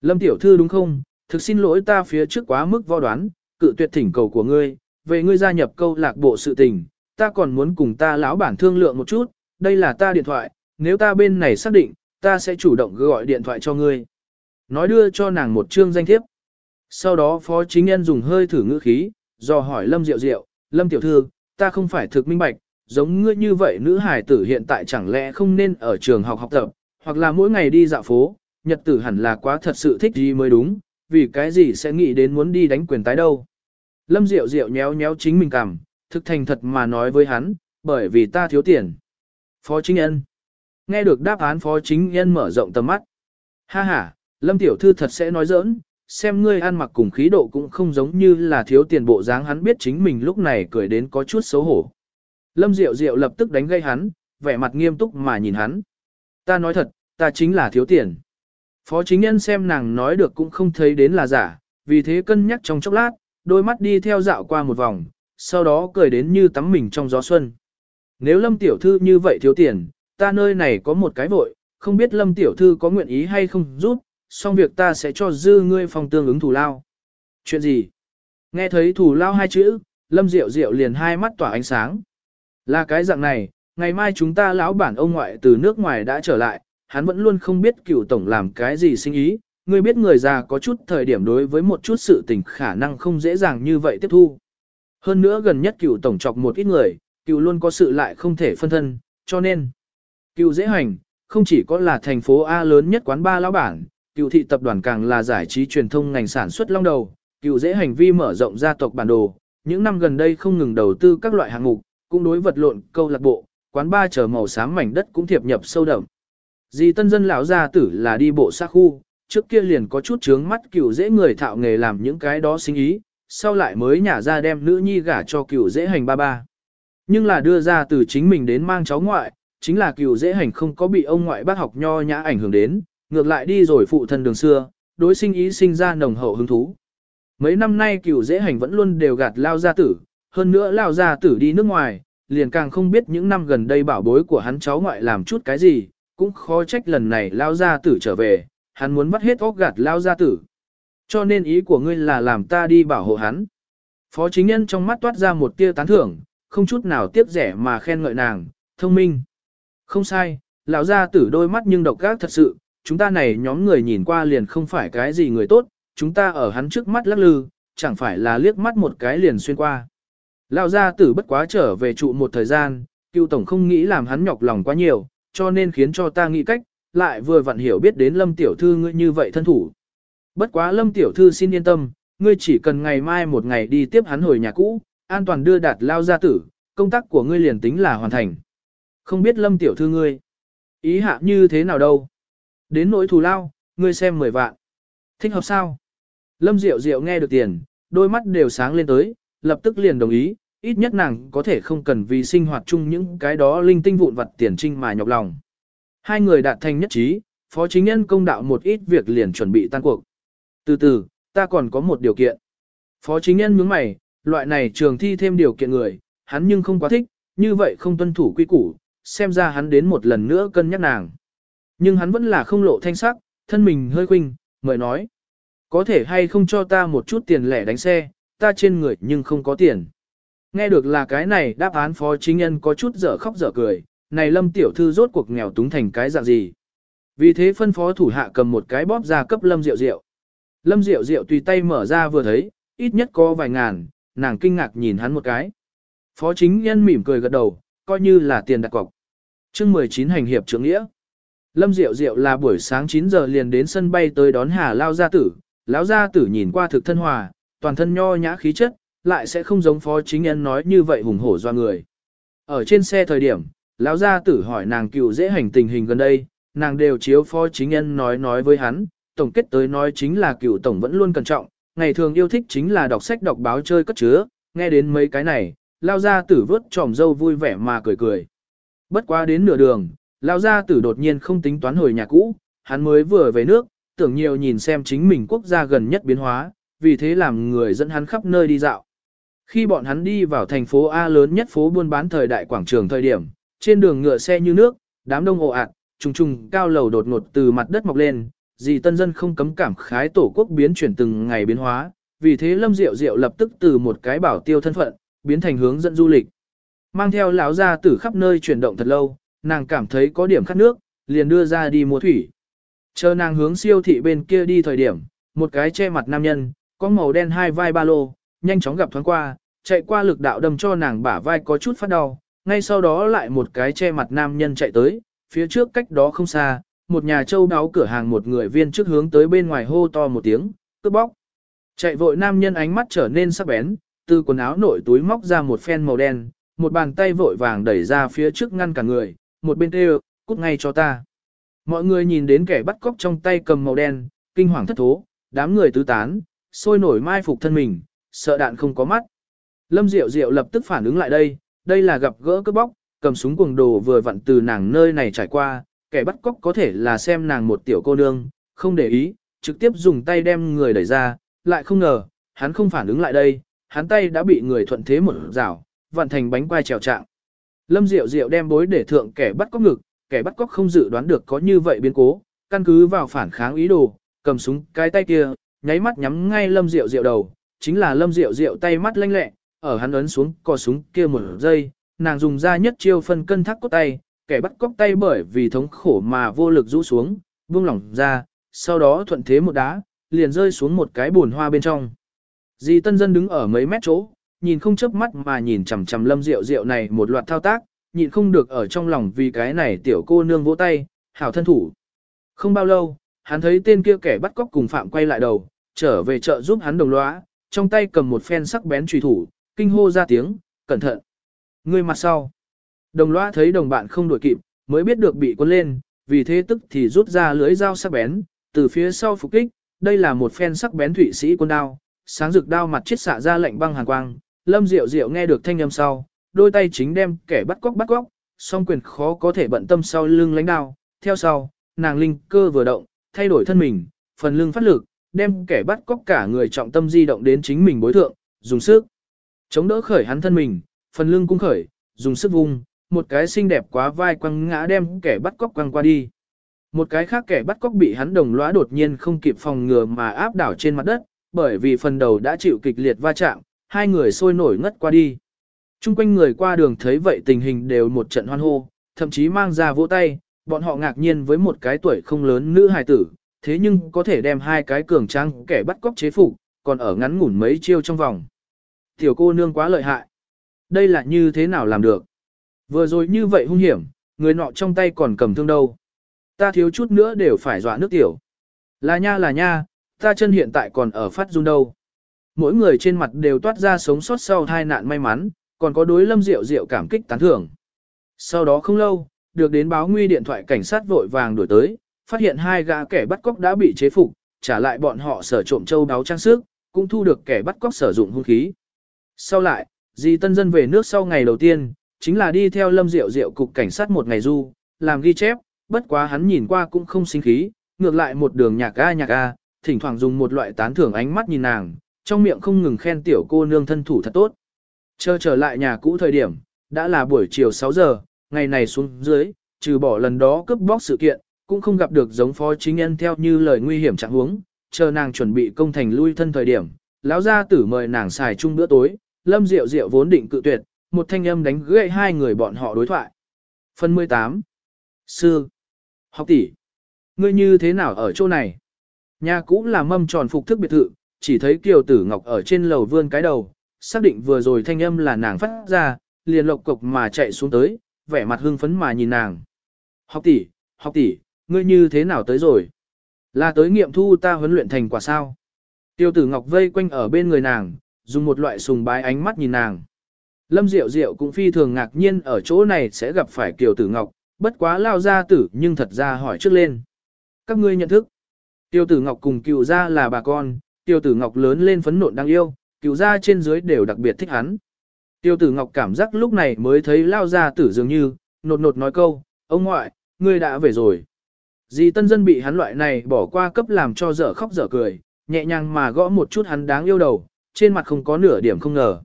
Lâm tiểu thư đúng không, thực xin lỗi ta phía trước quá mức vo đoán, cự tuyệt thỉnh cầu của ngươi, về ngươi gia nhập câu lạc bộ sự tình, ta còn muốn cùng ta lão bản thương lượng một chút, đây là ta điện thoại, nếu ta bên này xác định, ta sẽ chủ động gọi điện thoại cho ngươi. Nói đưa cho nàng một chương danh thiếp. Sau đó phó chính nhân dùng hơi thử ngữ khí, do hỏi Lâm Diệu Diệu, Lâm Tiểu Thư, ta không phải thực minh bạch, giống ngươi như vậy nữ hải tử hiện tại chẳng lẽ không nên ở trường học học tập, hoặc là mỗi ngày đi dạo phố, nhật tử hẳn là quá thật sự thích gì mới đúng, vì cái gì sẽ nghĩ đến muốn đi đánh quyền tái đâu. Lâm Diệu Diệu nhéo nhéo chính mình cảm, thực thành thật mà nói với hắn, bởi vì ta thiếu tiền. Phó Chính Nhân Nghe được đáp án Phó Chính Nhân mở rộng tầm mắt. Ha ha, Lâm Tiểu Thư thật sẽ nói giỡn, xem ngươi ăn mặc cùng khí độ cũng không giống như là thiếu tiền bộ dáng hắn biết chính mình lúc này cười đến có chút xấu hổ. Lâm Diệu Diệu lập tức đánh gây hắn, vẻ mặt nghiêm túc mà nhìn hắn. Ta nói thật, ta chính là thiếu tiền. Phó chính nhân xem nàng nói được cũng không thấy đến là giả, vì thế cân nhắc trong chốc lát, đôi mắt đi theo dạo qua một vòng, sau đó cười đến như tắm mình trong gió xuân. Nếu Lâm Tiểu Thư như vậy thiếu tiền, ta nơi này có một cái vội, không biết Lâm Tiểu Thư có nguyện ý hay không giúp, xong việc ta sẽ cho dư ngươi phòng tương ứng thủ lao. Chuyện gì? Nghe thấy thủ lao hai chữ, Lâm Diệu Diệu liền hai mắt tỏa ánh sáng. Là cái dạng này, ngày mai chúng ta lão bản ông ngoại từ nước ngoài đã trở lại, hắn vẫn luôn không biết cựu tổng làm cái gì sinh ý, ngươi biết người già có chút thời điểm đối với một chút sự tình khả năng không dễ dàng như vậy tiếp thu. Hơn nữa gần nhất cựu tổng chọc một ít người, cựu luôn có sự lại không thể phân thân, cho nên cựu dễ hành, không chỉ có là thành phố A lớn nhất quán ba lão bản, cựu thị tập đoàn càng là giải trí truyền thông ngành sản xuất long đầu, cựu dễ hành vi mở rộng gia tộc bản đồ, những năm gần đây không ngừng đầu tư các loại hạng mục, cũng đối vật lộn câu lạc bộ, quán ba chờ màu xám mảnh đất cũng thiệp nhập sâu đậm. Dì tân dân lão gia tử là đi bộ xa khu, trước kia liền có chút chướng mắt cựu dễ người thạo nghề làm những cái đó sinh ý, sau lại mới nhả ra đem nữ nhi gả cho cựu dễ hành ba ba. Nhưng là đưa ra từ chính mình đến mang cháu ngoại, chính là cựu dễ hành không có bị ông ngoại bác học nho nhã ảnh hưởng đến, ngược lại đi rồi phụ thân đường xưa, đối sinh ý sinh ra nồng hậu hứng thú. Mấy năm nay cửu dễ hành vẫn luôn đều gạt lao gia tử, hơn nữa lao gia tử đi nước ngoài, liền càng không biết những năm gần đây bảo bối của hắn cháu ngoại làm chút cái gì, cũng khó trách lần này lao gia tử trở về, hắn muốn bắt hết óc gạt lao gia tử. Cho nên ý của ngươi là làm ta đi bảo hộ hắn. Phó chính nhân trong mắt toát ra một tia tán thưởng, không chút nào tiếc rẻ mà khen ngợi nàng, thông minh. Không sai, lão gia tử đôi mắt nhưng độc ác thật sự, chúng ta này nhóm người nhìn qua liền không phải cái gì người tốt, chúng ta ở hắn trước mắt lắc lư, chẳng phải là liếc mắt một cái liền xuyên qua. Lão gia tử bất quá trở về trụ một thời gian, cựu tổng không nghĩ làm hắn nhọc lòng quá nhiều, cho nên khiến cho ta nghĩ cách, lại vừa vặn hiểu biết đến lâm tiểu thư ngươi như vậy thân thủ. Bất quá lâm tiểu thư xin yên tâm, ngươi chỉ cần ngày mai một ngày đi tiếp hắn hồi nhà cũ, an toàn đưa đạt lao gia tử, công tác của ngươi liền tính là hoàn thành. Không biết lâm tiểu thư ngươi, ý hạ như thế nào đâu. Đến nỗi thù lao, ngươi xem 10 vạn. Thích hợp sao? Lâm Diệu Diệu nghe được tiền, đôi mắt đều sáng lên tới, lập tức liền đồng ý, ít nhất nàng có thể không cần vì sinh hoạt chung những cái đó linh tinh vụn vặt tiền trinh mà nhọc lòng. Hai người đạt thành nhất trí, phó chính nhân công đạo một ít việc liền chuẩn bị tan cuộc. Từ từ, ta còn có một điều kiện. Phó chính nhân nhướng mày, loại này trường thi thêm điều kiện người, hắn nhưng không quá thích, như vậy không tuân thủ quy củ, xem ra hắn đến một lần nữa cân nhắc nàng. Nhưng hắn vẫn là không lộ thanh sắc, thân mình hơi khuynh, mời nói. Có thể hay không cho ta một chút tiền lẻ đánh xe, ta trên người nhưng không có tiền. Nghe được là cái này đáp án phó chính nhân có chút dở khóc dở cười, này lâm tiểu thư rốt cuộc nghèo túng thành cái dạng gì. Vì thế phân phó thủ hạ cầm một cái bóp ra cấp lâm rượu rượu. Lâm rượu rượu tùy tay mở ra vừa thấy, ít nhất có vài ngàn, nàng kinh ngạc nhìn hắn một cái. Phó chính nhân mỉm cười gật đầu, coi như là tiền đặt cọc. chương 19 hành hiệp trưởng nghĩa. Lâm Diệu Diệu là buổi sáng 9 giờ liền đến sân bay tới đón Hà Lao Gia Tử. Lão Gia Tử nhìn qua thực thân hòa, toàn thân nho nhã khí chất, lại sẽ không giống phó chính nhân nói như vậy hùng hổ do người. Ở trên xe thời điểm, Lão Gia Tử hỏi nàng cựu dễ hành tình hình gần đây, nàng đều chiếu phó chính nhân nói nói với hắn, tổng kết tới nói chính là cựu tổng vẫn luôn cẩn trọng, ngày thường yêu thích chính là đọc sách đọc báo chơi cất chứa, nghe đến mấy cái này, Lao Gia Tử vớt tròm dâu vui vẻ mà cười cười. Bất quá đến nửa đường, Lao gia tử đột nhiên không tính toán hồi nhà cũ, hắn mới vừa về nước, tưởng nhiều nhìn xem chính mình quốc gia gần nhất biến hóa, vì thế làm người dẫn hắn khắp nơi đi dạo. Khi bọn hắn đi vào thành phố A lớn nhất phố buôn bán thời đại quảng trường thời điểm, trên đường ngựa xe như nước, đám đông ồ ạt, trùng trùng cao lầu đột ngột từ mặt đất mọc lên, gì tân dân không cấm cảm khái tổ quốc biến chuyển từng ngày biến hóa, vì thế Lâm Diệu Diệu lập tức từ một cái bảo tiêu thân phận, biến thành hướng dẫn du lịch. Mang theo lão gia tử khắp nơi chuyển động thật lâu, nàng cảm thấy có điểm khát nước, liền đưa ra đi mua thủy. Chờ nàng hướng siêu thị bên kia đi thời điểm, một cái che mặt nam nhân, có màu đen hai vai ba lô, nhanh chóng gặp thoáng qua, chạy qua lực đạo đâm cho nàng bả vai có chút phát đau, ngay sau đó lại một cái che mặt nam nhân chạy tới, phía trước cách đó không xa, một nhà châu đáo cửa hàng một người viên trước hướng tới bên ngoài hô to một tiếng, cướp bóc. Chạy vội nam nhân ánh mắt trở nên sắc bén, từ quần áo nội túi móc ra một phen màu đen, một bàn tay vội vàng đẩy ra phía trước ngăn cả người, một bên kêu, cút ngay cho ta. Mọi người nhìn đến kẻ bắt cóc trong tay cầm màu đen, kinh hoàng thất thố, đám người tứ tán, sôi nổi mai phục thân mình, sợ đạn không có mắt. Lâm Diệu Diệu lập tức phản ứng lại đây, đây là gặp gỡ cướp bóc, cầm súng cuồng đồ vừa vặn từ nàng nơi này trải qua, kẻ bắt cóc có thể là xem nàng một tiểu cô nương, không để ý, trực tiếp dùng tay đem người đẩy ra, lại không ngờ, hắn không phản ứng lại đây, hắn tay đã bị người thuận thế một rảo, vặn thành bánh quai trèo trạng. Lâm Diệu Diệu đem bối để thượng kẻ bắt cóc ngực, kẻ bắt cóc không dự đoán được có như vậy biến cố, căn cứ vào phản kháng ý đồ, cầm súng cái tay kia, nháy mắt nhắm ngay Lâm Diệu Diệu đầu, chính là Lâm Diệu Diệu tay mắt lanh lẹ, ở hắn ấn xuống cò súng kia một giây, nàng dùng ra nhất chiêu phân cân thác cốt tay, kẻ bắt cóc tay bởi vì thống khổ mà vô lực rũ xuống, buông lỏng ra, sau đó thuận thế một đá, liền rơi xuống một cái bùn hoa bên trong. Di Tân Dân đứng ở mấy mét chỗ, nhìn không chớp mắt mà nhìn chằm chằm lâm rượu rượu này một loạt thao tác, nhịn không được ở trong lòng vì cái này tiểu cô nương vỗ tay, hảo thân thủ. Không bao lâu, hắn thấy tên kia kẻ bắt cóc cùng phạm quay lại đầu, trở về chợ giúp hắn đồng lõa, trong tay cầm một phen sắc bén truy thủ, kinh hô ra tiếng, cẩn thận. Người mặt sau. Đồng lõa thấy đồng bạn không đuổi kịp, mới biết được bị quân lên, vì thế tức thì rút ra lưới dao sắc bén, từ phía sau phục kích, đây là một phen sắc bén thủy sĩ quân đao, sáng rực đao mặt chết xạ ra lạnh băng hàn quang, Lâm Diệu Diệu nghe được thanh âm sau, đôi tay chính đem kẻ bắt cóc bắt cóc, song quyền khó có thể bận tâm sau lưng lãnh đao, theo sau, nàng linh cơ vừa động, thay đổi thân mình, phần lưng phát lực, đem kẻ bắt cóc cả người trọng tâm di động đến chính mình bối thượng, dùng sức chống đỡ khởi hắn thân mình, phần lưng cũng khởi, dùng sức vung, một cái xinh đẹp quá vai quăng ngã đem kẻ bắt cóc quăng qua đi. Một cái khác kẻ bắt cóc bị hắn đồng lõa đột nhiên không kịp phòng ngừa mà áp đảo trên mặt đất, bởi vì phần đầu đã chịu kịch liệt va chạm, hai người sôi nổi ngất qua đi. Trung quanh người qua đường thấy vậy tình hình đều một trận hoan hô, thậm chí mang ra vỗ tay, bọn họ ngạc nhiên với một cái tuổi không lớn nữ hài tử, thế nhưng có thể đem hai cái cường trang kẻ bắt cóc chế phục, còn ở ngắn ngủn mấy chiêu trong vòng. Tiểu cô nương quá lợi hại. Đây là như thế nào làm được? Vừa rồi như vậy hung hiểm, người nọ trong tay còn cầm thương đâu. Ta thiếu chút nữa đều phải dọa nước tiểu. Là nha là nha, ta chân hiện tại còn ở phát run đâu mỗi người trên mặt đều toát ra sống sót sau tai nạn may mắn, còn có đối lâm diệu diệu cảm kích tán thưởng. Sau đó không lâu, được đến báo nguy điện thoại cảnh sát vội vàng đuổi tới, phát hiện hai gã kẻ bắt cóc đã bị chế phục, trả lại bọn họ sở trộm châu đáo trang sức, cũng thu được kẻ bắt cóc sử dụng hung khí. Sau lại, Di tân dân về nước sau ngày đầu tiên, chính là đi theo lâm diệu diệu cục cảnh sát một ngày du, làm ghi chép, bất quá hắn nhìn qua cũng không sinh khí, ngược lại một đường nhạc a nhạc a, thỉnh thoảng dùng một loại tán thưởng ánh mắt nhìn nàng, trong miệng không ngừng khen tiểu cô nương thân thủ thật tốt. Chờ trở lại nhà cũ thời điểm, đã là buổi chiều 6 giờ, ngày này xuống dưới, trừ bỏ lần đó cướp bóc sự kiện, cũng không gặp được giống phó chính nhân theo như lời nguy hiểm trạng huống, chờ nàng chuẩn bị công thành lui thân thời điểm, lão gia tử mời nàng xài chung bữa tối, Lâm Diệu Diệu vốn định cự tuyệt, một thanh âm đánh gãy hai người bọn họ đối thoại. Phần 18. Sư. Học tỷ. Ngươi như thế nào ở chỗ này? Nhà cũ là mâm tròn phục thức biệt thự, chỉ thấy Kiều Tử Ngọc ở trên lầu vươn cái đầu, xác định vừa rồi thanh âm là nàng phát ra, liền lộc cục mà chạy xuống tới, vẻ mặt hưng phấn mà nhìn nàng. Học tỷ, học tỷ, ngươi như thế nào tới rồi? Là tới nghiệm thu ta huấn luyện thành quả sao? Tiêu tử Ngọc vây quanh ở bên người nàng, dùng một loại sùng bái ánh mắt nhìn nàng. Lâm Diệu Diệu cũng phi thường ngạc nhiên ở chỗ này sẽ gặp phải Kiều Tử Ngọc, bất quá lao ra tử nhưng thật ra hỏi trước lên. Các ngươi nhận thức. Tiêu Tử Ngọc cùng cựu gia là bà con, Tiêu Tử Ngọc lớn lên phấn nộn đáng yêu, cựu gia trên dưới đều đặc biệt thích hắn. Tiêu Tử Ngọc cảm giác lúc này mới thấy lao ra tử dường như, nột nột nói câu, ông ngoại, ngươi đã về rồi. Dì tân dân bị hắn loại này bỏ qua cấp làm cho dở khóc dở cười, nhẹ nhàng mà gõ một chút hắn đáng yêu đầu, trên mặt không có nửa điểm không ngờ.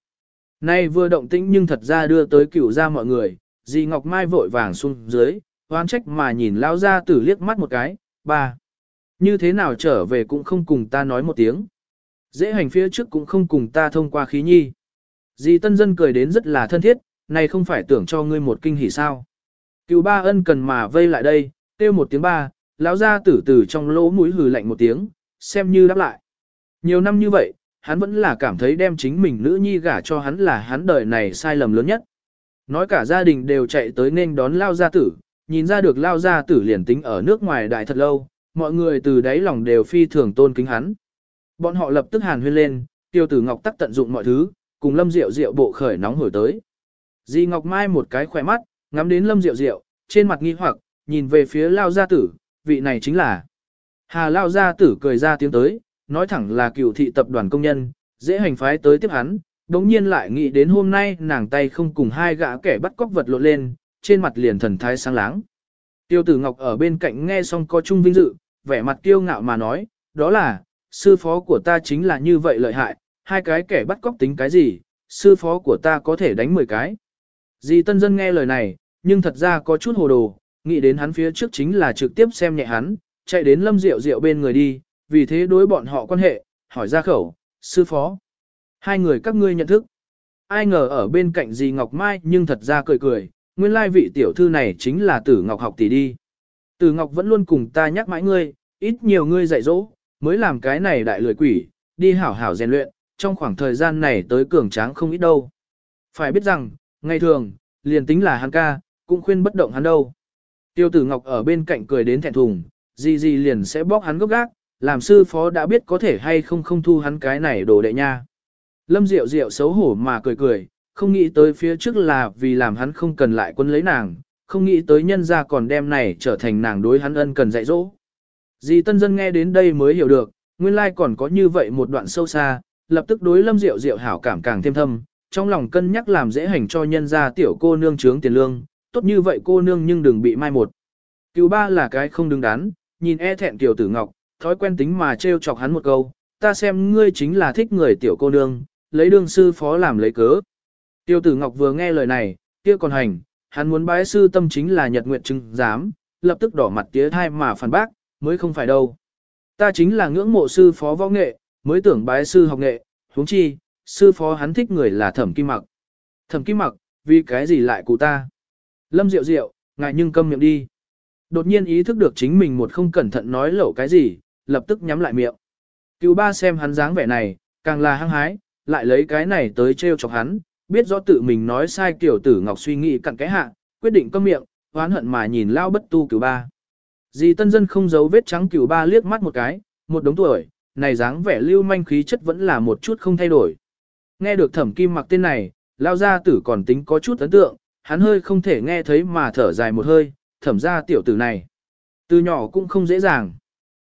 Nay vừa động tĩnh nhưng thật ra đưa tới cửu ra mọi người, dì Ngọc Mai vội vàng xuống dưới, hoan trách mà nhìn lao ra tử liếc mắt một cái, ba. Như thế nào trở về cũng không cùng ta nói một tiếng. Dễ hành phía trước cũng không cùng ta thông qua khí nhi. Dì tân dân cười đến rất là thân thiết, này không phải tưởng cho ngươi một kinh hỉ sao. Cựu ba ân cần mà vây lại đây, kêu một tiếng ba, lão ra tử tử trong lỗ mũi hừ lạnh một tiếng, xem như đáp lại. Nhiều năm như vậy, hắn vẫn là cảm thấy đem chính mình nữ nhi gả cho hắn là hắn đời này sai lầm lớn nhất. Nói cả gia đình đều chạy tới nên đón lao gia tử, nhìn ra được lao gia tử liền tính ở nước ngoài đại thật lâu, mọi người từ đáy lòng đều phi thường tôn kính hắn. Bọn họ lập tức hàn huyên lên, tiêu tử ngọc tắc tận dụng mọi thứ, cùng lâm diệu diệu bộ khởi nóng hổi tới. Di Ngọc Mai một cái khỏe mắt, ngắm đến lâm diệu diệu trên mặt nghi hoặc, nhìn về phía lao gia tử, vị này chính là. Hà lao gia tử cười ra tiếng tới, nói thẳng là cựu thị tập đoàn công nhân, dễ hành phái tới tiếp hắn, đống nhiên lại nghĩ đến hôm nay nàng tay không cùng hai gã kẻ bắt cóc vật lộn lên, trên mặt liền thần thái sáng láng. Tiêu tử Ngọc ở bên cạnh nghe xong có chung vinh dự, vẻ mặt kiêu ngạo mà nói, đó là, sư phó của ta chính là như vậy lợi hại, hai cái kẻ bắt cóc tính cái gì, sư phó của ta có thể đánh 10 cái. Dì tân dân nghe lời này, nhưng thật ra có chút hồ đồ, nghĩ đến hắn phía trước chính là trực tiếp xem nhẹ hắn, chạy đến lâm rượu rượu bên người đi, vì thế đối bọn họ quan hệ, hỏi ra khẩu, sư phó. Hai người các ngươi nhận thức. Ai ngờ ở bên cạnh dì Ngọc Mai nhưng thật ra cười cười, nguyên lai vị tiểu thư này chính là tử Ngọc học tỷ đi. Tử Ngọc vẫn luôn cùng ta nhắc mãi ngươi, ít nhiều ngươi dạy dỗ, mới làm cái này đại lười quỷ, đi hảo hảo rèn luyện, trong khoảng thời gian này tới cường tráng không ít đâu. Phải biết rằng, ngày thường, liền tính là hắn ca, cũng khuyên bất động hắn đâu. Tiêu tử Ngọc ở bên cạnh cười đến thẹn thùng, gì gì liền sẽ bóc hắn gốc gác, làm sư phó đã biết có thể hay không không thu hắn cái này đồ đệ nha. Lâm Diệu Diệu xấu hổ mà cười cười, không nghĩ tới phía trước là vì làm hắn không cần lại quân lấy nàng, không nghĩ tới nhân ra còn đem này trở thành nàng đối hắn ân cần dạy dỗ. Dì tân dân nghe đến đây mới hiểu được, nguyên lai còn có như vậy một đoạn sâu xa, lập tức đối Lâm Diệu Diệu hảo cảm càng thêm thâm, trong lòng cân nhắc làm dễ hành cho nhân gia tiểu cô nương trướng tiền lương, tốt như vậy cô nương nhưng đừng bị mai một. Cứu ba là cái không đứng đắn, nhìn e thẹn tiểu tử ngọc, thói quen tính mà trêu chọc hắn một câu, ta xem ngươi chính là thích người tiểu cô nương, lấy đương sư phó làm lấy cớ. Tiểu tử ngọc vừa nghe lời này, kia còn hành, hắn muốn bái sư tâm chính là nhật nguyện chứng giám, lập tức đỏ mặt tía thai mà phản bác, mới không phải đâu. Ta chính là ngưỡng mộ sư phó võ nghệ, mới tưởng bái sư học nghệ, huống chi, sư phó hắn thích người là thẩm kim mặc. Thẩm kim mặc, vì cái gì lại cụ ta? Lâm Diệu Diệu, ngại nhưng câm miệng đi. Đột nhiên ý thức được chính mình một không cẩn thận nói lẩu cái gì, lập tức nhắm lại miệng. Cựu ba xem hắn dáng vẻ này, càng là hăng hái, lại lấy cái này tới trêu chọc hắn, biết rõ tự mình nói sai kiểu tử ngọc suy nghĩ cặn cái hạ, quyết định câm miệng, oán hận mà nhìn lao bất tu cứu ba. Dì tân dân không giấu vết trắng cửu ba liếc mắt một cái, một đống tuổi, này dáng vẻ lưu manh khí chất vẫn là một chút không thay đổi. Nghe được thẩm kim mặc tên này, lao gia tử còn tính có chút ấn tượng, hắn hơi không thể nghe thấy mà thở dài một hơi, thẩm ra tiểu tử này. Từ nhỏ cũng không dễ dàng.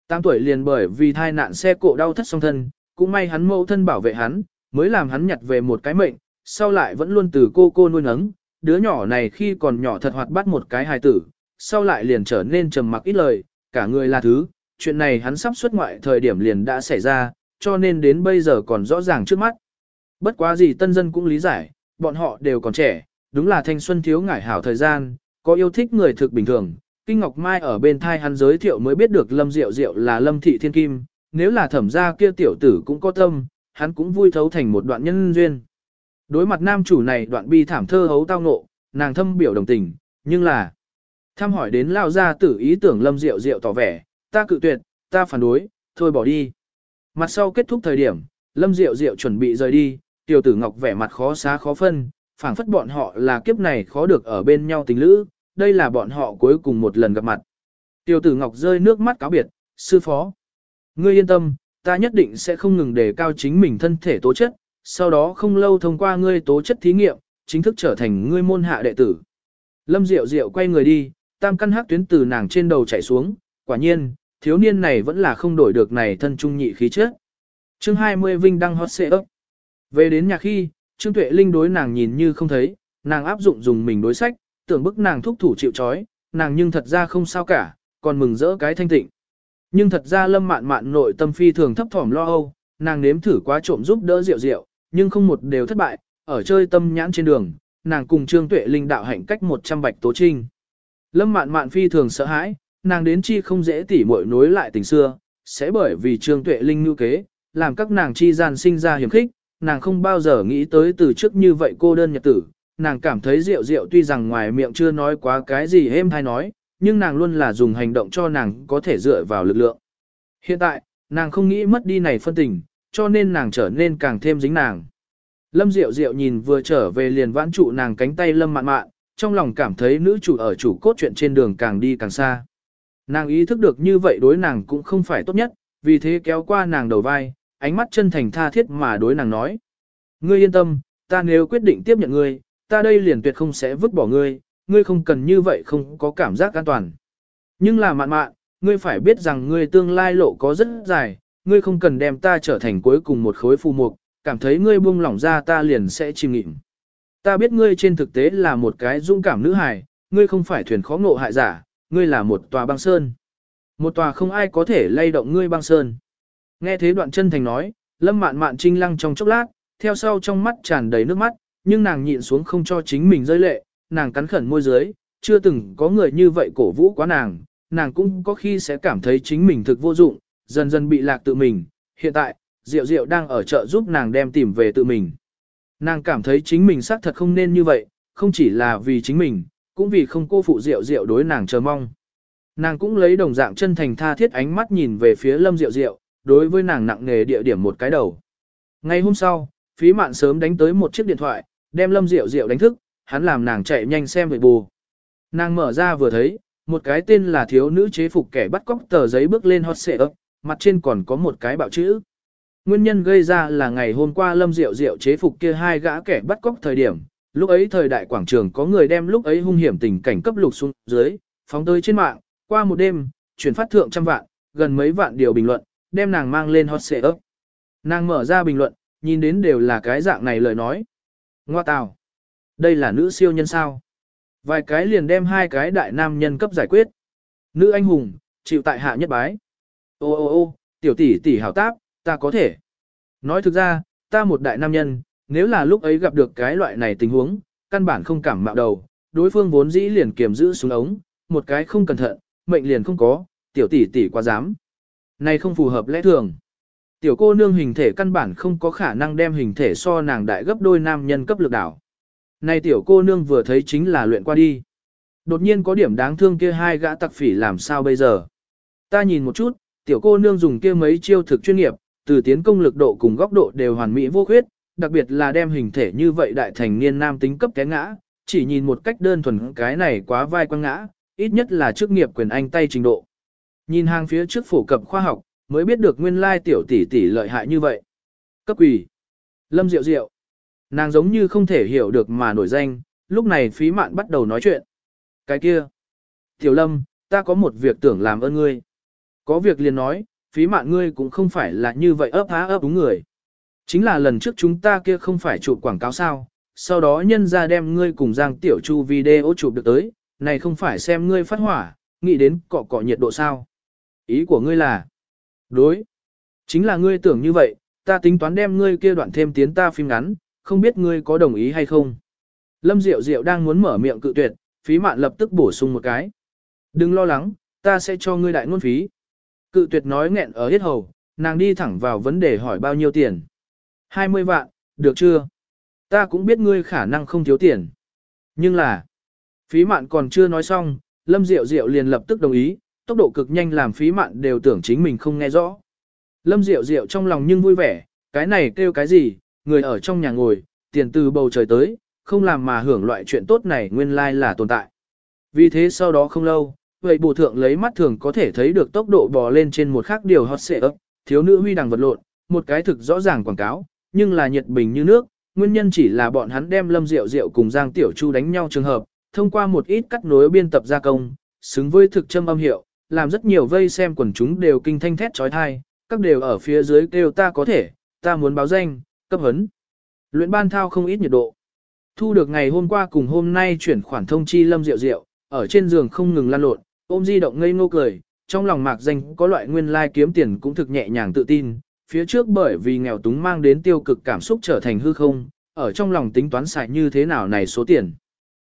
Tam tuổi liền bởi vì thai nạn xe cộ đau thất song thân, cũng may hắn mẫu thân bảo vệ hắn, mới làm hắn nhặt về một cái mệnh, sau lại vẫn luôn từ cô cô nuôi nấng. Đứa nhỏ này khi còn nhỏ thật hoạt bắt một cái hài tử, sau lại liền trở nên trầm mặc ít lời, cả người là thứ, chuyện này hắn sắp xuất ngoại thời điểm liền đã xảy ra, cho nên đến bây giờ còn rõ ràng trước mắt. Bất quá gì tân dân cũng lý giải, bọn họ đều còn trẻ, đúng là thanh xuân thiếu ngải hảo thời gian, có yêu thích người thực bình thường. Kinh Ngọc Mai ở bên thai hắn giới thiệu mới biết được Lâm Diệu Diệu là Lâm Thị Thiên Kim, nếu là thẩm gia kia tiểu tử cũng có tâm, hắn cũng vui thấu thành một đoạn nhân duyên. Đối mặt nam chủ này đoạn bi thảm thơ hấu tao ngộ, nàng thâm biểu đồng tình, nhưng là tham hỏi đến lao ra tử ý tưởng lâm diệu diệu tỏ vẻ, ta cự tuyệt, ta phản đối, thôi bỏ đi. Mặt sau kết thúc thời điểm, lâm diệu diệu chuẩn bị rời đi, tiểu tử ngọc vẻ mặt khó xá khó phân, phảng phất bọn họ là kiếp này khó được ở bên nhau tình lữ, đây là bọn họ cuối cùng một lần gặp mặt. Tiểu tử ngọc rơi nước mắt cáo biệt, sư phó. Ngươi yên tâm, ta nhất định sẽ không ngừng đề cao chính mình thân thể tố chất, sau đó không lâu thông qua ngươi tố chất thí nghiệm, chính thức trở thành ngươi môn hạ đệ tử. Lâm Diệu Diệu quay người đi, tam căn hắc tuyến từ nàng trên đầu chảy xuống, quả nhiên, thiếu niên này vẫn là không đổi được này thân trung nhị khí chất. Chương 20 Vinh đăng hot xệ ấp. Về đến nhà khi, Trương Tuệ Linh đối nàng nhìn như không thấy, nàng áp dụng dùng mình đối sách, tưởng bức nàng thúc thủ chịu trói, nàng nhưng thật ra không sao cả, còn mừng rỡ cái thanh tịnh. Nhưng thật ra lâm mạn mạn nội tâm phi thường thấp thỏm lo âu, nàng nếm thử quá trộm giúp đỡ rượu rượu, nhưng không một đều thất bại, ở chơi tâm nhãn trên đường, nàng cùng Trương Tuệ Linh đạo hạnh cách 100 bạch tố trinh. Lâm mạn mạn phi thường sợ hãi, nàng đến chi không dễ tỉ muội nối lại tình xưa, sẽ bởi vì Trương Tuệ Linh như kế, làm các nàng chi gian sinh ra hiểm khích, nàng không bao giờ nghĩ tới từ trước như vậy cô đơn nhật tử, nàng cảm thấy rượu rượu tuy rằng ngoài miệng chưa nói quá cái gì êm hay nói, nhưng nàng luôn là dùng hành động cho nàng có thể dựa vào lực lượng. Hiện tại, nàng không nghĩ mất đi này phân tình, cho nên nàng trở nên càng thêm dính nàng. Lâm Diệu Diệu nhìn vừa trở về liền vãn trụ nàng cánh tay Lâm mạn mạn, trong lòng cảm thấy nữ chủ ở chủ cốt truyện trên đường càng đi càng xa. Nàng ý thức được như vậy đối nàng cũng không phải tốt nhất, vì thế kéo qua nàng đầu vai, ánh mắt chân thành tha thiết mà đối nàng nói. Ngươi yên tâm, ta nếu quyết định tiếp nhận ngươi, ta đây liền tuyệt không sẽ vứt bỏ ngươi, ngươi không cần như vậy không có cảm giác an toàn. Nhưng là mạn mạn, ngươi phải biết rằng ngươi tương lai lộ có rất dài, ngươi không cần đem ta trở thành cuối cùng một khối phù mục, cảm thấy ngươi buông lỏng ra ta liền sẽ chìm nghịm. Ta biết ngươi trên thực tế là một cái dũng cảm nữ hài, ngươi không phải thuyền khó ngộ hại giả, ngươi là một tòa băng sơn. Một tòa không ai có thể lay động ngươi băng sơn. Nghe thế đoạn chân thành nói, lâm mạn mạn trinh lăng trong chốc lát, theo sau trong mắt tràn đầy nước mắt, nhưng nàng nhịn xuống không cho chính mình rơi lệ, nàng cắn khẩn môi dưới, chưa từng có người như vậy cổ vũ quá nàng, nàng cũng có khi sẽ cảm thấy chính mình thực vô dụng, dần dần bị lạc tự mình, hiện tại, Diệu Diệu đang ở chợ giúp nàng đem tìm về tự mình. Nàng cảm thấy chính mình xác thật không nên như vậy, không chỉ là vì chính mình, cũng vì không cô phụ Diệu Diệu đối nàng chờ mong. Nàng cũng lấy đồng dạng chân thành tha thiết ánh mắt nhìn về phía Lâm Diệu Diệu, đối với nàng nặng nghề địa điểm một cái đầu. Ngày hôm sau, phí mạn sớm đánh tới một chiếc điện thoại, đem Lâm Diệu Diệu đánh thức, hắn làm nàng chạy nhanh xem về bù. Nàng mở ra vừa thấy, một cái tên là thiếu nữ chế phục kẻ bắt cóc tờ giấy bước lên hot xệ ấp, mặt trên còn có một cái bạo chữ. Nguyên nhân gây ra là ngày hôm qua Lâm Diệu Diệu chế phục kia hai gã kẻ bắt cóc thời điểm, lúc ấy thời đại quảng trường có người đem lúc ấy hung hiểm tình cảnh cấp lục xuống dưới, phóng tới trên mạng, qua một đêm, chuyển phát thượng trăm vạn, gần mấy vạn điều bình luận, đem nàng mang lên hot xệ ấp. Nàng mở ra bình luận, nhìn đến đều là cái dạng này lời nói. Ngoa tào. Đây là nữ siêu nhân sao. Vài cái liền đem hai cái đại nam nhân cấp giải quyết. Nữ anh hùng, chịu tại hạ nhất bái. Ô ô ô, tiểu tỷ tỷ hảo táp, ta có thể. Nói thực ra, ta một đại nam nhân, nếu là lúc ấy gặp được cái loại này tình huống, căn bản không cảm mạo đầu, đối phương vốn dĩ liền kiềm giữ xuống ống, một cái không cẩn thận, mệnh liền không có, tiểu tỷ tỷ quá dám. Này không phù hợp lẽ thường. Tiểu cô nương hình thể căn bản không có khả năng đem hình thể so nàng đại gấp đôi nam nhân cấp lực đảo. Này tiểu cô nương vừa thấy chính là luyện qua đi. Đột nhiên có điểm đáng thương kia hai gã tặc phỉ làm sao bây giờ. Ta nhìn một chút, tiểu cô nương dùng kia mấy chiêu thực chuyên nghiệp, từ tiến công lực độ cùng góc độ đều hoàn mỹ vô khuyết, đặc biệt là đem hình thể như vậy đại thành niên nam tính cấp té ngã, chỉ nhìn một cách đơn thuần cái này quá vai quăng ngã, ít nhất là chức nghiệp quyền anh tay trình độ. Nhìn hàng phía trước phổ cập khoa học, mới biết được nguyên lai tiểu tỷ tỷ lợi hại như vậy. Cấp quỷ. Lâm Diệu Diệu. Nàng giống như không thể hiểu được mà nổi danh, lúc này phí mạn bắt đầu nói chuyện. Cái kia. Tiểu Lâm, ta có một việc tưởng làm ơn ngươi. Có việc liền nói, phí mạn ngươi cũng không phải là như vậy ấp há ấp đúng người. Chính là lần trước chúng ta kia không phải chụp quảng cáo sao, sau đó nhân ra đem ngươi cùng Giang Tiểu Chu video chụp được tới, này không phải xem ngươi phát hỏa, nghĩ đến cọ cọ nhiệt độ sao. Ý của ngươi là, đối, chính là ngươi tưởng như vậy, ta tính toán đem ngươi kia đoạn thêm tiến ta phim ngắn, không biết ngươi có đồng ý hay không. Lâm Diệu Diệu đang muốn mở miệng cự tuyệt, phí mạn lập tức bổ sung một cái. Đừng lo lắng, ta sẽ cho ngươi đại ngôn phí. Cự tuyệt nói nghẹn ở hết hầu, nàng đi thẳng vào vấn đề hỏi bao nhiêu tiền. 20 vạn, được chưa? Ta cũng biết ngươi khả năng không thiếu tiền. Nhưng là, phí mạn còn chưa nói xong, Lâm Diệu Diệu liền lập tức đồng ý, tốc độ cực nhanh làm phí mạn đều tưởng chính mình không nghe rõ. Lâm Diệu Diệu trong lòng nhưng vui vẻ, cái này kêu cái gì, người ở trong nhà ngồi, tiền từ bầu trời tới, không làm mà hưởng loại chuyện tốt này nguyên lai là tồn tại. Vì thế sau đó không lâu, vậy bổ thượng lấy mắt thường có thể thấy được tốc độ bò lên trên một khác điều hot xệ ấp, thiếu nữ huy đằng vật lộn, một cái thực rõ ràng quảng cáo, nhưng là nhiệt bình như nước, nguyên nhân chỉ là bọn hắn đem Lâm Diệu Diệu cùng Giang Tiểu Chu đánh nhau trường hợp, thông qua một ít cắt nối biên tập gia công, xứng với thực châm âm hiệu, làm rất nhiều vây xem quần chúng đều kinh thanh thét trói thai, các đều ở phía dưới kêu ta có thể, ta muốn báo danh, cấp hấn. Luyện ban thao không ít nhiệt độ. Thu được ngày hôm qua cùng hôm nay chuyển khoản thông chi Lâm Diệu Diệu, ở trên giường không ngừng lăn lộn, ôm di động ngây ngô cười, trong lòng mạc danh có loại nguyên lai like kiếm tiền cũng thực nhẹ nhàng tự tin, phía trước bởi vì nghèo túng mang đến tiêu cực cảm xúc trở thành hư không, ở trong lòng tính toán xài như thế nào này số tiền.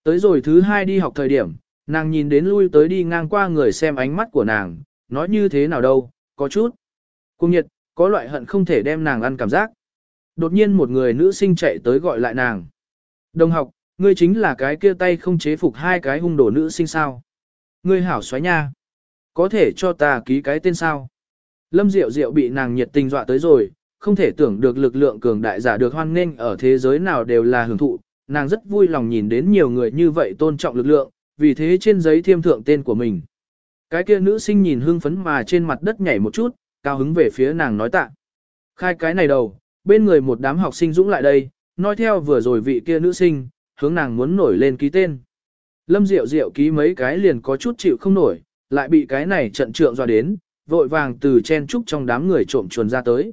Tới rồi thứ hai đi học thời điểm, nàng nhìn đến lui tới đi ngang qua người xem ánh mắt của nàng, nói như thế nào đâu, có chút. Cùng nhiệt, có loại hận không thể đem nàng ăn cảm giác. Đột nhiên một người nữ sinh chạy tới gọi lại nàng. Đồng học, ngươi chính là cái kia tay không chế phục hai cái hung đổ nữ sinh sao. Ngươi hảo xoáy nha. Có thể cho ta ký cái tên sao? Lâm Diệu Diệu bị nàng nhiệt tình dọa tới rồi, không thể tưởng được lực lượng cường đại giả được hoan nghênh ở thế giới nào đều là hưởng thụ. Nàng rất vui lòng nhìn đến nhiều người như vậy tôn trọng lực lượng, vì thế trên giấy thiêm thượng tên của mình. Cái kia nữ sinh nhìn hưng phấn mà trên mặt đất nhảy một chút, cao hứng về phía nàng nói tạ. Khai cái này đầu, bên người một đám học sinh dũng lại đây, nói theo vừa rồi vị kia nữ sinh, hướng nàng muốn nổi lên ký tên. Lâm Diệu Diệu ký mấy cái liền có chút chịu không nổi, lại bị cái này trận trượng dọa đến, vội vàng từ chen trúc trong đám người trộm chuồn ra tới.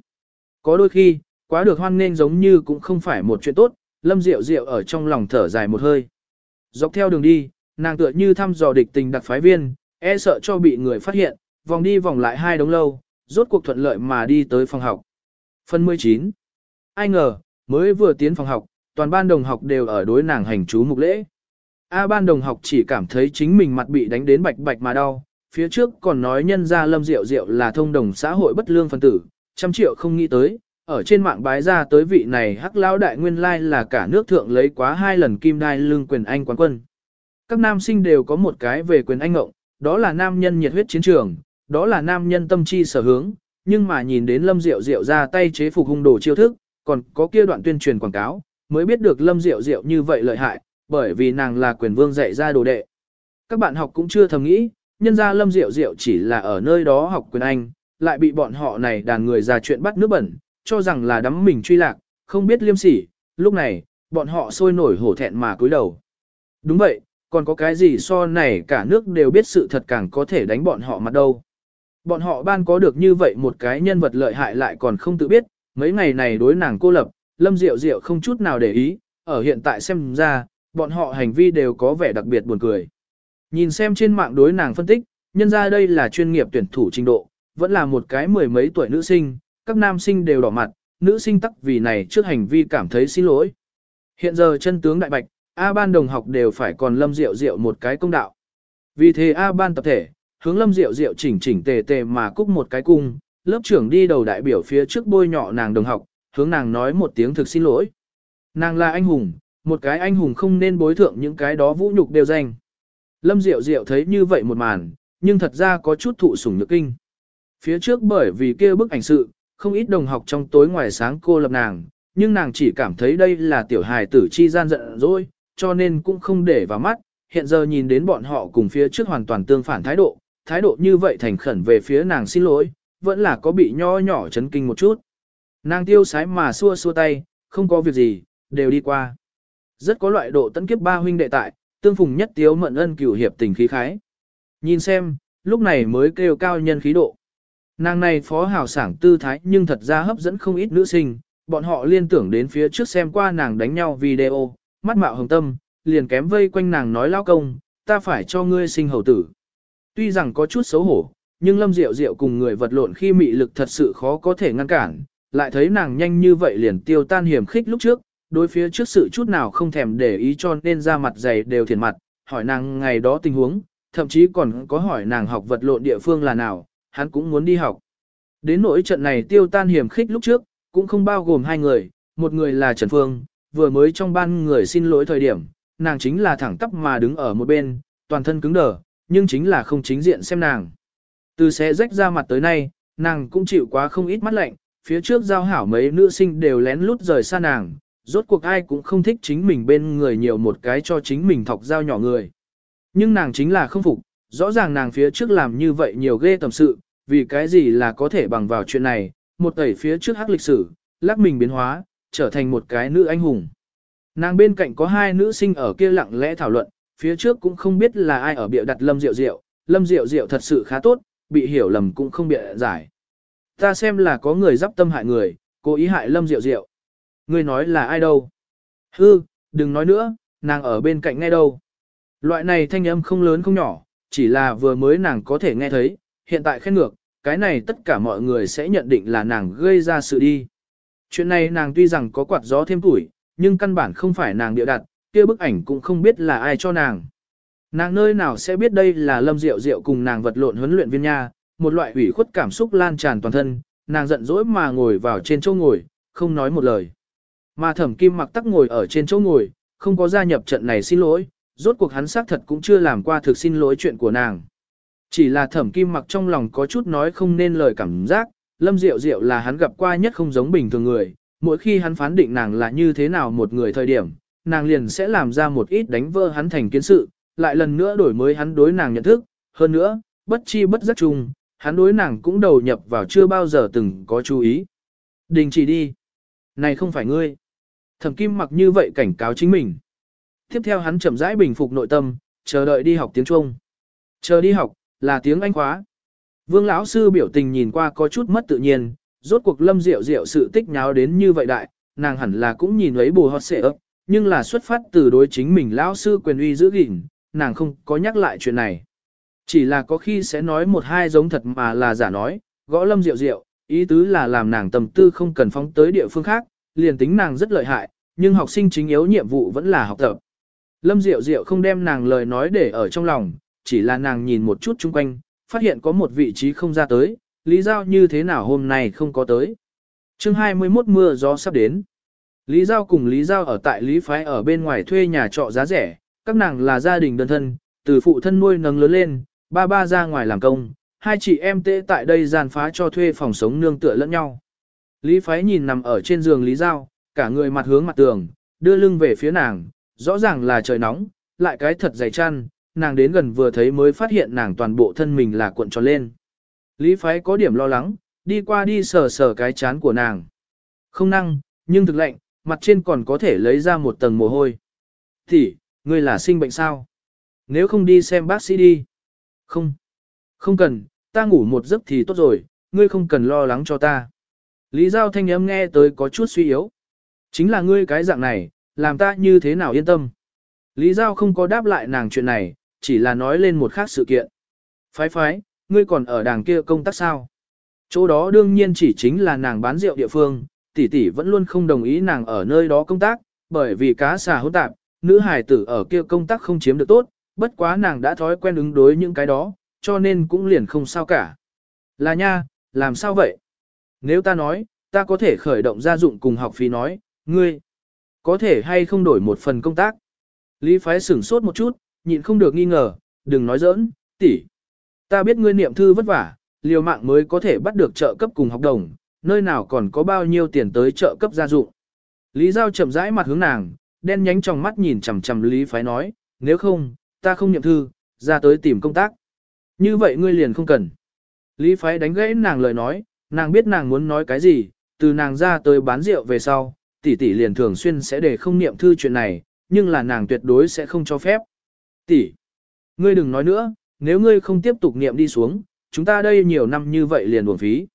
Có đôi khi, quá được hoan nghênh giống như cũng không phải một chuyện tốt, Lâm Diệu Diệu ở trong lòng thở dài một hơi. Dọc theo đường đi, nàng tựa như thăm dò địch tình đặc phái viên, e sợ cho bị người phát hiện, vòng đi vòng lại hai đống lâu, rốt cuộc thuận lợi mà đi tới phòng học. Phần 19 Ai ngờ, mới vừa tiến phòng học, toàn ban đồng học đều ở đối nàng hành chú mục lễ. A ban đồng học chỉ cảm thấy chính mình mặt bị đánh đến bạch bạch mà đau, phía trước còn nói nhân ra lâm diệu diệu là thông đồng xã hội bất lương phân tử, trăm triệu không nghĩ tới, ở trên mạng bái ra tới vị này hắc lão đại nguyên lai là cả nước thượng lấy quá hai lần kim đai lương quyền anh quán quân. Các nam sinh đều có một cái về quyền anh ngộng, đó là nam nhân nhiệt huyết chiến trường, đó là nam nhân tâm chi sở hướng, nhưng mà nhìn đến lâm diệu diệu ra tay chế phục hung đồ chiêu thức, còn có kia đoạn tuyên truyền quảng cáo, mới biết được lâm diệu diệu như vậy lợi hại, bởi vì nàng là quyền vương dạy ra đồ đệ. Các bạn học cũng chưa thầm nghĩ, nhân ra lâm diệu diệu chỉ là ở nơi đó học quyền Anh, lại bị bọn họ này đàn người ra chuyện bắt nước bẩn, cho rằng là đắm mình truy lạc, không biết liêm sỉ, lúc này, bọn họ sôi nổi hổ thẹn mà cúi đầu. Đúng vậy, còn có cái gì so này cả nước đều biết sự thật càng có thể đánh bọn họ mặt đâu. Bọn họ ban có được như vậy một cái nhân vật lợi hại lại còn không tự biết, mấy ngày này đối nàng cô lập, lâm diệu diệu không chút nào để ý, ở hiện tại xem ra, bọn họ hành vi đều có vẻ đặc biệt buồn cười. Nhìn xem trên mạng đối nàng phân tích, nhân ra đây là chuyên nghiệp tuyển thủ trình độ, vẫn là một cái mười mấy tuổi nữ sinh, các nam sinh đều đỏ mặt, nữ sinh tắc vì này trước hành vi cảm thấy xin lỗi. Hiện giờ chân tướng đại bạch, A ban đồng học đều phải còn lâm diệu diệu một cái công đạo. Vì thế A ban tập thể, hướng lâm diệu diệu chỉnh chỉnh tề tề mà cúc một cái cung, lớp trưởng đi đầu đại biểu phía trước bôi nhọ nàng đồng học, hướng nàng nói một tiếng thực xin lỗi. Nàng là anh hùng, một cái anh hùng không nên bối thượng những cái đó vũ nhục đều danh. Lâm Diệu Diệu thấy như vậy một màn, nhưng thật ra có chút thụ sủng nhược kinh. Phía trước bởi vì kia bức ảnh sự, không ít đồng học trong tối ngoài sáng cô lập nàng, nhưng nàng chỉ cảm thấy đây là tiểu hài tử chi gian giận dỗi, cho nên cũng không để vào mắt. Hiện giờ nhìn đến bọn họ cùng phía trước hoàn toàn tương phản thái độ, thái độ như vậy thành khẩn về phía nàng xin lỗi, vẫn là có bị nho nhỏ chấn kinh một chút. Nàng tiêu sái mà xua xua tay, không có việc gì, đều đi qua. Rất có loại độ tấn kiếp ba huynh đệ tại, tương phùng nhất tiếu mận ân cửu hiệp tình khí khái. Nhìn xem, lúc này mới kêu cao nhân khí độ. Nàng này phó hào sảng tư thái nhưng thật ra hấp dẫn không ít nữ sinh, bọn họ liên tưởng đến phía trước xem qua nàng đánh nhau video, mắt mạo hồng tâm, liền kém vây quanh nàng nói lao công, ta phải cho ngươi sinh hầu tử. Tuy rằng có chút xấu hổ, nhưng lâm diệu diệu cùng người vật lộn khi mị lực thật sự khó có thể ngăn cản, lại thấy nàng nhanh như vậy liền tiêu tan hiểm khích lúc trước, đối phía trước sự chút nào không thèm để ý cho nên ra mặt dày đều thiền mặt, hỏi nàng ngày đó tình huống, thậm chí còn có hỏi nàng học vật lộn địa phương là nào, hắn cũng muốn đi học. Đến nỗi trận này tiêu tan hiểm khích lúc trước, cũng không bao gồm hai người, một người là Trần Phương, vừa mới trong ban người xin lỗi thời điểm, nàng chính là thẳng tắp mà đứng ở một bên, toàn thân cứng đờ, nhưng chính là không chính diện xem nàng. Từ xé rách ra mặt tới nay, nàng cũng chịu quá không ít mắt lạnh, phía trước giao hảo mấy nữ sinh đều lén lút rời xa nàng, rốt cuộc ai cũng không thích chính mình bên người nhiều một cái cho chính mình thọc dao nhỏ người. Nhưng nàng chính là không phục, rõ ràng nàng phía trước làm như vậy nhiều ghê tầm sự, vì cái gì là có thể bằng vào chuyện này, một tẩy phía trước hắc lịch sử, lắc mình biến hóa, trở thành một cái nữ anh hùng. Nàng bên cạnh có hai nữ sinh ở kia lặng lẽ thảo luận, phía trước cũng không biết là ai ở bịa đặt Lâm Diệu Diệu, Lâm Diệu Diệu thật sự khá tốt, bị hiểu lầm cũng không bịa giải. Ta xem là có người dắp tâm hại người, cố ý hại Lâm Diệu Diệu. Ngươi nói là ai đâu? Hư, đừng nói nữa, nàng ở bên cạnh nghe đâu. Loại này thanh âm không lớn không nhỏ, chỉ là vừa mới nàng có thể nghe thấy, hiện tại khen ngược, cái này tất cả mọi người sẽ nhận định là nàng gây ra sự đi. Chuyện này nàng tuy rằng có quạt gió thêm tuổi, nhưng căn bản không phải nàng địa đặt, kia bức ảnh cũng không biết là ai cho nàng. Nàng nơi nào sẽ biết đây là lâm diệu diệu cùng nàng vật lộn huấn luyện viên nha, một loại ủy khuất cảm xúc lan tràn toàn thân, nàng giận dỗi mà ngồi vào trên chỗ ngồi, không nói một lời. Mà thẩm kim mặc tắc ngồi ở trên chỗ ngồi, không có gia nhập trận này xin lỗi, rốt cuộc hắn xác thật cũng chưa làm qua thực xin lỗi chuyện của nàng. Chỉ là thẩm kim mặc trong lòng có chút nói không nên lời cảm giác, lâm diệu diệu là hắn gặp qua nhất không giống bình thường người, mỗi khi hắn phán định nàng là như thế nào một người thời điểm, nàng liền sẽ làm ra một ít đánh vỡ hắn thành kiến sự, lại lần nữa đổi mới hắn đối nàng nhận thức, hơn nữa, bất chi bất giác chung, hắn đối nàng cũng đầu nhập vào chưa bao giờ từng có chú ý. Đình chỉ đi. Này không phải ngươi. Thẩm kim mặc như vậy cảnh cáo chính mình. Tiếp theo hắn chậm rãi bình phục nội tâm, chờ đợi đi học tiếng Trung. Chờ đi học, là tiếng Anh khóa. Vương lão sư biểu tình nhìn qua có chút mất tự nhiên, rốt cuộc lâm diệu diệu sự tích nháo đến như vậy đại, nàng hẳn là cũng nhìn lấy bù hót xệ ấp, nhưng là xuất phát từ đối chính mình lão sư quyền uy giữ gìn, nàng không có nhắc lại chuyện này. Chỉ là có khi sẽ nói một hai giống thật mà là giả nói, gõ lâm diệu diệu, ý tứ là làm nàng tầm tư không cần phóng tới địa phương khác, liền tính nàng rất lợi hại, nhưng học sinh chính yếu nhiệm vụ vẫn là học tập. Lâm Diệu Diệu không đem nàng lời nói để ở trong lòng, chỉ là nàng nhìn một chút chung quanh, phát hiện có một vị trí không ra tới, Lý Giao như thế nào hôm nay không có tới. chương 21 mưa gió sắp đến. Lý Giao cùng Lý Giao ở tại Lý Phái ở bên ngoài thuê nhà trọ giá rẻ, các nàng là gia đình đơn thân, từ phụ thân nuôi nâng lớn lên, ba ba ra ngoài làm công, hai chị em tê tại đây gian phá cho thuê phòng sống nương tựa lẫn nhau. Lý Phái nhìn nằm ở trên giường Lý Giao, cả người mặt hướng mặt tường, đưa lưng về phía nàng, rõ ràng là trời nóng, lại cái thật dày chăn, nàng đến gần vừa thấy mới phát hiện nàng toàn bộ thân mình là cuộn tròn lên. Lý Phái có điểm lo lắng, đi qua đi sờ sờ cái chán của nàng. Không năng, nhưng thực lạnh, mặt trên còn có thể lấy ra một tầng mồ hôi. Thì, ngươi là sinh bệnh sao? Nếu không đi xem bác sĩ đi. Không. Không cần, ta ngủ một giấc thì tốt rồi, ngươi không cần lo lắng cho ta. Lý Giao thanh âm nghe tới có chút suy yếu. Chính là ngươi cái dạng này, làm ta như thế nào yên tâm. Lý Giao không có đáp lại nàng chuyện này, chỉ là nói lên một khác sự kiện. Phái phái, ngươi còn ở đàng kia công tác sao? Chỗ đó đương nhiên chỉ chính là nàng bán rượu địa phương, tỷ tỷ vẫn luôn không đồng ý nàng ở nơi đó công tác, bởi vì cá xà hỗn tạp, nữ hài tử ở kia công tác không chiếm được tốt, bất quá nàng đã thói quen ứng đối những cái đó, cho nên cũng liền không sao cả. Là nha, làm sao vậy? Nếu ta nói, ta có thể khởi động gia dụng cùng học phí nói, ngươi, có thể hay không đổi một phần công tác? Lý phái sửng sốt một chút, nhịn không được nghi ngờ, đừng nói giỡn, tỷ. Ta biết ngươi niệm thư vất vả, liều mạng mới có thể bắt được trợ cấp cùng học đồng, nơi nào còn có bao nhiêu tiền tới trợ cấp gia dụng. Lý Giao chậm rãi mặt hướng nàng, đen nhánh trong mắt nhìn chằm chằm Lý Phái nói, nếu không, ta không niệm thư, ra tới tìm công tác. Như vậy ngươi liền không cần. Lý Phái đánh gãy nàng lời nói, nàng biết nàng muốn nói cái gì, từ nàng ra tới bán rượu về sau, tỷ tỷ liền thường xuyên sẽ để không niệm thư chuyện này, nhưng là nàng tuyệt đối sẽ không cho phép. Tỷ, ngươi đừng nói nữa, nếu ngươi không tiếp tục niệm đi xuống, chúng ta đây nhiều năm như vậy liền uổng phí.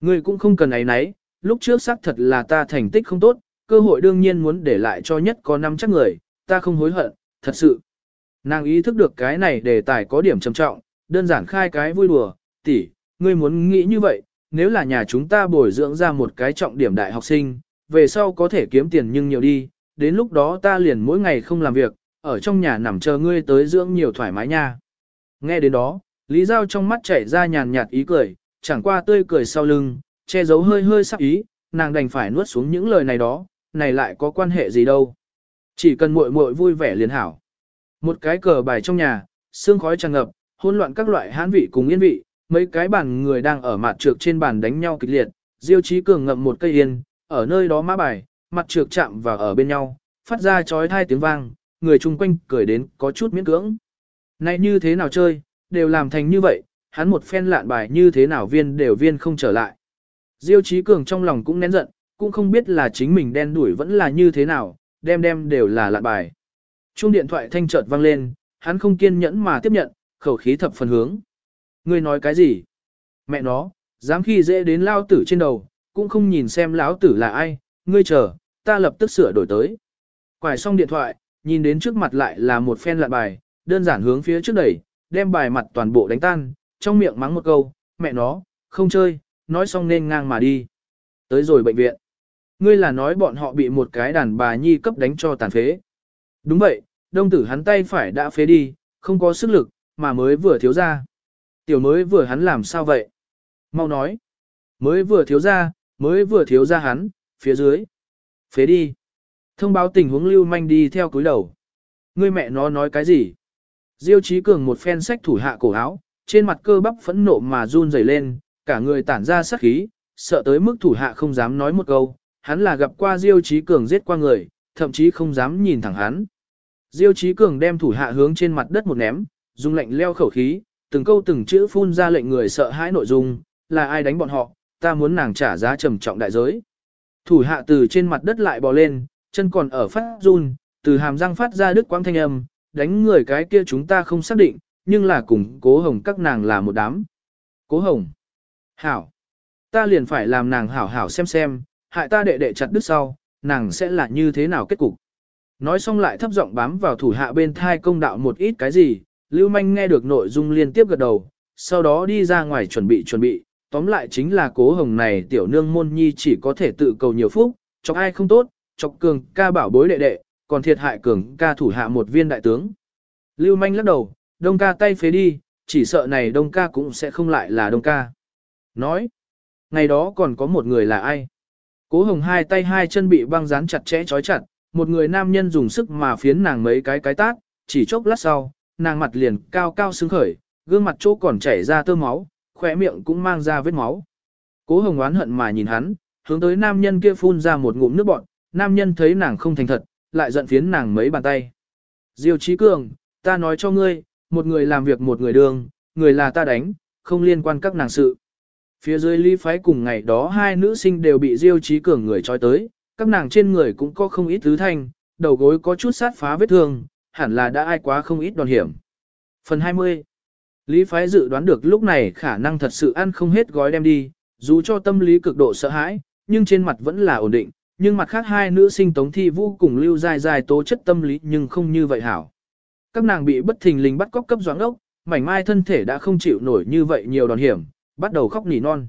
Ngươi cũng không cần ấy nấy, lúc trước xác thật là ta thành tích không tốt, cơ hội đương nhiên muốn để lại cho nhất có năm chắc người, ta không hối hận, thật sự. Nàng ý thức được cái này đề tài có điểm trầm trọng, đơn giản khai cái vui đùa, tỷ, ngươi muốn nghĩ như vậy, nếu là nhà chúng ta bồi dưỡng ra một cái trọng điểm đại học sinh, về sau có thể kiếm tiền nhưng nhiều đi, đến lúc đó ta liền mỗi ngày không làm việc, ở trong nhà nằm chờ ngươi tới dưỡng nhiều thoải mái nha. Nghe đến đó, Lý Giao trong mắt chảy ra nhàn nhạt ý cười, chẳng qua tươi cười sau lưng, che giấu hơi hơi sắc ý, nàng đành phải nuốt xuống những lời này đó, này lại có quan hệ gì đâu. Chỉ cần muội muội vui vẻ liền hảo. Một cái cờ bài trong nhà, sương khói tràn ngập, hỗn loạn các loại hán vị cùng yên vị, mấy cái bàn người đang ở mặt trược trên bàn đánh nhau kịch liệt, Diêu Chí Cường ngậm một cây yên, ở nơi đó mã bài, mặt trược chạm vào ở bên nhau, phát ra chói tai tiếng vang, người chung quanh cười đến có chút miễn cưỡng. Này như thế nào chơi, đều làm thành như vậy, hắn một phen lạn bài như thế nào viên đều viên không trở lại. Diêu Chí Cường trong lòng cũng nén giận, cũng không biết là chính mình đen đuổi vẫn là như thế nào, đem đem đều là lạn bài. Chuông điện thoại thanh chợt vang lên, hắn không kiên nhẫn mà tiếp nhận, khẩu khí thập phần hướng. Ngươi nói cái gì? Mẹ nó, dám khi dễ đến lao tử trên đầu, cũng không nhìn xem lão tử là ai, ngươi chờ, ta lập tức sửa đổi tới. Quải xong điện thoại, nhìn đến trước mặt lại là một phen lạn bài, đơn giản hướng phía trước đẩy, đem bài mặt toàn bộ đánh tan, trong miệng mắng một câu, mẹ nó, không chơi, nói xong nên ngang mà đi. Tới rồi bệnh viện. Ngươi là nói bọn họ bị một cái đàn bà nhi cấp đánh cho tàn phế. Đúng vậy, đông tử hắn tay phải đã phế đi, không có sức lực, mà mới vừa thiếu ra. Tiểu mới vừa hắn làm sao vậy? Mau nói. Mới vừa thiếu ra, mới vừa thiếu ra hắn, phía dưới. Phế đi. Thông báo tình huống lưu manh đi theo cúi đầu. Ngươi mẹ nó nói cái gì? Diêu Chí Cường một phen sách thủ hạ cổ áo, trên mặt cơ bắp phẫn nộ mà run rẩy lên, cả người tản ra sát khí, sợ tới mức thủ hạ không dám nói một câu, hắn là gặp qua Diêu Chí Cường giết qua người, thậm chí không dám nhìn thẳng hắn. Diêu Chí Cường đem thủ hạ hướng trên mặt đất một ném, dùng lệnh leo khẩu khí, từng câu từng chữ phun ra lệnh người sợ hãi nội dung, là ai đánh bọn họ, ta muốn nàng trả giá trầm trọng đại giới. Thủ hạ từ trên mặt đất lại bò lên, chân còn ở phát run, từ hàm răng phát ra đứt quãng thanh âm, đánh người cái kia chúng ta không xác định, nhưng là cùng cố hồng các nàng là một đám. Cố hồng. Hảo. Ta liền phải làm nàng hảo hảo xem xem, hại ta đệ đệ chặt đứt sau, nàng sẽ là như thế nào kết cục. Nói xong lại thấp giọng bám vào thủ hạ bên thai công đạo một ít cái gì, Lưu Manh nghe được nội dung liên tiếp gật đầu, sau đó đi ra ngoài chuẩn bị chuẩn bị, tóm lại chính là cố hồng này tiểu nương môn nhi chỉ có thể tự cầu nhiều phúc, chọc ai không tốt, chọc cường ca bảo bối đệ đệ, còn thiệt hại cường ca thủ hạ một viên đại tướng. Lưu Manh lắc đầu, đông ca tay phế đi, chỉ sợ này đông ca cũng sẽ không lại là đông ca. Nói, ngày đó còn có một người là ai? Cố hồng hai tay hai chân bị băng dán chặt chẽ chói chặt, một người nam nhân dùng sức mà phiến nàng mấy cái cái tát, chỉ chốc lát sau, nàng mặt liền cao cao sưng khởi, gương mặt chỗ còn chảy ra tơ máu, khỏe miệng cũng mang ra vết máu. Cố hồng oán hận mà nhìn hắn, hướng tới nam nhân kia phun ra một ngụm nước bọn, nam nhân thấy nàng không thành thật, lại giận phiến nàng mấy bàn tay. Diêu Chí Cường, ta nói cho ngươi, một người làm việc một người đường, người là ta đánh, không liên quan các nàng sự. Phía dưới ly phái cùng ngày đó hai nữ sinh đều bị Diêu Chí Cường người trói tới, các nàng trên người cũng có không ít thứ thanh, đầu gối có chút sát phá vết thương, hẳn là đã ai quá không ít đòn hiểm. Phần 20 Lý phái dự đoán được lúc này khả năng thật sự ăn không hết gói đem đi, dù cho tâm lý cực độ sợ hãi, nhưng trên mặt vẫn là ổn định, nhưng mặt khác hai nữ sinh tống thi vô cùng lưu dài dài tố chất tâm lý nhưng không như vậy hảo. Các nàng bị bất thình lình bắt cóc cấp doãn ốc, mảnh mai thân thể đã không chịu nổi như vậy nhiều đòn hiểm, bắt đầu khóc nỉ non.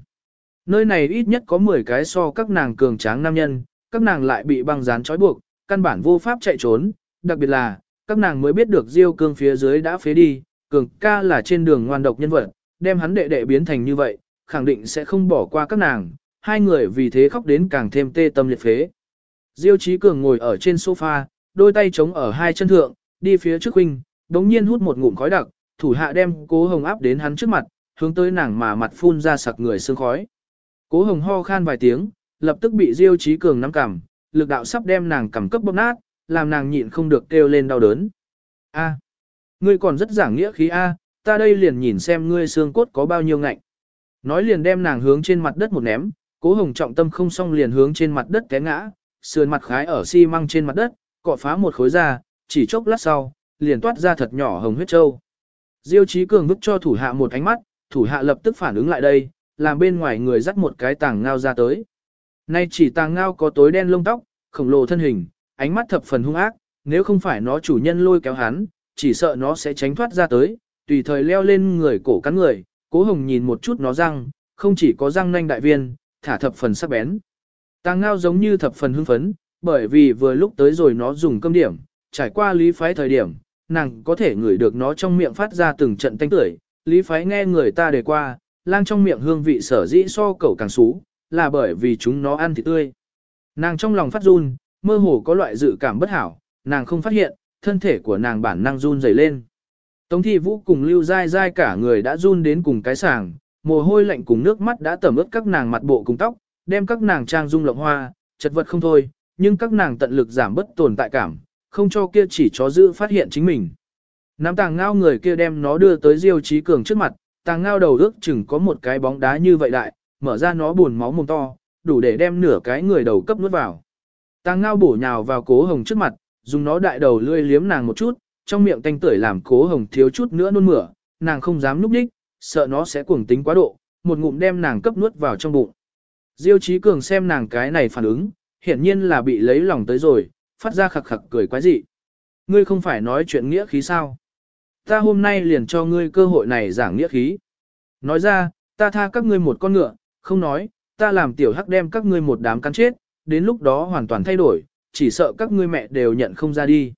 Nơi này ít nhất có 10 cái so các nàng cường tráng nam nhân, các nàng lại bị băng dán trói buộc, căn bản vô pháp chạy trốn, đặc biệt là, các nàng mới biết được Diêu Cương phía dưới đã phế đi, Cường ca là trên đường ngoan độc nhân vật, đem hắn đệ đệ biến thành như vậy, khẳng định sẽ không bỏ qua các nàng, hai người vì thế khóc đến càng thêm tê tâm liệt phế. Diêu Chí Cường ngồi ở trên sofa, đôi tay chống ở hai chân thượng, đi phía trước huynh, đống nhiên hút một ngụm khói đặc, thủ hạ đem cố hồng áp đến hắn trước mặt, hướng tới nàng mà mặt phun ra sặc người sương khói. Cố hồng ho khan vài tiếng, lập tức bị Diêu Chí Cường nắm cằm, lực đạo sắp đem nàng cầm cấp bóp nát, làm nàng nhịn không được kêu lên đau đớn. A, ngươi còn rất giảng nghĩa khí A, ta đây liền nhìn xem ngươi xương cốt có bao nhiêu ngạnh. Nói liền đem nàng hướng trên mặt đất một ném, cố hồng trọng tâm không xong liền hướng trên mặt đất té ngã, sườn mặt khái ở xi măng trên mặt đất, cọ phá một khối ra, chỉ chốc lát sau, liền toát ra thật nhỏ hồng huyết châu. Diêu Chí Cường vứt cho thủ hạ một ánh mắt, thủ hạ lập tức phản ứng lại đây, làm bên ngoài người dắt một cái tàng ngao ra tới. Nay chỉ tàng ngao có tối đen lông tóc, khổng lồ thân hình, ánh mắt thập phần hung ác, nếu không phải nó chủ nhân lôi kéo hắn, chỉ sợ nó sẽ tránh thoát ra tới, tùy thời leo lên người cổ cắn người. Cố Hồng nhìn một chút nó răng, không chỉ có răng nanh đại viên, thả thập phần sắc bén. Tàng ngao giống như thập phần hưng phấn, bởi vì vừa lúc tới rồi nó dùng cơm điểm, trải qua lý phái thời điểm, nàng có thể ngửi được nó trong miệng phát ra từng trận tanh tưởi. Lý phái nghe người ta đề qua, lang trong miệng hương vị sở dĩ so cẩu càng xú, là bởi vì chúng nó ăn thịt tươi. Nàng trong lòng phát run, mơ hồ có loại dự cảm bất hảo, nàng không phát hiện, thân thể của nàng bản năng run rẩy lên. Tống thi vũ cùng lưu dai dai cả người đã run đến cùng cái sàng, mồ hôi lạnh cùng nước mắt đã tẩm ướt các nàng mặt bộ cùng tóc, đem các nàng trang dung lộng hoa, chật vật không thôi, nhưng các nàng tận lực giảm bất tồn tại cảm, không cho kia chỉ chó giữ phát hiện chính mình. Nắm tàng ngao người kia đem nó đưa tới Diêu trí Cường trước mặt, tàng ngao đầu ước chừng có một cái bóng đá như vậy đại, mở ra nó buồn máu mồm to, đủ để đem nửa cái người đầu cấp nuốt vào. Tàng ngao bổ nhào vào cố hồng trước mặt, dùng nó đại đầu lươi liếm nàng một chút, trong miệng tanh tưởi làm cố hồng thiếu chút nữa nôn mửa, nàng không dám núp đích, sợ nó sẽ cuồng tính quá độ, một ngụm đem nàng cấp nuốt vào trong bụng. Diêu Chí Cường xem nàng cái này phản ứng, hiển nhiên là bị lấy lòng tới rồi, phát ra khặc khặc cười quái dị. Ngươi không phải nói chuyện nghĩa khí sao? Ta hôm nay liền cho ngươi cơ hội này giảng nghĩa khí. Nói ra, ta tha các ngươi một con ngựa, không nói, ta làm tiểu hắc đem các ngươi một đám cắn chết, đến lúc đó hoàn toàn thay đổi, chỉ sợ các ngươi mẹ đều nhận không ra đi.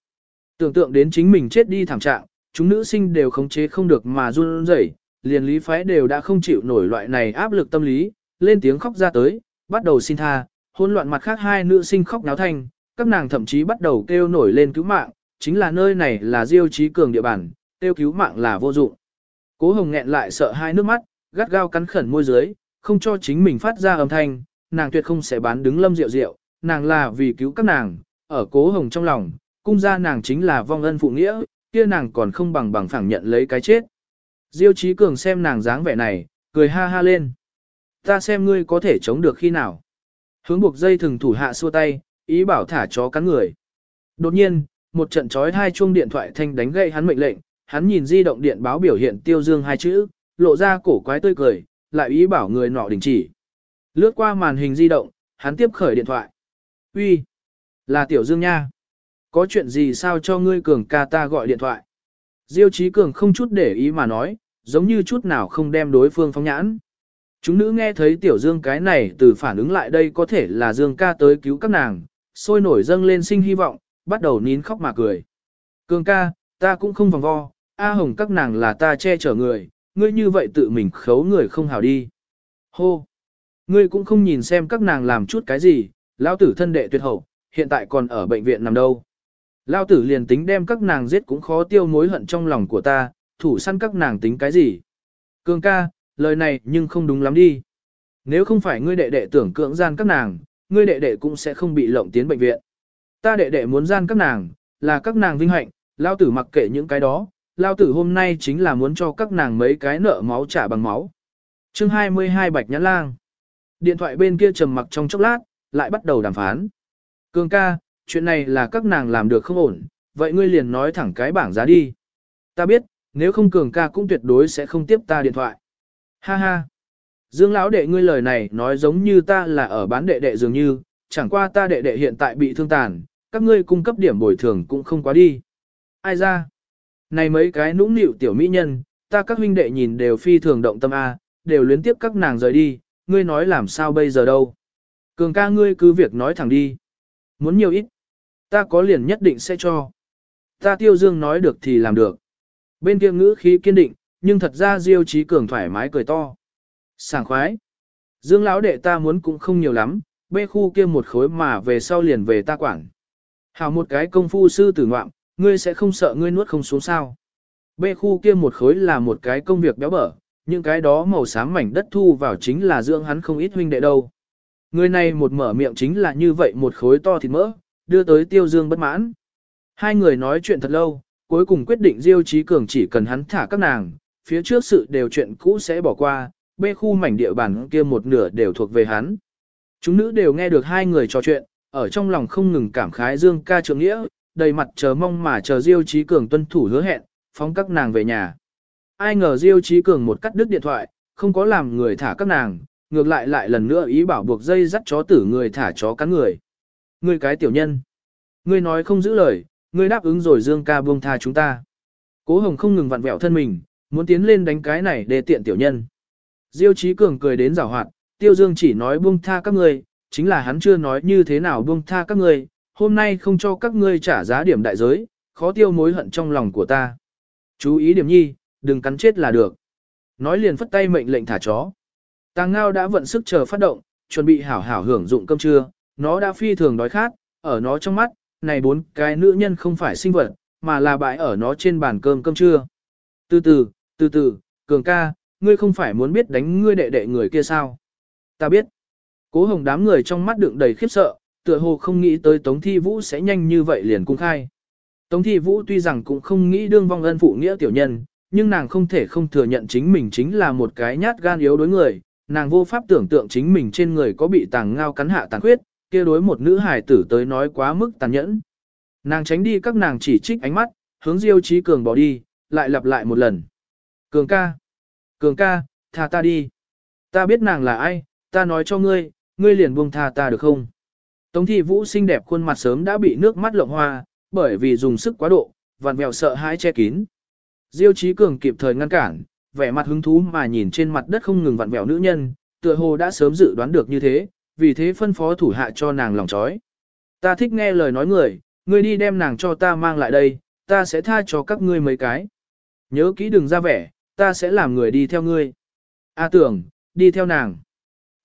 Tưởng tượng đến chính mình chết đi thảm trạng, chúng nữ sinh đều khống chế không được mà run rẩy, liền lý phái đều đã không chịu nổi loại này áp lực tâm lý, lên tiếng khóc ra tới, bắt đầu xin tha, hỗn loạn mặt khác hai nữ sinh khóc náo thanh, các nàng thậm chí bắt đầu kêu nổi lên cứu mạng, chính là nơi này là diêu trí cường địa bàn, kêu cứu mạng là vô dụng. Cố hồng nghẹn lại sợ hai nước mắt, gắt gao cắn khẩn môi dưới, không cho chính mình phát ra âm thanh, nàng tuyệt không sẽ bán đứng lâm rượu rượu, nàng là vì cứu các nàng, ở cố hồng trong lòng, cung gia nàng chính là vong ân phụ nghĩa, kia nàng còn không bằng bằng phẳng nhận lấy cái chết. Diêu Chí Cường xem nàng dáng vẻ này, cười ha ha lên. Ta xem ngươi có thể chống được khi nào. Hướng buộc dây thừng thủ hạ xua tay, ý bảo thả chó cắn người. Đột nhiên, một trận chói hai chuông điện thoại thanh đánh gậy hắn mệnh lệnh, hắn nhìn di động điện báo biểu hiện tiêu dương hai chữ, lộ ra cổ quái tươi cười, lại ý bảo người nọ đình chỉ. Lướt qua màn hình di động, hắn tiếp khởi điện thoại. Uy, là tiểu dương nha. Có chuyện gì sao cho ngươi cường ca ta gọi điện thoại? Diêu Chí Cường không chút để ý mà nói, giống như chút nào không đem đối phương phóng nhãn. Chúng nữ nghe thấy tiểu dương cái này từ phản ứng lại đây có thể là dương ca tới cứu các nàng, sôi nổi dâng lên sinh hy vọng, bắt đầu nín khóc mà cười. Cường ca, ta cũng không vòng vo, A Hồng các nàng là ta che chở người, ngươi như vậy tự mình khấu người không hảo đi. Hô! Ngươi cũng không nhìn xem các nàng làm chút cái gì, lão tử thân đệ tuyệt hậu, hiện tại còn ở bệnh viện nằm đâu. Lão tử liền tính đem các nàng giết cũng khó tiêu mối hận trong lòng của ta, thủ săn các nàng tính cái gì. Cường ca, lời này nhưng không đúng lắm đi. Nếu không phải ngươi đệ đệ tưởng cưỡng gian các nàng, ngươi đệ đệ cũng sẽ không bị lộng tiến bệnh viện. Ta đệ đệ muốn gian các nàng, là các nàng vinh hạnh, lao tử mặc kệ những cái đó, lao tử hôm nay chính là muốn cho các nàng mấy cái nợ máu trả bằng máu. chương 22 Bạch Nhã Lang Điện thoại bên kia trầm mặc trong chốc lát, lại bắt đầu đàm phán. Cường ca, chuyện này là các nàng làm được không ổn, vậy ngươi liền nói thẳng cái bảng giá đi. Ta biết, nếu không cường ca cũng tuyệt đối sẽ không tiếp ta điện thoại. Ha ha. Dương lão đệ ngươi lời này nói giống như ta là ở bán đệ đệ dường như, chẳng qua ta đệ đệ hiện tại bị thương tàn, các ngươi cung cấp điểm bồi thường cũng không quá đi. Ai ra? Này mấy cái nũng nịu tiểu mỹ nhân, ta các huynh đệ nhìn đều phi thường động tâm A, đều luyến tiếp các nàng rời đi, ngươi nói làm sao bây giờ đâu. Cường ca ngươi cứ việc nói thẳng đi. Muốn nhiều ít, ta có liền nhất định sẽ cho. Ta tiêu dương nói được thì làm được. Bên kia ngữ khí kiên định, nhưng thật ra Diêu Chí Cường thoải mái cười to. Sảng khoái. Dương lão đệ ta muốn cũng không nhiều lắm, bê khu kia một khối mà về sau liền về ta quản. Hảo một cái công phu sư tử ngoạm, ngươi sẽ không sợ ngươi nuốt không xuống sao. Bê khu kia một khối là một cái công việc béo bở, những cái đó màu xám mảnh đất thu vào chính là dưỡng hắn không ít huynh đệ đâu. Người này một mở miệng chính là như vậy một khối to thịt mỡ, đưa tới tiêu dương bất mãn. Hai người nói chuyện thật lâu, cuối cùng quyết định Diêu Chí Cường chỉ cần hắn thả các nàng, phía trước sự đều chuyện cũ sẽ bỏ qua, bê khu mảnh địa bàn kia một nửa đều thuộc về hắn. Chúng nữ đều nghe được hai người trò chuyện, ở trong lòng không ngừng cảm khái Dương ca trưởng nghĩa, đầy mặt chờ mong mà chờ Diêu Chí Cường tuân thủ hứa hẹn, phóng các nàng về nhà. Ai ngờ Diêu Chí Cường một cắt đứt điện thoại, không có làm người thả các nàng, ngược lại lại lần nữa ý bảo buộc dây dắt chó tử người thả chó cắn người. Ngươi cái tiểu nhân, ngươi nói không giữ lời, ngươi đáp ứng rồi Dương ca buông tha chúng ta. Cố Hồng không ngừng vặn vẹo thân mình, muốn tiến lên đánh cái này để tiện tiểu nhân. Diêu Chí Cường cười đến giảo hoạt, Tiêu Dương chỉ nói buông tha các ngươi, chính là hắn chưa nói như thế nào buông tha các ngươi, hôm nay không cho các ngươi trả giá điểm đại giới, khó tiêu mối hận trong lòng của ta. Chú ý điểm nhi, đừng cắn chết là được. Nói liền phất tay mệnh lệnh thả chó. Tàng ngao đã vận sức chờ phát động, chuẩn bị hảo hảo hưởng dụng cơm trưa, nó đã phi thường đói khát, ở nó trong mắt, này bốn cái nữ nhân không phải sinh vật, mà là bãi ở nó trên bàn cơm cơm trưa. Từ từ, từ từ, cường ca, ngươi không phải muốn biết đánh ngươi đệ đệ người kia sao? Ta biết. Cố hồng đám người trong mắt đựng đầy khiếp sợ, tựa hồ không nghĩ tới Tống Thi Vũ sẽ nhanh như vậy liền cung khai. Tống Thi Vũ tuy rằng cũng không nghĩ đương vong ân phụ nghĩa tiểu nhân, nhưng nàng không thể không thừa nhận chính mình chính là một cái nhát gan yếu đối người, nàng vô pháp tưởng tượng chính mình trên người có bị tàng ngao cắn hạ tàn khuyết, kia đối một nữ hài tử tới nói quá mức tàn nhẫn. Nàng tránh đi các nàng chỉ trích ánh mắt, hướng Diêu Chí Cường bỏ đi, lại lặp lại một lần. Cường ca, Cường ca, tha ta đi. Ta biết nàng là ai, ta nói cho ngươi, ngươi liền buông tha ta được không? Tống thi vũ xinh đẹp khuôn mặt sớm đã bị nước mắt lộng hoa, bởi vì dùng sức quá độ, vằn vẹo sợ hãi che kín. Diêu Chí Cường kịp thời ngăn cản, vẻ mặt hứng thú mà nhìn trên mặt đất không ngừng vặn vẹo nữ nhân, tựa hồ đã sớm dự đoán được như thế, vì thế phân phó thủ hạ cho nàng lòng chói. Ta thích nghe lời nói người, ngươi đi đem nàng cho ta mang lại đây, ta sẽ tha cho các ngươi mấy cái. Nhớ kỹ đừng ra vẻ, ta sẽ làm người đi theo ngươi. A tưởng, đi theo nàng.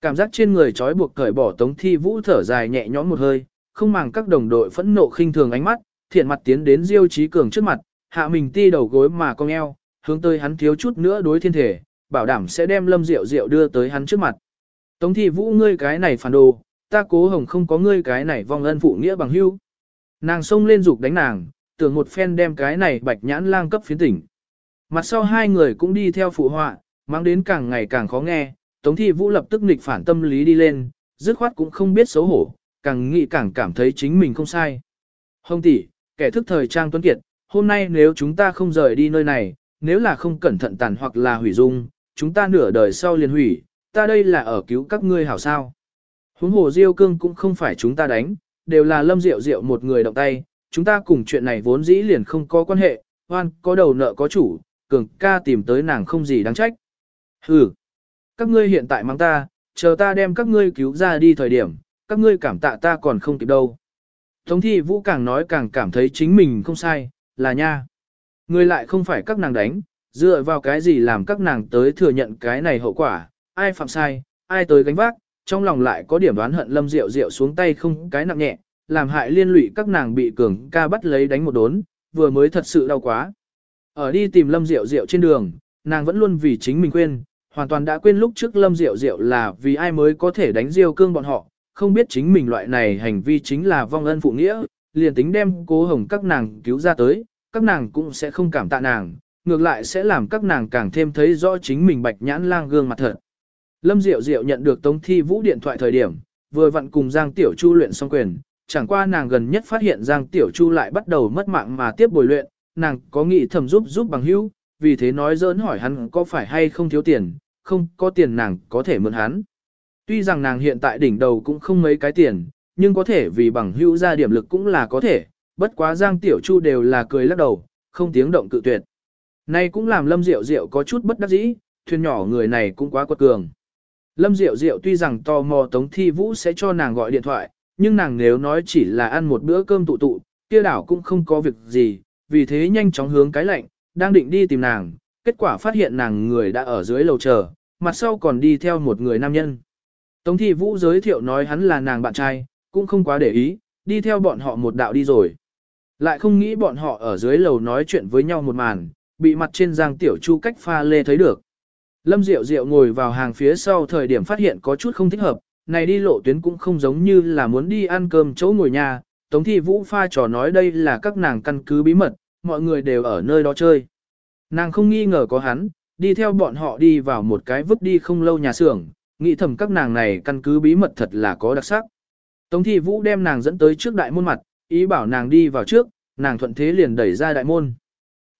Cảm giác trên người trói buộc cởi bỏ tống thi vũ thở dài nhẹ nhõm một hơi, không màng các đồng đội phẫn nộ khinh thường ánh mắt, thiện mặt tiến đến Diêu Chí Cường trước mặt, hạ mình ti đầu gối mà cong eo, hướng tới hắn thiếu chút nữa đối thiên thể, bảo đảm sẽ đem lâm rượu rượu đưa tới hắn trước mặt. Tống thi vũ ngươi cái này phản đồ, ta cố hồng không có ngươi cái này vong ân phụ nghĩa bằng hưu. Nàng xông lên dục đánh nàng, tưởng một phen đem cái này bạch nhãn lang cấp phiến tỉnh. Mặt sau hai người cũng đi theo phụ họa, mang đến càng ngày càng khó nghe, Tống Thi Vũ lập tức nghịch phản tâm lý đi lên, dứt khoát cũng không biết xấu hổ, càng nghĩ càng cảm thấy chính mình không sai. Hồng tỷ, kẻ thức thời trang tuấn kiệt, hôm nay nếu chúng ta không rời đi nơi này, nếu là không cẩn thận tàn hoặc là hủy dung, chúng ta nửa đời sau liền hủy, ta đây là ở cứu các ngươi hảo sao. Huống hồ Diêu Cương cũng không phải chúng ta đánh, đều là Lâm Diệu Diệu một người động tay, chúng ta cùng chuyện này vốn dĩ liền không có quan hệ, hoan có đầu nợ có chủ, cường ca tìm tới nàng không gì đáng trách. Hừ, các ngươi hiện tại mang ta, chờ ta đem các ngươi cứu ra đi thời điểm, các ngươi cảm tạ ta còn không kịp đâu. Tống thi vũ càng nói càng cảm thấy chính mình không sai, là nha. người lại không phải các nàng đánh, dựa vào cái gì làm các nàng tới thừa nhận cái này hậu quả, ai phạm sai, ai tới gánh vác, trong lòng lại có điểm đoán hận lâm rượu rượu xuống tay không cái nặng nhẹ, làm hại liên lụy các nàng bị cường ca bắt lấy đánh một đốn, vừa mới thật sự đau quá. Ở đi tìm lâm rượu rượu trên đường, nàng vẫn luôn vì chính mình quên, hoàn toàn đã quên lúc trước lâm rượu rượu là vì ai mới có thể đánh diêu cương bọn họ, không biết chính mình loại này hành vi chính là vong ân phụ nghĩa, liền tính đem cố hồng các nàng cứu ra tới, các nàng cũng sẽ không cảm tạ nàng, ngược lại sẽ làm các nàng càng thêm thấy rõ chính mình bạch nhãn lang gương mặt thật. Lâm Diệu Diệu nhận được Tống Thi Vũ điện thoại thời điểm, vừa vặn cùng Giang Tiểu Chu luyện xong quyền, chẳng qua nàng gần nhất phát hiện Giang Tiểu Chu lại bắt đầu mất mạng mà tiếp bồi luyện, nàng có nghĩ thầm giúp giúp bằng hữu, vì thế nói dỡn hỏi hắn có phải hay không thiếu tiền, không có tiền nàng có thể mượn hắn. Tuy rằng nàng hiện tại đỉnh đầu cũng không mấy cái tiền, nhưng có thể vì bằng hữu ra điểm lực cũng là có thể, bất quá Giang Tiểu Chu đều là cười lắc đầu, không tiếng động cự tuyệt. Nay cũng làm Lâm Diệu Diệu có chút bất đắc dĩ, thuyền nhỏ người này cũng quá quật cường. Lâm Diệu Diệu tuy rằng tò mò Tống Thi Vũ sẽ cho nàng gọi điện thoại, nhưng nàng nếu nói chỉ là ăn một bữa cơm tụ tụ, kia đảo cũng không có việc gì, vì thế nhanh chóng hướng cái lạnh, đang định đi tìm nàng, kết quả phát hiện nàng người đã ở dưới lầu chờ, mặt sau còn đi theo một người nam nhân. Tống Thi Vũ giới thiệu nói hắn là nàng bạn trai, cũng không quá để ý, đi theo bọn họ một đạo đi rồi. Lại không nghĩ bọn họ ở dưới lầu nói chuyện với nhau một màn, bị mặt trên giang tiểu chu cách pha lê thấy được. Lâm Diệu Diệu ngồi vào hàng phía sau thời điểm phát hiện có chút không thích hợp, này đi lộ tuyến cũng không giống như là muốn đi ăn cơm chỗ ngồi nhà, Tống Thi Vũ pha trò nói đây là các nàng căn cứ bí mật, mọi người đều ở nơi đó chơi. Nàng không nghi ngờ có hắn, đi theo bọn họ đi vào một cái vứt đi không lâu nhà xưởng, nghĩ thầm các nàng này căn cứ bí mật thật là có đặc sắc. Tống Thi Vũ đem nàng dẫn tới trước đại môn mặt, ý bảo nàng đi vào trước, nàng thuận thế liền đẩy ra đại môn.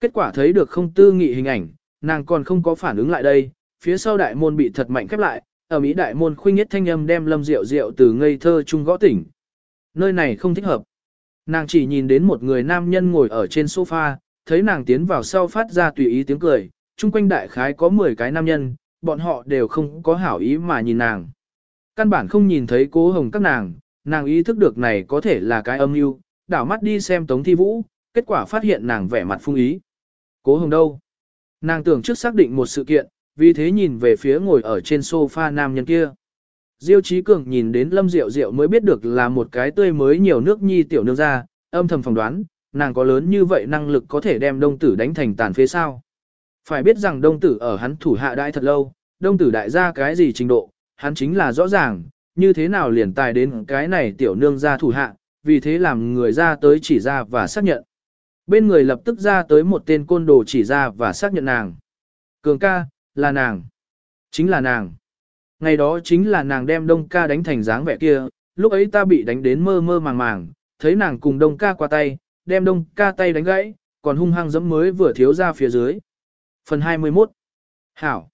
Kết quả thấy được không tư nghị hình ảnh, nàng còn không có phản ứng lại đây, phía sau đại môn bị thật mạnh khép lại, ở Mỹ đại môn khuynh nhất thanh âm đem lâm rượu rượu từ ngây thơ trung gõ tỉnh. Nơi này không thích hợp. Nàng chỉ nhìn đến một người nam nhân ngồi ở trên sofa, thấy nàng tiến vào sau phát ra tùy ý tiếng cười, chung quanh đại khái có 10 cái nam nhân, bọn họ đều không có hảo ý mà nhìn nàng. Căn bản không nhìn thấy cố hồng các nàng, nàng ý thức được này có thể là cái âm mưu, đảo mắt đi xem Tống Thi Vũ, kết quả phát hiện nàng vẻ mặt phung ý. Cố hồng đâu? Nàng tưởng trước xác định một sự kiện, vì thế nhìn về phía ngồi ở trên sofa nam nhân kia. Diêu Chí Cường nhìn đến Lâm Diệu Diệu mới biết được là một cái tươi mới nhiều nước nhi tiểu nương ra, âm thầm phỏng đoán, nàng có lớn như vậy năng lực có thể đem đông tử đánh thành tàn phế sao. Phải biết rằng đông tử ở hắn thủ hạ đại thật lâu, đông tử đại gia cái gì trình độ, hắn chính là rõ ràng, như thế nào liền tài đến cái này tiểu nương ra thủ hạ, vì thế làm người ra tới chỉ ra và xác nhận. Bên người lập tức ra tới một tên côn đồ chỉ ra và xác nhận nàng. Cường ca, là nàng. Chính là nàng. Ngày đó chính là nàng đem đông ca đánh thành dáng vẻ kia, lúc ấy ta bị đánh đến mơ mơ màng màng, thấy nàng cùng đông ca qua tay, đem đông ca tay đánh gãy, còn hung hăng giẫm mới vừa thiếu ra phía dưới. Phần 21 Hảo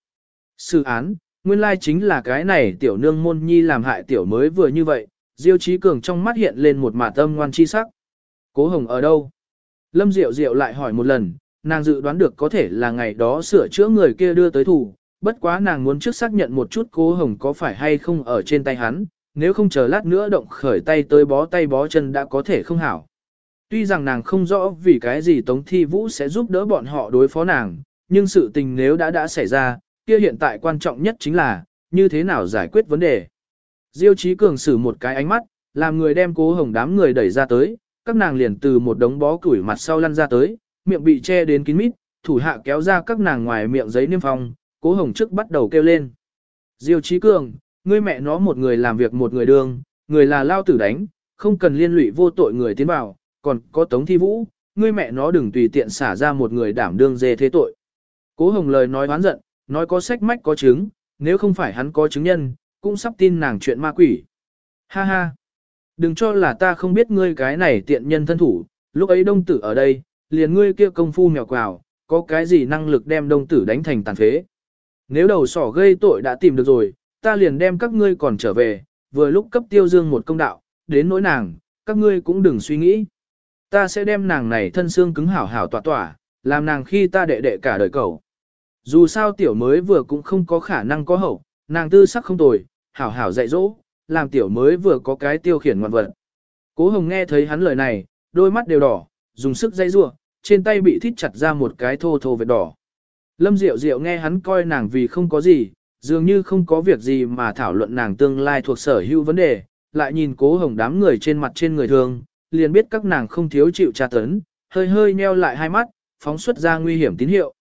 Sự án, nguyên lai chính là cái này tiểu nương môn nhi làm hại tiểu mới vừa như vậy, Diêu Chí Cường trong mắt hiện lên một mả tâm ngoan chi sắc. Cố Hồng ở đâu? Lâm Diệu Diệu lại hỏi một lần, nàng dự đoán được có thể là ngày đó sửa chữa người kia đưa tới thủ, bất quá nàng muốn trước xác nhận một chút Cố Hồng có phải hay không ở trên tay hắn, nếu không chờ lát nữa động khởi tay tới bó tay bó chân đã có thể không hảo. Tuy rằng nàng không rõ vì cái gì Tống Thi Vũ sẽ giúp đỡ bọn họ đối phó nàng, nhưng sự tình nếu đã đã xảy ra, kia hiện tại quan trọng nhất chính là, như thế nào giải quyết vấn đề. Diêu Chí Cường sử một cái ánh mắt, làm người đem cố hồng đám người đẩy ra tới, các nàng liền từ một đống bó củi mặt sau lăn ra tới, miệng bị che đến kín mít, thủ hạ kéo ra các nàng ngoài miệng giấy niêm phong, cố hồng trước bắt đầu kêu lên. Diêu Chí Cường, ngươi mẹ nó một người làm việc một người đương, người là lao tử đánh, không cần liên lụy vô tội người tiến vào, còn có Tống Thi Vũ, ngươi mẹ nó đừng tùy tiện xả ra một người đảm đương dê thế tội. Cố Hồng lời nói oán giận, nói có sách mách có chứng, nếu không phải hắn có chứng nhân, cũng sắp tin nàng chuyện ma quỷ. Ha ha, đừng cho là ta không biết ngươi cái này tiện nhân thân thủ, lúc ấy đông tử ở đây, liền ngươi kia công phu mèo quào, có cái gì năng lực đem đông tử đánh thành tàn phế. Nếu đầu sỏ gây tội đã tìm được rồi, ta liền đem các ngươi còn trở về, vừa lúc cấp tiêu dương một công đạo, đến nỗi nàng, các ngươi cũng đừng suy nghĩ. Ta sẽ đem nàng này thân xương cứng hảo hảo tỏa tỏa, làm nàng khi ta đệ đệ cả đời cầu. Dù sao tiểu mới vừa cũng không có khả năng có hậu, nàng tư sắc không tồi, hảo hảo dạy dỗ, làm tiểu mới vừa có cái tiêu khiển ngoạn vật. Cố Hồng nghe thấy hắn lời này, đôi mắt đều đỏ, dùng sức dây rua, trên tay bị thít chặt ra một cái thô thô vệt đỏ. Lâm Diệu Diệu nghe hắn coi nàng vì không có gì, dường như không có việc gì mà thảo luận nàng tương lai thuộc sở hữu vấn đề, lại nhìn Cố Hồng đám người trên mặt trên người thường, liền biết các nàng không thiếu chịu tra tấn, hơi hơi nheo lại hai mắt, phóng xuất ra nguy hiểm tín hiệu.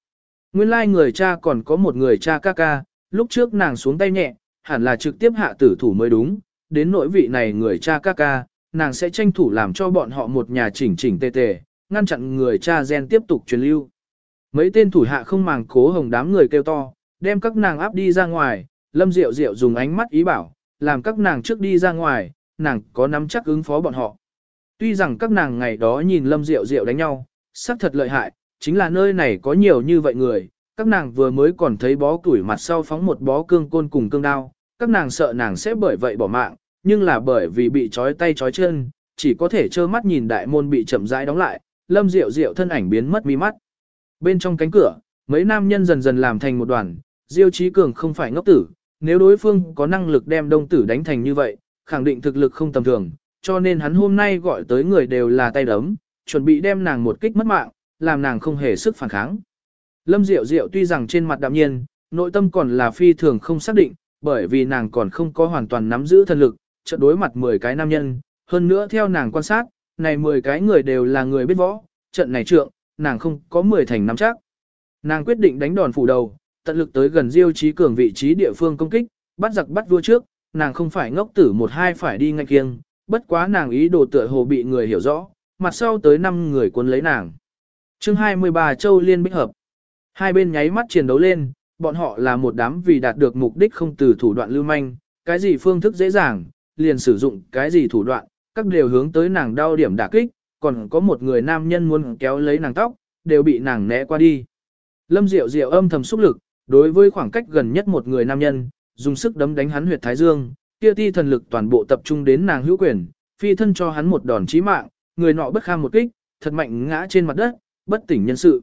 Nguyên lai like người cha còn có một người cha ca ca, lúc trước nàng xuống tay nhẹ, hẳn là trực tiếp hạ tử thủ mới đúng, đến nỗi vị này người cha ca ca, nàng sẽ tranh thủ làm cho bọn họ một nhà chỉnh chỉnh tề tề, ngăn chặn người cha gen tiếp tục truyền lưu. Mấy tên thủ hạ không màng cố hồng đám người kêu to, đem các nàng áp đi ra ngoài, lâm diệu diệu dùng ánh mắt ý bảo, làm các nàng trước đi ra ngoài, nàng có nắm chắc ứng phó bọn họ. Tuy rằng các nàng ngày đó nhìn lâm diệu diệu đánh nhau, xác thật lợi hại, chính là nơi này có nhiều như vậy người, các nàng vừa mới còn thấy bó củi mặt sau phóng một bó cương côn cùng cương đao, các nàng sợ nàng sẽ bởi vậy bỏ mạng, nhưng là bởi vì bị trói tay trói chân, chỉ có thể trơ mắt nhìn đại môn bị chậm rãi đóng lại, lâm diệu diệu thân ảnh biến mất mi mắt. Bên trong cánh cửa, mấy nam nhân dần dần làm thành một đoàn, diêu trí cường không phải ngốc tử, nếu đối phương có năng lực đem đông tử đánh thành như vậy, khẳng định thực lực không tầm thường, cho nên hắn hôm nay gọi tới người đều là tay đấm, chuẩn bị đem nàng một kích mất mạng, làm nàng không hề sức phản kháng. Lâm Diệu Diệu tuy rằng trên mặt đạm nhiên, nội tâm còn là phi thường không xác định, bởi vì nàng còn không có hoàn toàn nắm giữ thân lực, trận đối mặt 10 cái nam nhân, hơn nữa theo nàng quan sát, này 10 cái người đều là người biết võ, trận này trượng, nàng không có 10 thành nắm chắc. Nàng quyết định đánh đòn phủ đầu, tận lực tới gần Diêu Chí Cường vị trí địa phương công kích, bắt giặc bắt vua trước, nàng không phải ngốc tử một hai phải đi ngay kiêng, bất quá nàng ý đồ tựa hồ bị người hiểu rõ, mặt sau tới 5 người cuốn lấy nàng. Chương 23 Châu Liên Bích Hợp Hai bên nháy mắt chiến đấu lên, bọn họ là một đám vì đạt được mục đích không từ thủ đoạn lưu manh, cái gì phương thức dễ dàng, liền sử dụng cái gì thủ đoạn, các đều hướng tới nàng đau điểm đả kích, còn có một người nam nhân muốn kéo lấy nàng tóc, đều bị nàng né qua đi. Lâm Diệu Diệu âm thầm xúc lực, đối với khoảng cách gần nhất một người nam nhân, dùng sức đấm đánh hắn huyệt thái dương, kia ti thần lực toàn bộ tập trung đến nàng hữu quyền, phi thân cho hắn một đòn chí mạng, người nọ bất kham một kích, thật mạnh ngã trên mặt đất, bất tỉnh nhân sự.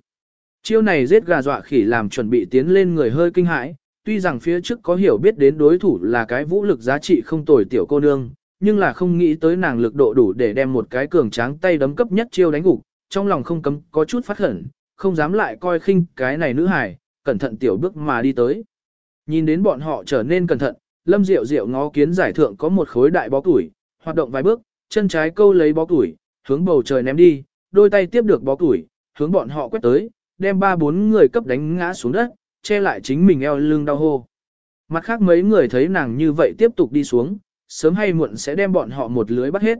Chiêu này giết gà dọa khỉ làm chuẩn bị tiến lên người hơi kinh hãi, tuy rằng phía trước có hiểu biết đến đối thủ là cái vũ lực giá trị không tồi tiểu cô nương, nhưng là không nghĩ tới nàng lực độ đủ để đem một cái cường tráng tay đấm cấp nhất chiêu đánh gục, trong lòng không cấm có chút phát khẩn, không dám lại coi khinh cái này nữ hài, cẩn thận tiểu bước mà đi tới. Nhìn đến bọn họ trở nên cẩn thận, Lâm Diệu Diệu ngó kiến giải thượng có một khối đại bó củi, hoạt động vài bước, chân trái câu lấy bó củi, hướng bầu trời ném đi, đôi tay tiếp được bó củi, hướng bọn họ quét tới, đem ba bốn người cấp đánh ngã xuống đất, che lại chính mình eo lưng đau hô. Mặt khác mấy người thấy nàng như vậy tiếp tục đi xuống, sớm hay muộn sẽ đem bọn họ một lưới bắt hết.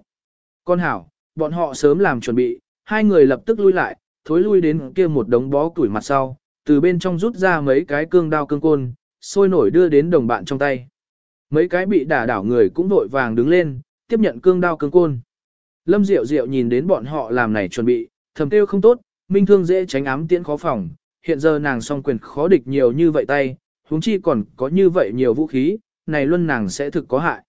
Con hảo, bọn họ sớm làm chuẩn bị, hai người lập tức lui lại, thối lui đến kia một đống bó củi mặt sau, từ bên trong rút ra mấy cái cương đao cương côn, sôi nổi đưa đến đồng bạn trong tay. Mấy cái bị đả đảo người cũng vội vàng đứng lên, tiếp nhận cương đao cương côn. Lâm Diệu Diệu nhìn đến bọn họ làm này chuẩn bị, thầm tiêu không tốt, minh thương dễ tránh ám tiễn khó phòng, hiện giờ nàng song quyền khó địch nhiều như vậy tay, huống chi còn có như vậy nhiều vũ khí, này luân nàng sẽ thực có hại.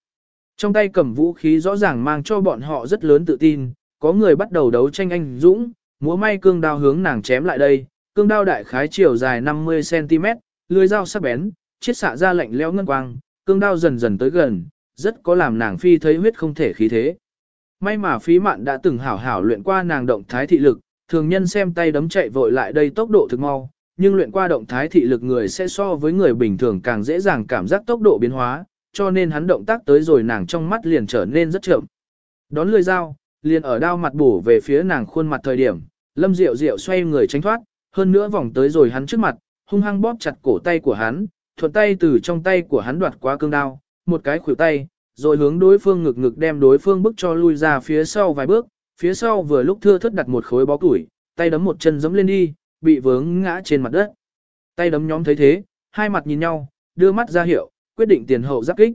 Trong tay cầm vũ khí rõ ràng mang cho bọn họ rất lớn tự tin, có người bắt đầu đấu tranh anh dũng, múa may cương đao hướng nàng chém lại đây, cương đao đại khái chiều dài 50cm, lưỡi dao sắc bén, chiết xạ ra lạnh lẽo ngân quang, cương đao dần dần tới gần, rất có làm nàng phi thấy huyết không thể khí thế. May mà phí mạn đã từng hảo hảo luyện qua nàng động thái thị lực, thường nhân xem tay đấm chạy vội lại đây tốc độ thực mau, nhưng luyện qua động thái thị lực người sẽ so với người bình thường càng dễ dàng cảm giác tốc độ biến hóa, cho nên hắn động tác tới rồi nàng trong mắt liền trở nên rất chậm. Đón lưỡi dao, liền ở đao mặt bổ về phía nàng khuôn mặt thời điểm, Lâm Diệu Diệu xoay người tránh thoát, hơn nữa vòng tới rồi hắn trước mặt, hung hăng bóp chặt cổ tay của hắn, thuận tay từ trong tay của hắn đoạt qua cương đao, một cái khuỷu tay, rồi hướng đối phương ngực ngực đem đối phương bức cho lui ra phía sau vài bước, phía sau vừa lúc thưa thất đặt một khối bó củi, tay đấm một chân giẫm lên đi, bị vướng ngã trên mặt đất. Tay đấm nhóm thấy thế, hai mặt nhìn nhau, đưa mắt ra hiệu, quyết định tiền hậu giáp kích.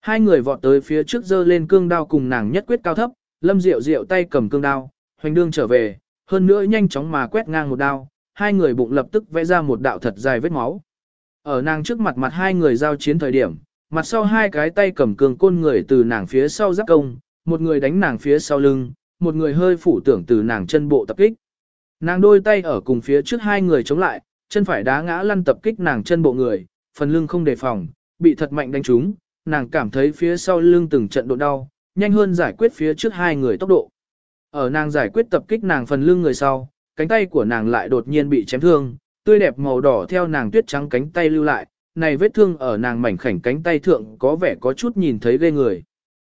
Hai người vọt tới phía trước giơ lên cương đao cùng nàng nhất quyết cao thấp, Lâm Diệu Diệu tay cầm cương đao, hoành đương trở về, hơn nữa nhanh chóng mà quét ngang một đao, hai người bụng lập tức vẽ ra một đạo thật dài vết máu. Ở nàng trước mặt mặt hai người giao chiến thời điểm, mặt sau hai cái tay cầm cương côn người từ nàng phía sau giáp công, một người đánh nàng phía sau lưng, một người hơi phủ tưởng từ nàng chân bộ tập kích. Nàng đôi tay ở cùng phía trước hai người chống lại, chân phải đá ngã lăn tập kích nàng chân bộ người, phần lưng không đề phòng, bị thật mạnh đánh trúng, nàng cảm thấy phía sau lưng từng trận độ đau, nhanh hơn giải quyết phía trước hai người tốc độ. Ở nàng giải quyết tập kích nàng phần lưng người sau, cánh tay của nàng lại đột nhiên bị chém thương, tươi đẹp màu đỏ theo nàng tuyết trắng cánh tay lưu lại, này vết thương ở nàng mảnh khảnh cánh tay thượng có vẻ có chút nhìn thấy ghê người.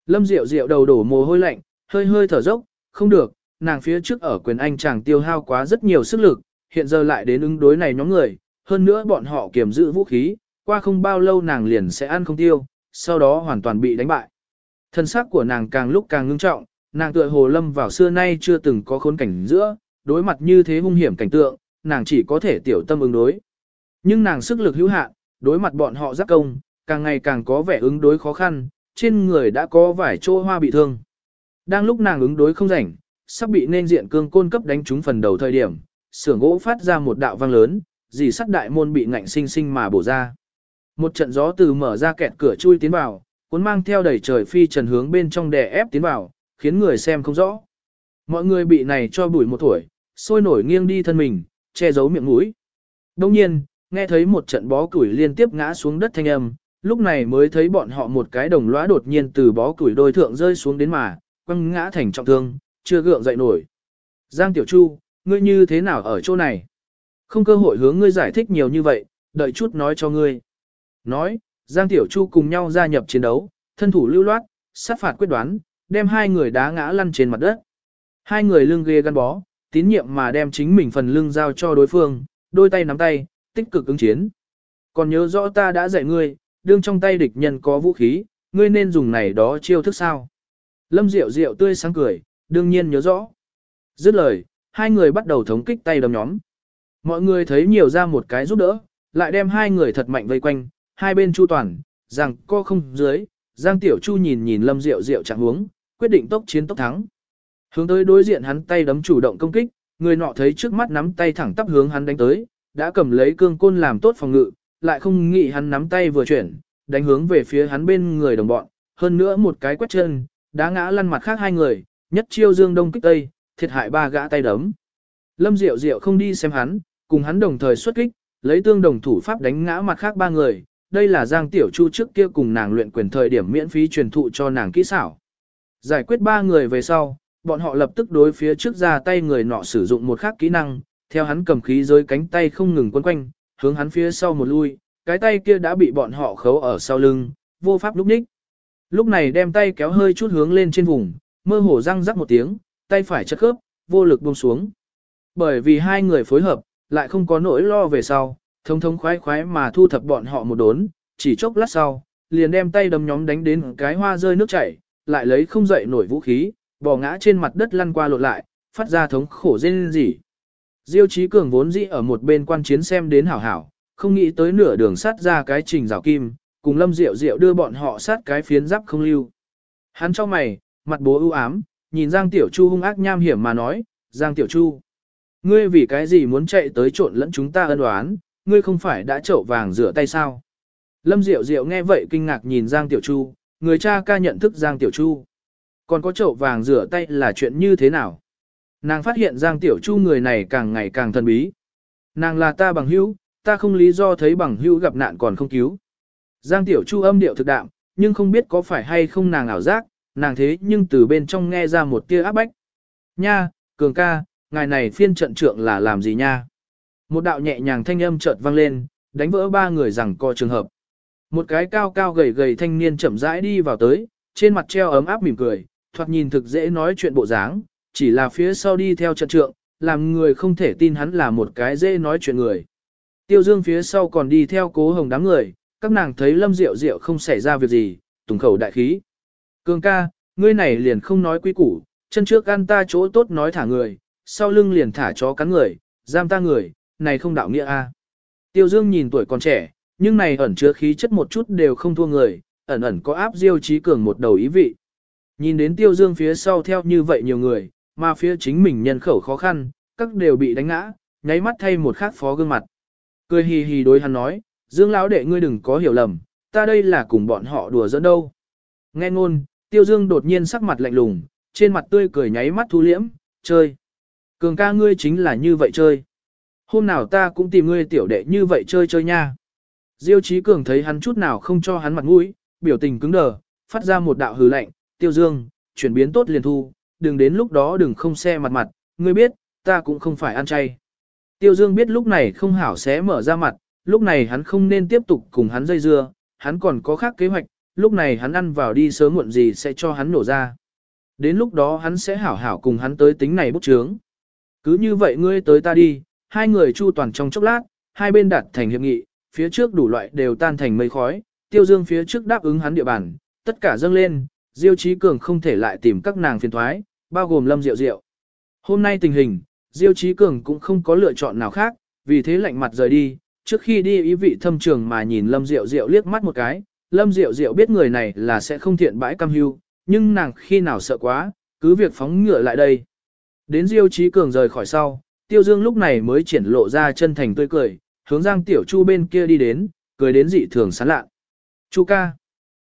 Lâm Diệu Diệu đầu đổ mồ hôi lạnh, hơi hơi thở dốc, không được, nàng phía trước ở quyền anh chàng tiêu hao quá rất nhiều sức lực, hiện giờ lại đến ứng đối này nhóm người, hơn nữa bọn họ kiềm giữ vũ khí, qua không bao lâu nàng liền sẽ ăn không tiêu, sau đó hoàn toàn bị đánh bại. Thân xác của nàng càng lúc càng ngưng trọng, nàng tựa hồ lâm vào xưa nay chưa từng có khốn cảnh giữa, đối mặt như thế hung hiểm cảnh tượng, nàng chỉ có thể tiểu tâm ứng đối. Nhưng nàng sức lực hữu hạn, đối mặt bọn họ giáp công, càng ngày càng có vẻ ứng đối khó khăn, trên người đã có vài chỗ hoa bị thương. Đang lúc nàng ứng đối không rảnh, sắp bị nên diện cương côn cấp đánh trúng phần đầu thời điểm, xưởng gỗ phát ra một đạo vang lớn, dì sắt đại môn bị ngạnh sinh sinh mà bổ ra. Một trận gió từ mở ra kẹt cửa chui tiến vào, cuốn mang theo đầy trời phi trần hướng bên trong đè ép tiến vào, khiến người xem không rõ. Mọi người bị này cho bụi một tuổi, sôi nổi nghiêng đi thân mình, che giấu miệng mũi. Đông nhiên, nghe thấy một trận bó củi liên tiếp ngã xuống đất thanh âm, lúc này mới thấy bọn họ một cái đồng lõa đột nhiên từ bó củi đôi thượng rơi xuống đến mà, quăng ngã thành trọng thương, chưa gượng dậy nổi. Giang Tiểu Chu, ngươi như thế nào ở chỗ này? Không cơ hội hướng ngươi giải thích nhiều như vậy, đợi chút nói cho ngươi. Nói, Giang Tiểu Chu cùng nhau gia nhập chiến đấu, thân thủ lưu loát, sát phạt quyết đoán, đem hai người đá ngã lăn trên mặt đất. Hai người lưng ghê gắn bó, tín nhiệm mà đem chính mình phần lưng giao cho đối phương, đôi tay nắm tay, tích cực ứng chiến. Còn nhớ rõ ta đã dạy ngươi, đương trong tay địch nhân có vũ khí, ngươi nên dùng này đó chiêu thức sao. Lâm Diệu Diệu tươi sáng cười, đương nhiên nhớ rõ. Dứt lời, hai người bắt đầu thống kích tay đấm nhóm. Mọi người thấy nhiều ra một cái giúp đỡ, lại đem hai người thật mạnh vây quanh, hai bên chu toàn, rằng co không dưới, Giang Tiểu Chu nhìn nhìn Lâm Diệu Diệu trạng huống, quyết định tốc chiến tốc thắng. Hướng tới đối diện hắn tay đấm chủ động công kích, người nọ thấy trước mắt nắm tay thẳng tắp hướng hắn đánh tới, đã cầm lấy cương côn làm tốt phòng ngự, lại không nghĩ hắn nắm tay vừa chuyển, đánh hướng về phía hắn bên người đồng bọn, hơn nữa một cái quét chân, đá ngã lăn mặt khác hai người, nhất chiêu dương đông kích tây, thiệt hại ba gã tay đấm. Lâm Diệu Diệu không đi xem hắn, cùng hắn đồng thời xuất kích, lấy tương đồng thủ pháp đánh ngã mặt khác ba người, đây là Giang Tiểu Chu trước kia cùng nàng luyện quyền thời điểm miễn phí truyền thụ cho nàng kỹ xảo. Giải quyết ba người về sau, bọn họ lập tức đối phía trước ra tay người nọ sử dụng một khác kỹ năng, theo hắn cầm khí dưới cánh tay không ngừng quấn quanh, hướng hắn phía sau một lui, cái tay kia đã bị bọn họ khấu ở sau lưng, vô pháp lúc ních. Lúc này đem tay kéo hơi chút hướng lên trên vùng, mơ hồ răng rắc một tiếng, tay phải chất khớp, vô lực buông xuống. Bởi vì hai người phối hợp, lại không có nỗi lo về sau, thông thống khoái khoái mà thu thập bọn họ một đốn, chỉ chốc lát sau, liền đem tay đấm nhóm đánh đến cái hoa rơi nước chảy, lại lấy không dậy nổi vũ khí, bò ngã trên mặt đất lăn qua lộn lại, phát ra thống khổ rên rỉ. Diêu Chí Cường vốn dĩ ở một bên quan chiến xem đến hảo hảo, không nghĩ tới nửa đường sát ra cái trình rào kim, cùng Lâm Diệu Diệu đưa bọn họ sát cái phiến giáp không lưu. Hắn cho mày, mặt bố ưu ám, nhìn Giang Tiểu Chu hung ác nham hiểm mà nói, Giang Tiểu Chu, ngươi vì cái gì muốn chạy tới trộn lẫn chúng ta ân oán, ngươi không phải đã chậu vàng rửa tay sao? Lâm Diệu Diệu nghe vậy kinh ngạc nhìn Giang Tiểu Chu, người cha ca nhận thức Giang Tiểu Chu. Còn có chậu vàng rửa tay là chuyện như thế nào? Nàng phát hiện Giang Tiểu Chu người này càng ngày càng thần bí. Nàng là ta bằng hữu, ta không lý do thấy bằng hữu gặp nạn còn không cứu. Giang Tiểu Chu âm điệu thực đạm, nhưng không biết có phải hay không nàng ảo giác, nàng thế nhưng từ bên trong nghe ra một tia áp bách. Nha, cường ca, ngài này phiên trận trưởng là làm gì nha? Một đạo nhẹ nhàng thanh âm chợt vang lên, đánh vỡ ba người rằng co trường hợp. Một cái cao cao gầy gầy thanh niên chậm rãi đi vào tới, trên mặt treo ấm áp mỉm cười, thoạt nhìn thực dễ nói chuyện bộ dáng, chỉ là phía sau đi theo trận trượng, làm người không thể tin hắn là một cái dễ nói chuyện người. Tiêu Dương phía sau còn đi theo cố hồng đám người, các nàng thấy Lâm Diệu Diệu không xảy ra việc gì, tùng khẩu đại khí. Cường ca, ngươi này liền không nói quý củ, chân trước ăn ta chỗ tốt nói thả người, sau lưng liền thả chó cắn người, giam ta người, này không đạo nghĩa a. Tiêu Dương nhìn tuổi còn trẻ, nhưng này ẩn chứa khí chất một chút đều không thua người, ẩn ẩn có áp diêu trí cường một đầu ý vị. Nhìn đến Tiêu Dương phía sau theo như vậy nhiều người, mà phía chính mình nhân khẩu khó khăn, các đều bị đánh ngã, nháy mắt thay một khác phó gương mặt. Cười hì hì đối hắn nói, Dương lão đệ ngươi đừng có hiểu lầm, ta đây là cùng bọn họ đùa giỡn đâu. Nghe ngôn, Tiêu Dương đột nhiên sắc mặt lạnh lùng, trên mặt tươi cười nháy mắt thu liễm, chơi. Cường ca ngươi chính là như vậy chơi. Hôm nào ta cũng tìm ngươi tiểu đệ như vậy chơi chơi nha. Diêu Chí Cường thấy hắn chút nào không cho hắn mặt mũi, biểu tình cứng đờ, phát ra một đạo hừ lạnh, Tiêu Dương, chuyển biến tốt liền thu, đừng đến lúc đó đừng không xe mặt mặt, ngươi biết, ta cũng không phải ăn chay. Tiêu Dương biết lúc này không hảo sẽ mở ra mặt, lúc này hắn không nên tiếp tục cùng hắn dây dưa, hắn còn có khác kế hoạch, lúc này hắn ăn vào đi sớm muộn gì sẽ cho hắn nổ ra. Đến lúc đó hắn sẽ hảo hảo cùng hắn tới tính này bút chướng. Cứ như vậy ngươi tới ta đi, hai người chu toàn trong chốc lát, hai bên đạt thành hiệp nghị, phía trước đủ loại đều tan thành mây khói, tiêu dương phía trước đáp ứng hắn địa bàn, tất cả dâng lên, Diêu Chí Cường không thể lại tìm các nàng phiền thoái, bao gồm Lâm Diệu Diệu. Hôm nay tình hình, Diêu Chí Cường cũng không có lựa chọn nào khác, vì thế lạnh mặt rời đi, trước khi đi ý vị thâm trường mà nhìn Lâm Diệu Diệu liếc mắt một cái, Lâm Diệu Diệu biết người này là sẽ không thiện bãi cam hưu, nhưng nàng khi nào sợ quá, cứ việc phóng ngựa lại đây. Đến Diêu Chí Cường rời khỏi sau, Tiêu Dương lúc này mới triển lộ ra chân thành tươi cười, hướng Giang Tiểu Chu bên kia đi đến, cười đến dị thường sán lạ. Chu ca.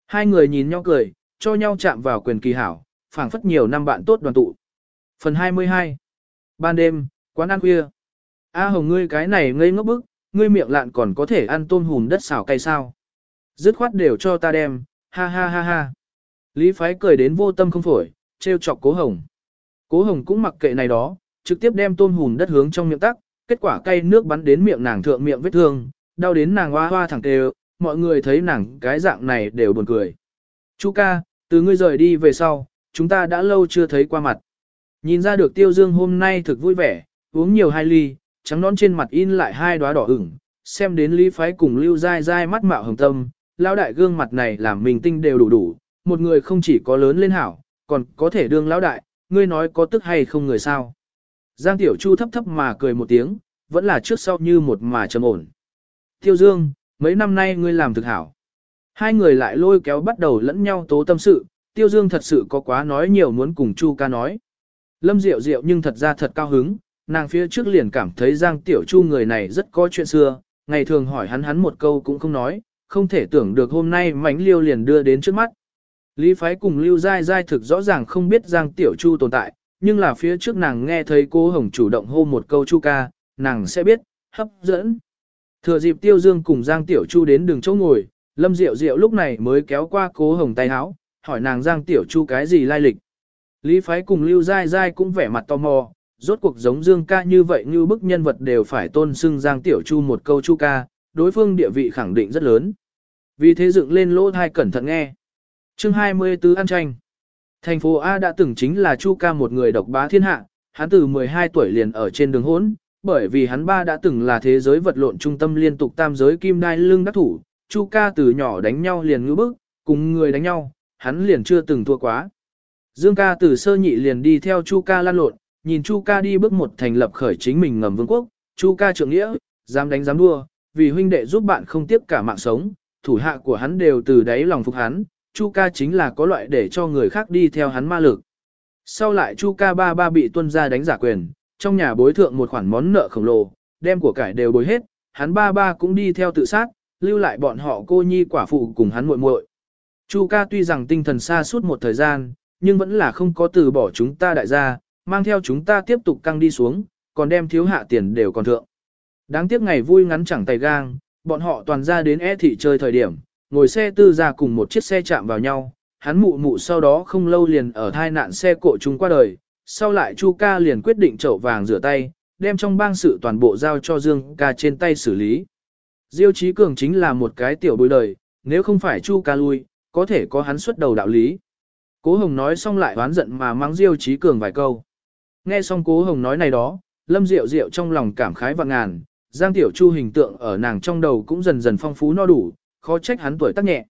Hai người nhìn nhau cười, cho nhau chạm vào quyền kỳ hảo, phảng phất nhiều năm bạn tốt đoàn tụ. Phần 22. Ban đêm, quán ăn khuya. A Hồng ngươi cái này ngây ngốc bức, ngươi miệng lạn còn có thể ăn tôm hùm đất xào cay sao. Dứt khoát đều cho ta đem, ha ha ha ha. Lý Phái cười đến vô tâm không phổi, trêu chọc Cố Hồng. Cố Hồng cũng mặc kệ này đó, trực tiếp đem tôm hùm đất hướng trong miệng tắc, kết quả cay nước bắn đến miệng nàng thượng miệng vết thương, đau đến nàng hoa hoa thẳng đều. mọi người thấy nàng cái dạng này đều buồn cười. Chú ca, từ ngươi rời đi về sau, chúng ta đã lâu chưa thấy qua mặt. Nhìn ra được tiêu dương hôm nay thực vui vẻ, uống nhiều hai ly, trắng nón trên mặt in lại hai đóa đỏ ửng, xem đến lý phái cùng lưu Giai Giai mắt mạo hồng tâm, lão đại gương mặt này làm mình tinh đều đủ đủ, một người không chỉ có lớn lên hảo, còn có thể đương lão đại, ngươi nói có tức hay không người sao. Giang Tiểu Chu thấp thấp mà cười một tiếng, vẫn là trước sau như một mà trầm ổn. Tiêu Dương, mấy năm nay ngươi làm thực hảo. Hai người lại lôi kéo bắt đầu lẫn nhau tố tâm sự, Tiêu Dương thật sự có quá nói nhiều muốn cùng Chu ca nói. Lâm Diệu Diệu nhưng thật ra thật cao hứng, nàng phía trước liền cảm thấy Giang Tiểu Chu người này rất có chuyện xưa, ngày thường hỏi hắn hắn một câu cũng không nói, không thể tưởng được hôm nay mánh liêu liền đưa đến trước mắt. Lý Phái cùng Lưu Giai Giai thực rõ ràng không biết Giang Tiểu Chu tồn tại, nhưng là phía trước nàng nghe thấy cô Hồng chủ động hô một câu Chu ca, nàng sẽ biết, hấp dẫn. Thừa dịp Tiêu Dương cùng Giang Tiểu Chu đến đường chỗ ngồi, Lâm Diệu Diệu lúc này mới kéo qua cố Hồng tay áo, hỏi nàng Giang Tiểu Chu cái gì lai lịch. Lý Phái cùng Lưu Giai Giai cũng vẻ mặt tò mò, rốt cuộc giống Dương ca như vậy như bức nhân vật đều phải tôn xưng Giang Tiểu Chu một câu Chu ca, đối phương địa vị khẳng định rất lớn. Vì thế dựng lên lỗ thai cẩn thận nghe. chương 24 an tranh. Thành phố A đã từng chính là Chu ca một người độc bá thiên hạ, hắn từ 12 tuổi liền ở trên đường hỗn, bởi vì hắn ba đã từng là thế giới vật lộn trung tâm liên tục tam giới kim đai lưng đắc thủ, Chu ca từ nhỏ đánh nhau liền ngữ bức, cùng người đánh nhau, hắn liền chưa từng thua quá. Dương ca từ sơ nhị liền đi theo Chu ca lan lộn, nhìn Chu ca đi bước một thành lập khởi chính mình ngầm vương quốc, Chu ca trưởng nghĩa, dám đánh dám đua, vì huynh đệ giúp bạn không tiếp cả mạng sống, thủ hạ của hắn đều từ đáy lòng phục hắn, Chu ca chính là có loại để cho người khác đi theo hắn ma lực. Sau lại Chu ca ba ba bị tuân ra đánh giả quyền, trong nhà bối thượng một khoản món nợ khổng lồ, đem của cải đều bối hết, hắn ba ba cũng đi theo tự sát, lưu lại bọn họ cô nhi quả phụ cùng hắn muội muội. Chu ca tuy rằng tinh thần xa suốt một thời gian, nhưng vẫn là không có từ bỏ chúng ta đại gia, mang theo chúng ta tiếp tục căng đi xuống, còn đem thiếu hạ tiền đều còn thượng. Đáng tiếc ngày vui ngắn chẳng tay gang, bọn họ toàn ra đến e thị chơi thời điểm, ngồi xe tư ra cùng một chiếc xe chạm vào nhau, hắn mụ mụ sau đó không lâu liền ở thai nạn xe cộ chúng qua đời, sau lại Chu ca liền quyết định chậu vàng rửa tay, đem trong bang sự toàn bộ giao cho Dương ca trên tay xử lý. Diêu Chí Cường chính là một cái tiểu bối đời, nếu không phải Chu ca lui, có thể có hắn xuất đầu đạo lý. Cố Hồng nói xong lại oán giận mà mắng Diêu Chí Cường vài câu. Nghe xong Cố Hồng nói này đó, Lâm Diệu Diệu trong lòng cảm khái và ngàn, Giang Tiểu Chu hình tượng ở nàng trong đầu cũng dần dần phong phú no đủ, khó trách hắn tuổi tác nhẹ.